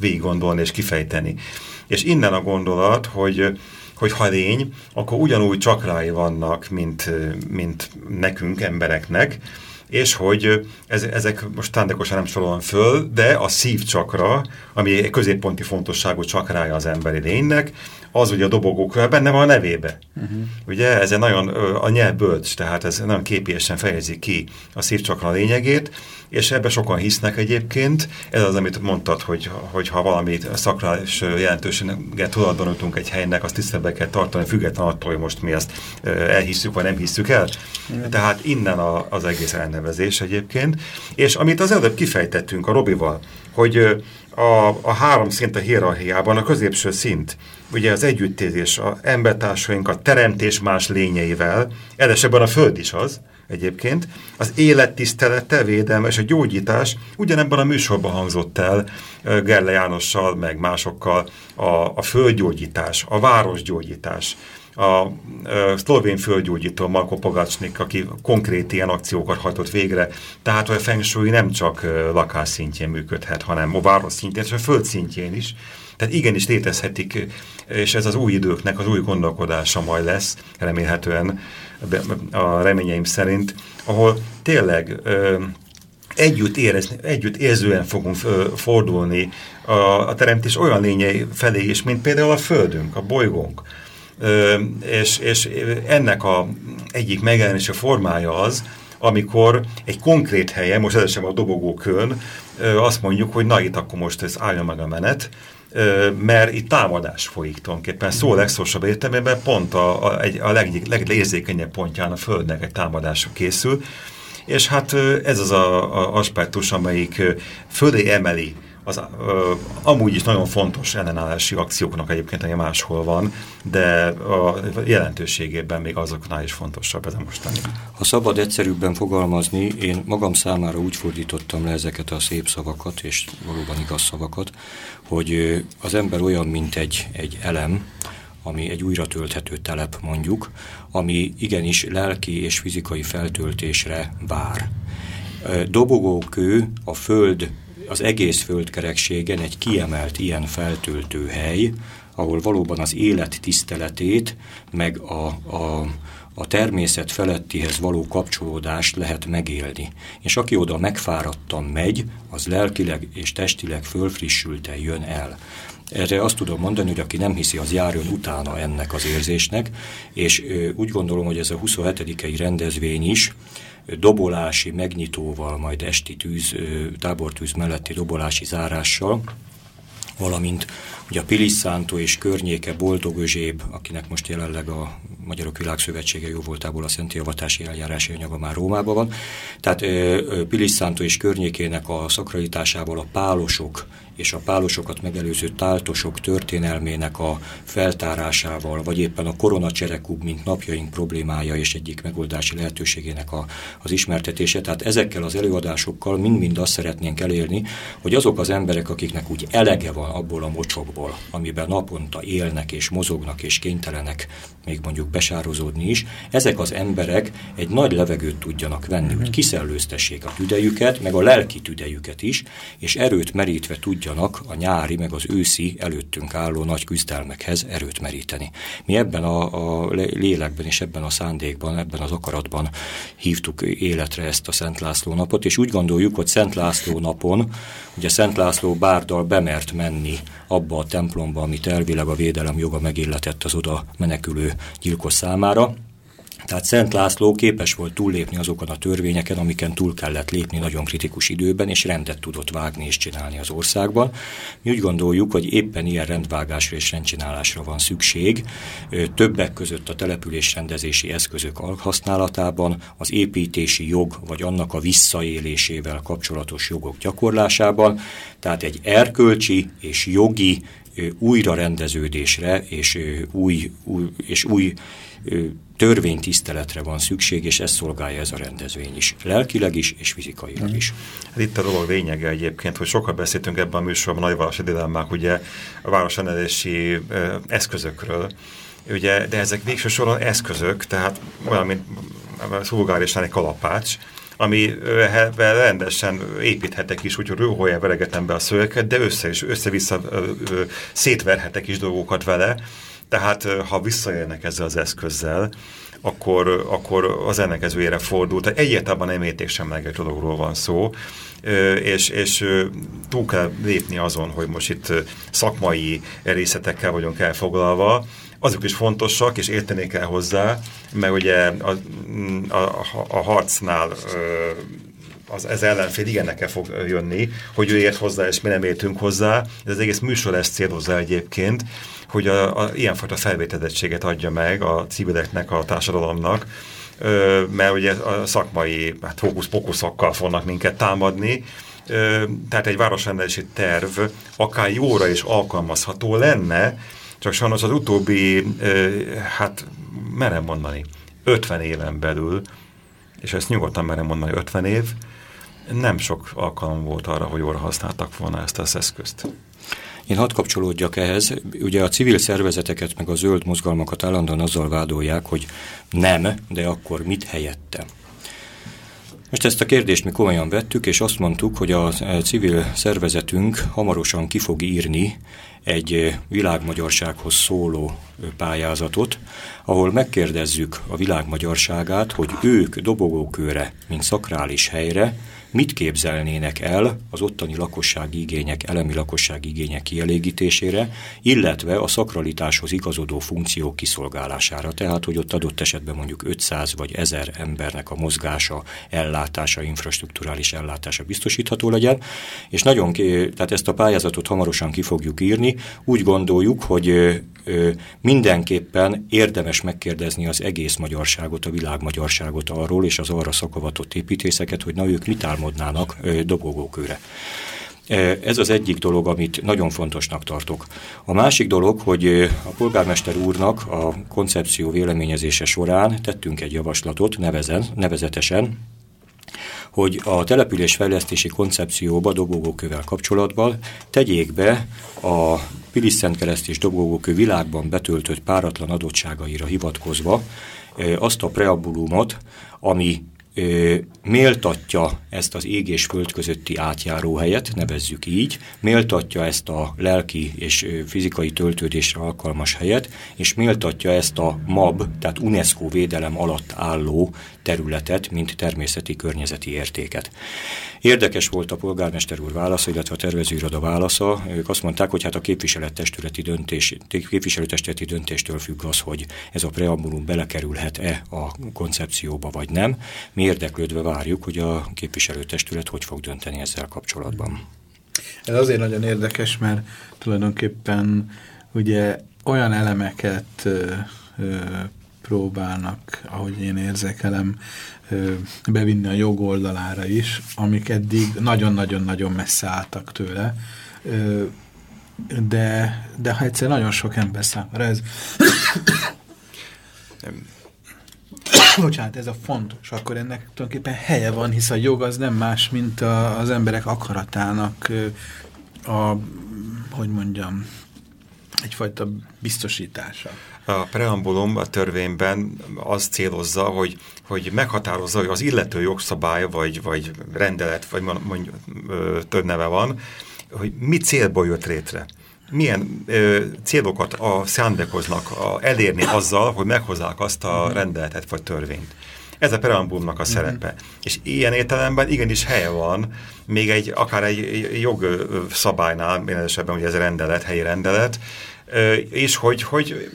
végig gondolni és kifejteni. És innen a gondolat, hogy hogy ha lény, akkor ugyanúgy csakrái vannak, mint, mint nekünk, embereknek, és hogy ez, ezek most tándekosan nem sorolom föl, de a szívcsakra, ami egy középponti fontosságú csakrája az emberi lénynek, az ugye a dobogók benne van a nevébe. Uh -huh. Ugye ez egy nagyon, a nyelv bölcs, tehát ez nagyon képiesen fejezi ki a szívcsakra lényegét, és ebbe sokan hisznek egyébként. Ez az, amit mondtad, hogy, hogy ha valami szakrális jelentőséget tulajdonítunk egy helynek, azt tiszteletbe kell tartani, független attól, hogy most mi ezt elhisszük, vagy nem hisszük el. Igen. Tehát innen a, az egész elnevezés egyébként. És amit az előbb kifejtettünk a Robival, hogy a, a három szint a hierarchiában a középső szint, ugye az együttézés, a embertársaink, a teremtés más lényeivel, edesebben a föld is az, egyébként, az élettisztelete, védelme és a gyógyítás ugyanebben a műsorban hangzott el Gerle Jánossal, meg másokkal a, a földgyógyítás, a városgyógyítás, a, a szlovén földgyógyító Marko Pogacsnik, aki konkrét ilyen akciókat hajtott végre, tehát a Feng nem csak lakás szintjén működhet, hanem a város szintjén, és a föld szintjén is. Tehát igenis létezhetik, és ez az új időknek az új gondolkodása majd lesz, remélhetően a reményeim szerint, ahol tényleg ö, együtt, érezni, együtt érzően fogunk ö, fordulni a, a teremtés olyan lényei felé is, mint például a Földünk, a bolygónk. Ö, és, és ennek a egyik megjelenése formája az, amikor egy konkrét helyen, most ez sem a dobogókön, azt mondjuk, hogy na itt akkor most ez álljon meg a menet, mert itt támadás folyik tulajdonképpen. Szó legszorosabb értelmében pont a, a, egy, a leg, legérzékenyebb pontján a Földnek egy támadásra készül, és hát ez az a, a aspektus, amelyik fölé emeli az ö, amúgy is nagyon fontos ellenállási akcióknak egyébként, ami máshol van, de a jelentőségében még azoknál is fontosabb ez a mostani. Ha szabad egyszerűbben fogalmazni, én magam számára úgy fordítottam le ezeket a szép szavakat, és valóban igaz szavakat, hogy az ember olyan, mint egy, egy elem, ami egy újra tölthető telep mondjuk, ami igenis lelki és fizikai feltöltésre vár. Dobogókő a föld az egész földkerekségen egy kiemelt ilyen feltöltő hely, ahol valóban az élet tiszteletét, meg a, a, a természet felettihez való kapcsolódást lehet megélni. És aki oda megfáradtan megy, az lelkileg és testileg fölfrissülten jön el. Erre azt tudom mondani, hogy aki nem hiszi, az járjon utána ennek az érzésnek, és úgy gondolom, hogy ez a 27. rendezvény is dobolási megnyitóval, majd esti tűz, tábortűz melletti dobolási zárással, valamint ugye a Pilisszántó és környéke Boldog Özséb, akinek most jelenleg a Magyarok Világszövetsége jó voltából a Szenti Javatási eljárási anyaga már Rómában. Tehát Pilisszántó és környékének a szakralitásával a pálosok és a pálosokat megelőző táltosok történelmének a feltárásával, vagy éppen a koronacserekub, mint napjaink problémája és egyik megoldási lehetőségének a, az ismertetése. Tehát ezekkel az előadásokkal mind-mind azt szeretnénk elérni, hogy azok az emberek, akiknek úgy elege van abból a mocsokból, amiben naponta élnek és mozognak és kénytelenek még mondjuk besározódni is, ezek az emberek egy nagy levegőt tudjanak venni, hogy kiszellőztessék a tüdejüket, meg a lelki tüdejüket is, és erőt merítve tudjanak a nyári, meg az őszi előttünk álló nagy küzdelmekhez erőt meríteni. Mi ebben a, a lélekben és ebben a szándékban, ebben az akaratban hívtuk életre ezt a Szent László napot, és úgy gondoljuk, hogy Szent László napon, ugye Szent László bárdal bemert menni abba a templomba, amit elvileg a védelem joga megilletett az oda menekülő gyilkos számára, tehát Szent László képes volt túllépni azokon a törvényeken, amiken túl kellett lépni nagyon kritikus időben, és rendet tudott vágni és csinálni az országban. Mi úgy gondoljuk, hogy éppen ilyen rendvágásra és rendcsinálásra van szükség, többek között a településrendezési eszközök használatában, az építési jog vagy annak a visszaélésével kapcsolatos jogok gyakorlásában, tehát egy erkölcsi és jogi újrarendeződésre és új, új, és új törvénytiszteletre van szükség, és ezt szolgálja ez a rendezvény is. Lelkileg is, és fizikailag is. Hát itt a dolog lényege egyébként, hogy sokat beszéltünk ebben a műsorban a nagyvárosi dilemmák, ugye a városrendelési eszközökről, ugye, de ezek végső soron eszközök, tehát olyan, mint szulgárisan egy kalapács, ami rendesen építhetek is, úgyhogy rőholja veregetem be a szöveket, de össze is, össze-vissza szétverhetek is dolgokat vele, tehát ha visszaélnek ezzel az eszközzel, akkor, akkor az ellenkezőjére fordul. Tehát egyáltalán nem értéksemleges dologról van szó, és, és túl kell lépni azon, hogy most itt szakmai részletekkel vagyunk elfoglalva, azok is fontosak, és érteni kell hozzá, mert ugye a, a, a harcnál az, ez ellenfél igenekkel fog jönni, hogy ő ért hozzá, és mi nem értünk hozzá. Ez az egész műsor ezt célozza egyébként, hogy a, a, ilyenfajta felvétedettséget adja meg a civileknek, a társadalomnak, ö, mert ugye a szakmai hát, hókusz-pokuszokkal fognak minket támadni, ö, tehát egy városrendelési terv akár jóra is alkalmazható lenne, csak sajnos az utóbbi, ö, hát merem mondani, 50 éven belül, és ezt nyugodtan merem mondani, 50 év, nem sok alkalom volt arra, hogy jóra használtak volna ezt az eszközt. Én hadd kapcsolódjak ehhez. Ugye a civil szervezeteket, meg a zöld mozgalmakat állandóan azzal vádolják, hogy nem, de akkor mit helyette? Most ezt a kérdést mi komolyan vettük, és azt mondtuk, hogy a civil szervezetünk hamarosan ki fog írni egy világmagyarsághoz szóló pályázatot, ahol megkérdezzük a világmagyarságát, hogy ők dobogókőre, mint szakrális helyre, mit képzelnének el az ottani lakossági igények, elemi lakossági igények kielégítésére, illetve a szakralitáshoz igazodó funkciók kiszolgálására. Tehát, hogy ott adott esetben mondjuk 500 vagy 1000 embernek a mozgása, ellátása, infrastruktúrális ellátása biztosítható legyen, és nagyon, tehát ezt a pályázatot hamarosan ki fogjuk írni. Úgy gondoljuk, hogy mindenképpen érdemes megkérdezni az egész magyarságot, a világ magyarságot arról, és az arra szakavatott építészeket, hogy na ők mit álmodnának dobogókőre. Ez az egyik dolog, amit nagyon fontosnak tartok. A másik dolog, hogy a polgármester úrnak a koncepció véleményezése során tettünk egy javaslatot nevezen, nevezetesen, hogy a településfejlesztési koncepcióba dobogókővel kapcsolatban tegyék be a Pilis-Szentkereszt és dobogókő világban betöltött páratlan adottságaira hivatkozva azt a preambulumot, ami ö, méltatja ezt az ég és föld közötti átjáróhelyet, nevezzük így, méltatja ezt a lelki és fizikai töltődésre alkalmas helyet, és méltatja ezt a MAB, tehát UNESCO védelem alatt álló területet, mint természeti környezeti értéket. Érdekes volt a polgármester úr válasza, illetve a tervezőiroda válasza. Ők azt mondták, hogy hát a képviselettestületi döntés, képviselőtestületi döntéstől függ az, hogy ez a preambulum belekerülhet-e a koncepcióba, vagy nem. Mi érdeklődve várjuk, hogy a képviselőtestület hogy fog dönteni ezzel kapcsolatban. Ez azért nagyon érdekes, mert tulajdonképpen ugye olyan elemeket ö, ö, próbálnak, ahogy én érzékelem, bevinni a jog oldalára is, amik eddig nagyon-nagyon-nagyon messze álltak tőle. De, de ha egyszer nagyon sok ember számára ez bocsánat, ez a fontos, akkor ennek tulajdonképpen helye van, hisz a jog az nem más, mint a, az emberek akaratának a, hogy mondjam, egyfajta biztosítása. A preambulum a törvényben az célozza, hogy, hogy meghatározza, hogy az illető jogszabály, vagy, vagy rendelet, vagy mondjuk több neve van, hogy mi célból jött létre. Milyen ö, célokat a szándékoznak a, elérni azzal, hogy meghozzák azt a rendeletet vagy törvényt. Ez a preambulumnak a szerepe. Mm -hmm. És ilyen értelemben igenis helye van, még egy, akár egy jogszabálynál, én esetben ugye ez a rendelet, helyi rendelet, és hogy, hogy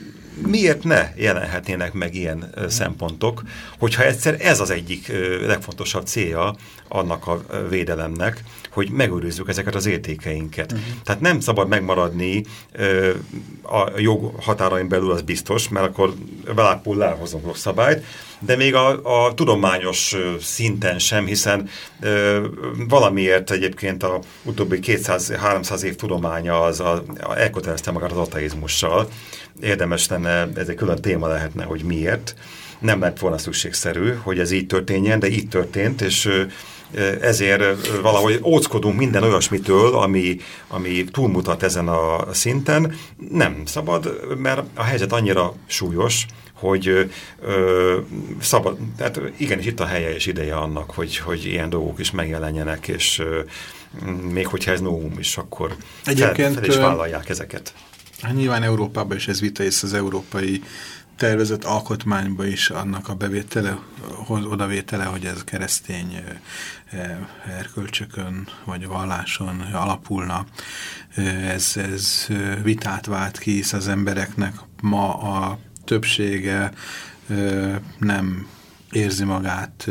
miért ne jelenhetnének meg ilyen szempontok, hogyha egyszer ez az egyik legfontosabb célja annak a védelemnek, hogy megőrizzük ezeket az értékeinket. Uh -huh. Tehát nem szabad megmaradni a jog határain belül, az biztos, mert akkor velápul lehozunk szabályt, de még a, a tudományos szinten sem, hiszen ö, valamiért egyébként a utóbbi 200-300 év tudománya az a, a, elkötelezte magát az ateizmussal. Érdemes lenne, ez egy külön téma lehetne, hogy miért. Nem lett volna szükségszerű, hogy ez így történjen, de így történt, és ezért valahogy óckodunk minden olyasmitől, ami, ami túlmutat ezen a szinten. Nem szabad, mert a helyzet annyira súlyos, hogy ö, szabad, tehát igenis itt a helye és ideje annak, hogy, hogy ilyen dolgok is megjelenjenek, és ö, még hogyha ez novum is, akkor Egyébként, fel, fel is vállalják ezeket. Hát nyilván Európában is ez vita, és az európai tervezett alkotmányba is annak a bevétele, odavétele, hogy ez keresztény erkölcsökön vagy valláson alapulna. Ez, ez vitát vált ki, hisz az embereknek ma a többsége nem érzi magát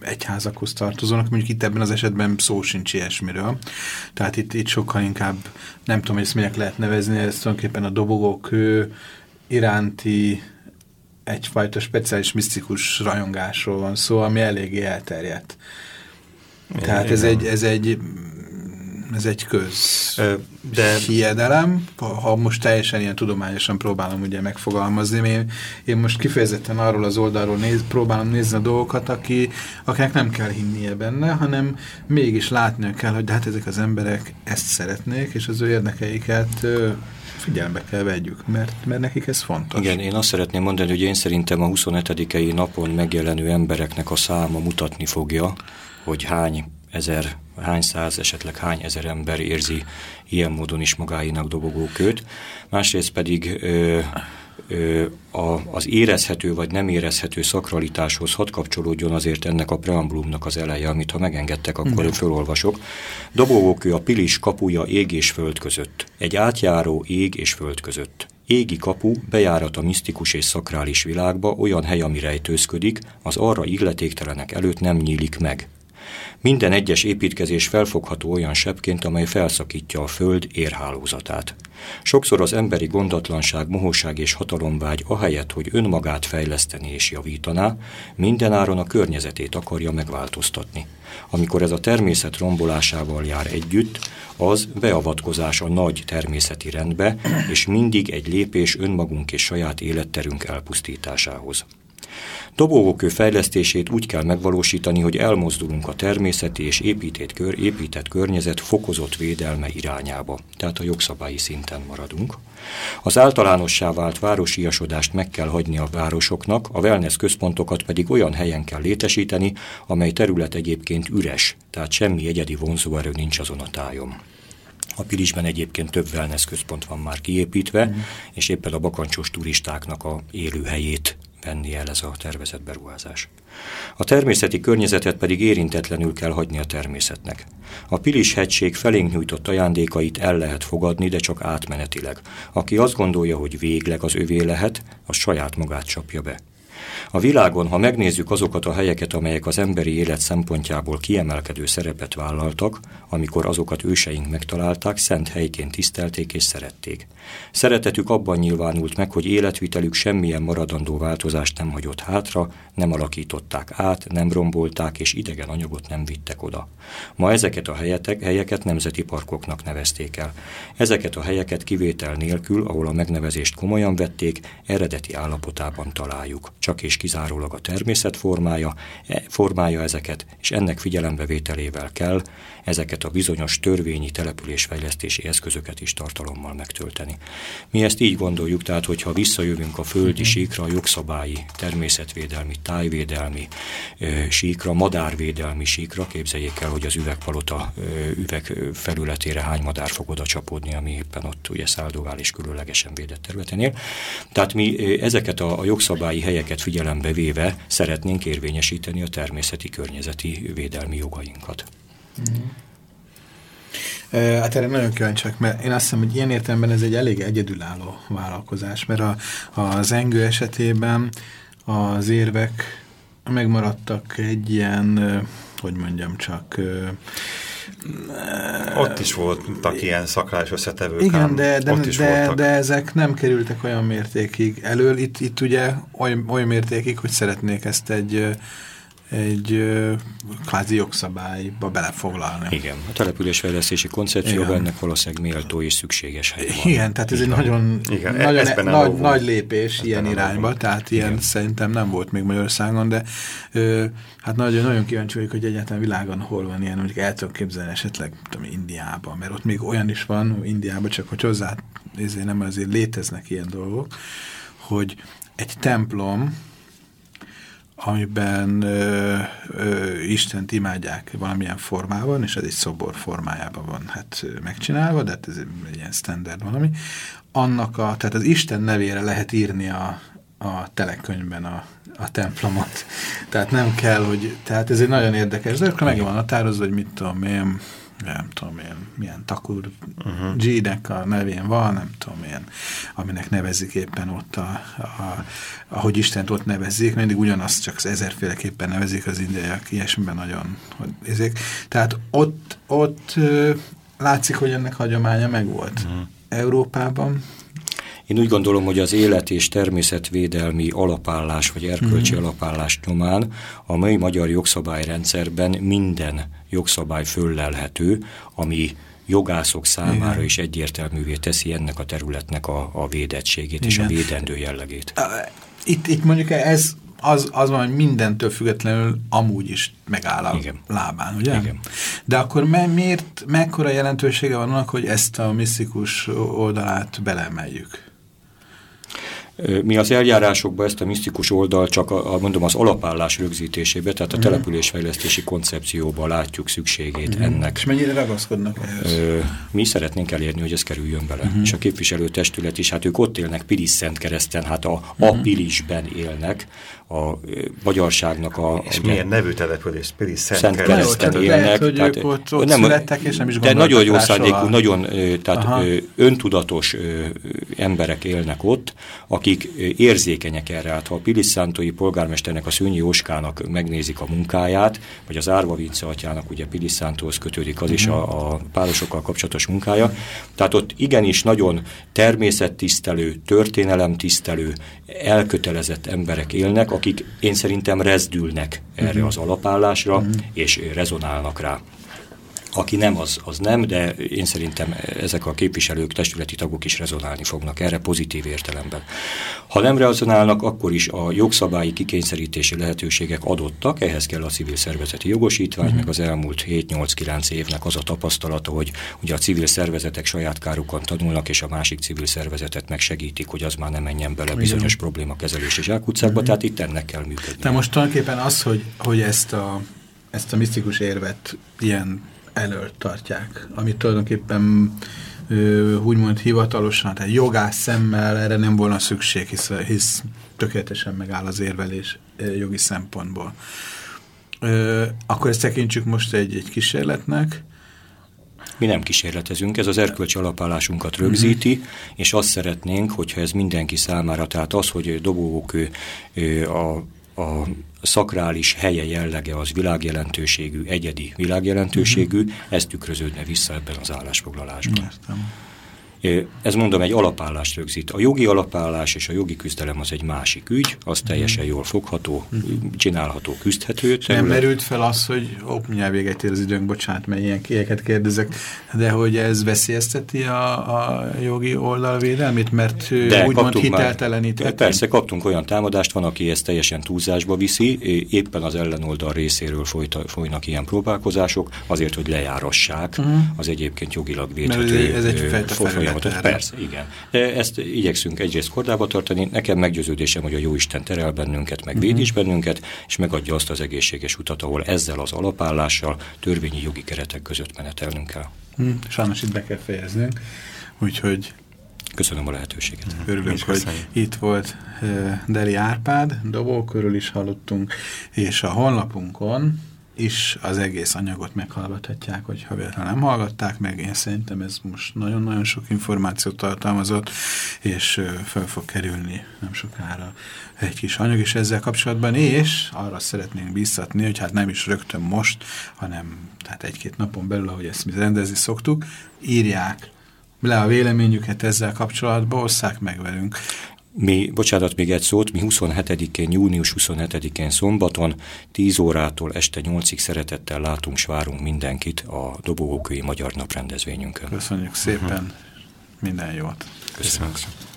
egyházakhoz tartozónak, mondjuk itt ebben az esetben szó sincs ilyesmiről. Tehát itt, itt sokkal inkább, nem tudom, hogy ezt minek lehet nevezni, ez tulajdonképpen a dobogókő iránti egyfajta speciális misztikus rajongásról van szó, ami eléggé elterjedt. Tehát ez egy, ez egy ez egy köz De... hiedelem, ha most teljesen ilyen tudományosan próbálom ugye megfogalmazni, én, én most kifejezetten arról az oldalról néz, próbálom nézni a dolgokat, aki, akinek nem kell hinnie benne, hanem mégis látnia kell, hogy de hát ezek az emberek ezt szeretnék, és az ő érdekeiket figyelembe kell vegyük, mert, mert nekik ez fontos. Igen, én azt szeretném mondani, hogy én szerintem a 27 napon megjelenő embereknek a száma mutatni fogja, hogy hány ezer, hány száz, esetleg hány ezer ember érzi ilyen módon is magáinak dobogókőt. Másrészt pedig ö, ö, a, az érezhető vagy nem érezhető szakralitáshoz hadd kapcsolódjon azért ennek a preambulumnak az eleje, amit ha megengedtek, akkor mm. fölolvasok. Dobogókő a pilis kapuja ég és föld között. Egy átjáró ég és föld között. Égi kapu, bejárat a misztikus és szakrális világba, olyan hely, ami rejtőzködik, az arra illetéktelenek előtt nem nyílik meg. Minden egyes építkezés felfogható olyan sebként, amely felszakítja a föld érhálózatát. Sokszor az emberi gondatlanság, mohóság és hatalomvágy ahelyett, hogy önmagát fejleszteni és javítaná, mindenáron a környezetét akarja megváltoztatni. Amikor ez a természet rombolásával jár együtt, az beavatkozás a nagy természeti rendbe, és mindig egy lépés önmagunk és saját életterünk elpusztításához. Dobogókő fejlesztését úgy kell megvalósítani, hogy elmozdulunk a természeti és épített, kör, épített környezet fokozott védelme irányába, tehát a jogszabályi szinten maradunk. Az általánossá vált városiasodást meg kell hagyni a városoknak, a wellness központokat pedig olyan helyen kell létesíteni, amely terület egyébként üres, tehát semmi egyedi vonzóerő nincs azon a tájon. A Pilisben egyébként több wellness központ van már kiépítve, mm. és éppen a bakancsos turistáknak a élőhelyét venni el ez a tervezett beruházás. A természeti környezetet pedig érintetlenül kell hagyni a természetnek. A Pilis hegység felénk nyújtott ajándékait el lehet fogadni, de csak átmenetileg. Aki azt gondolja, hogy végleg az övé lehet, az saját magát csapja be. A világon, ha megnézzük azokat a helyeket, amelyek az emberi élet szempontjából kiemelkedő szerepet vállaltak, amikor azokat őseink megtalálták, szent helyként tisztelték és szerették. Szeretetük abban nyilvánult meg, hogy életvitelük semmilyen maradandó változást nem hagyott hátra, nem alakították át, nem rombolták és idegen anyagot nem vittek oda. Ma ezeket a helyetek, helyeket nemzeti parkoknak nevezték el. Ezeket a helyeket kivétel nélkül, ahol a megnevezést komolyan vették, eredeti állapotában találjuk. Csak és kizárólag a természet formája, e, formája ezeket, és ennek figyelembevételével kell ezeket a bizonyos törvényi településfejlesztési eszközöket is tartalommal megtölteni. Mi ezt így gondoljuk, tehát hogyha visszajövünk a földi síkra, a jogszabályi, természetvédelmi, tájvédelmi síkra, madárvédelmi síkra, képzeljék el, hogy az üvegpalota üveg felületére hány madár fog oda csapódni, ami éppen ott ugye száldogál és különlegesen védett területen él. Tehát mi ezeket a, a jogszabályi helyeket figyelembe véve szeretnénk érvényesíteni a természeti környezeti védelmi jogainkat. Ö, Hát erre nagyon kíváncsiak, mert én azt hiszem, hogy ilyen értelemben ez egy elég egyedülálló vállalkozás, mert a, az engő esetében az érvek megmaradtak egy ilyen, hogy mondjam csak, Ott is voltak ilyen szakrás összetevők. igen, ám de, de, ott is de, voltak. de ezek nem kerültek olyan mértékig elől. Itt, itt ugye oly, oly mértékig, hogy szeretnék ezt egy, egy kvázi jogszabályba belefoglalni. Igen, a településfejlesztési koncepcióban Igen. ennek valószínűleg méltó és szükséges hely van. Igen, tehát ez egy nagyon, Igen, e- nagyon benne nagy, nagy lépés Ez ilyen irányba, tehát ilyen Igen. szerintem nem volt még Magyarországon, de ö, hát nagyon, nagyon kíváncsi vagyok, hogy egyáltalán világon hol van ilyen, mondjuk el tudok képzelni esetleg tudom, Indiában, mert ott még olyan is van, Indiában, csak hogy hozzá, ezért nem azért léteznek ilyen dolgok, hogy egy templom, amiben ö, ö, Istent imádják valamilyen formában, és ez egy szobor formájában van hát megcsinálva, de hát ez egy ilyen standard valami. Annak a, tehát az Isten nevére lehet írni a, a telekönyvben a, a templomot. Tehát nem kell, hogy, tehát ez egy nagyon érdekes, de akkor meg van határozva, hogy mit tudom én, nem tudom én, milyen Takur uh-huh. G-nek a nevén van, nem tudom én, aminek nevezik éppen ott, a, a, ahogy Istent ott nevezik, mindig ugyanazt csak az ezerféleképpen nevezik az indiaiak, ilyesmiben nagyon, ezek. Tehát ott, ott látszik, hogy ennek hagyománya megvolt. Uh-huh. Európában Én úgy gondolom, hogy az élet és természetvédelmi alapállás vagy erkölcsi Mhm. alapállás nyomán a mai magyar jogszabályrendszerben minden jogszabály föllelhető, ami jogászok számára Igen. is egyértelművé teszi ennek a területnek a, a védettségét és a Igen. védendő jellegét. Itt, itt mondjuk ez az, az van, hogy mindentől függetlenül amúgy is megáll a Igen. lábán, ugye? Igen. De akkor me, miért, mekkora jelentősége van annak, hogy ezt a misztikus oldalát beleemeljük? Mi az eljárásokban ezt a misztikus oldal csak a, a, mondom az alapállás rögzítésébe, tehát a településfejlesztési koncepcióban látjuk szükségét ennek. És mennyire ragaszkodnak ehhez? Mi szeretnénk elérni, hogy ez kerüljön bele. Uh-huh. És a képviselőtestület is, hát ők ott élnek Pilis Szent kereszten, hát a, uh-huh. a Pilisben élnek, a magyarságnak a... És a- milyen nevű település? Pilis Szent, Szent Kereszt. kereszten tehát élnek. lehet, hogy ők ott- ott születtek, és nem is De nagyon jó szándékú, nagyon tehát Aha. öntudatos emberek élnek ott, akik érzékenyek erre. Hát ha a Pilisszántói polgármesternek, a Szőnyi Jóskának megnézik a munkáját, vagy az Árva Vince atyának, ugye Pilisszántóhoz kötődik az is a, a párosokkal kapcsolatos munkája. Tehát ott igenis nagyon természettisztelő, történelemtisztelő, elkötelezett emberek élnek, akik én szerintem rezdülnek erre az alapállásra, és rezonálnak rá. Aki nem, az, az nem, de én szerintem ezek a képviselők, testületi tagok is rezonálni fognak erre pozitív értelemben. Ha nem rezonálnak, akkor is a jogszabályi kikényszerítési lehetőségek adottak, ehhez kell a civil szervezeti jogosítvány, mm. meg az elmúlt 7-8-9 évnek az a tapasztalata, hogy ugye a civil szervezetek saját kárukon tanulnak, és a másik civil szervezetet megsegítik, hogy az már ne menjen bele bizonyos problémakezelés és zsákutcákba, tehát itt ennek kell működni. De most tulajdonképpen az, hogy, hogy ezt, a, ezt a misztikus érvet ilyen elől tartják, amit tulajdonképpen ö, úgymond hivatalosan, tehát jogász szemmel erre nem volna szükség, hisz, hisz tökéletesen megáll az érvelés jogi szempontból. Ö, akkor ezt tekintsük most egy, egy kísérletnek, Mi nem kísérletezünk, ez az erkölcsi alapállásunkat rögzíti, és azt szeretnénk, hogyha ez mindenki számára, tehát az, hogy dobókő a, a szakrális helye jellege az világjelentőségű, egyedi világjelentőségű, ez tükröződne vissza ebben az állásfoglalásban. Értem. Ez mondom, egy alapállást rögzít. A jogi alapállás és a jogi küzdelem az egy másik ügy, az teljesen jól fogható, csinálható, küzdhető. Nem terület. merült fel az, hogy ó, mindjárt véget ér az időnk, bocsánat, mert ilyen kieket kérdezek, de hogy ez veszélyezteti a, a jogi oldal védelmét, mert De úgymond hiteltelenített. Persze, kaptunk olyan támadást, van, aki ezt teljesen túlzásba viszi, éppen az ellenoldal részéről folyta, folynak ilyen próbálkozások, azért, hogy lejárassák az egyébként jogilag védhető Mhm. ez egy fajta folyamatot. erre. Persze, igen. De ezt igyekszünk egyrészt kordába tartani, nekem meggyőződésem, hogy a Jóisten terel bennünket, meg Mhm. véd is bennünket, és megadja azt az egészséges utat, ahol ezzel az alapállással törvényi jogi keretek között menetelnünk kell. Hm, sajnos itt be kell fejeznünk, úgyhogy Köszönöm a lehetőséget. Mhm. örülünk, hogy itt volt Deli Árpád, dobókörül is hallottunk, és a honlapunkon is az egész anyagot meghallgathatják, hogy ha véletlenül nem hallgatták meg, én szerintem ez most nagyon-nagyon sok információt tartalmazott, és fel fog kerülni nem sokára egy kis anyag is ezzel kapcsolatban, és arra szeretnénk biztatni, hogy hát nem is rögtön most, hanem tehát egy-két napon belül, ahogy ezt mi rendezni szoktuk, írják le a véleményüket ezzel kapcsolatban, osszák meg velünk. Mi, bocsánat, még egy szót, mi 27-én, június 27-én szombaton 10 órától este 8-ig szeretettel látunk, s várunk mindenkit a Dobogókői Magyar Nap rendezvényünkön. Köszönjük szépen, minden jót! Köszönöm. Köszönöm.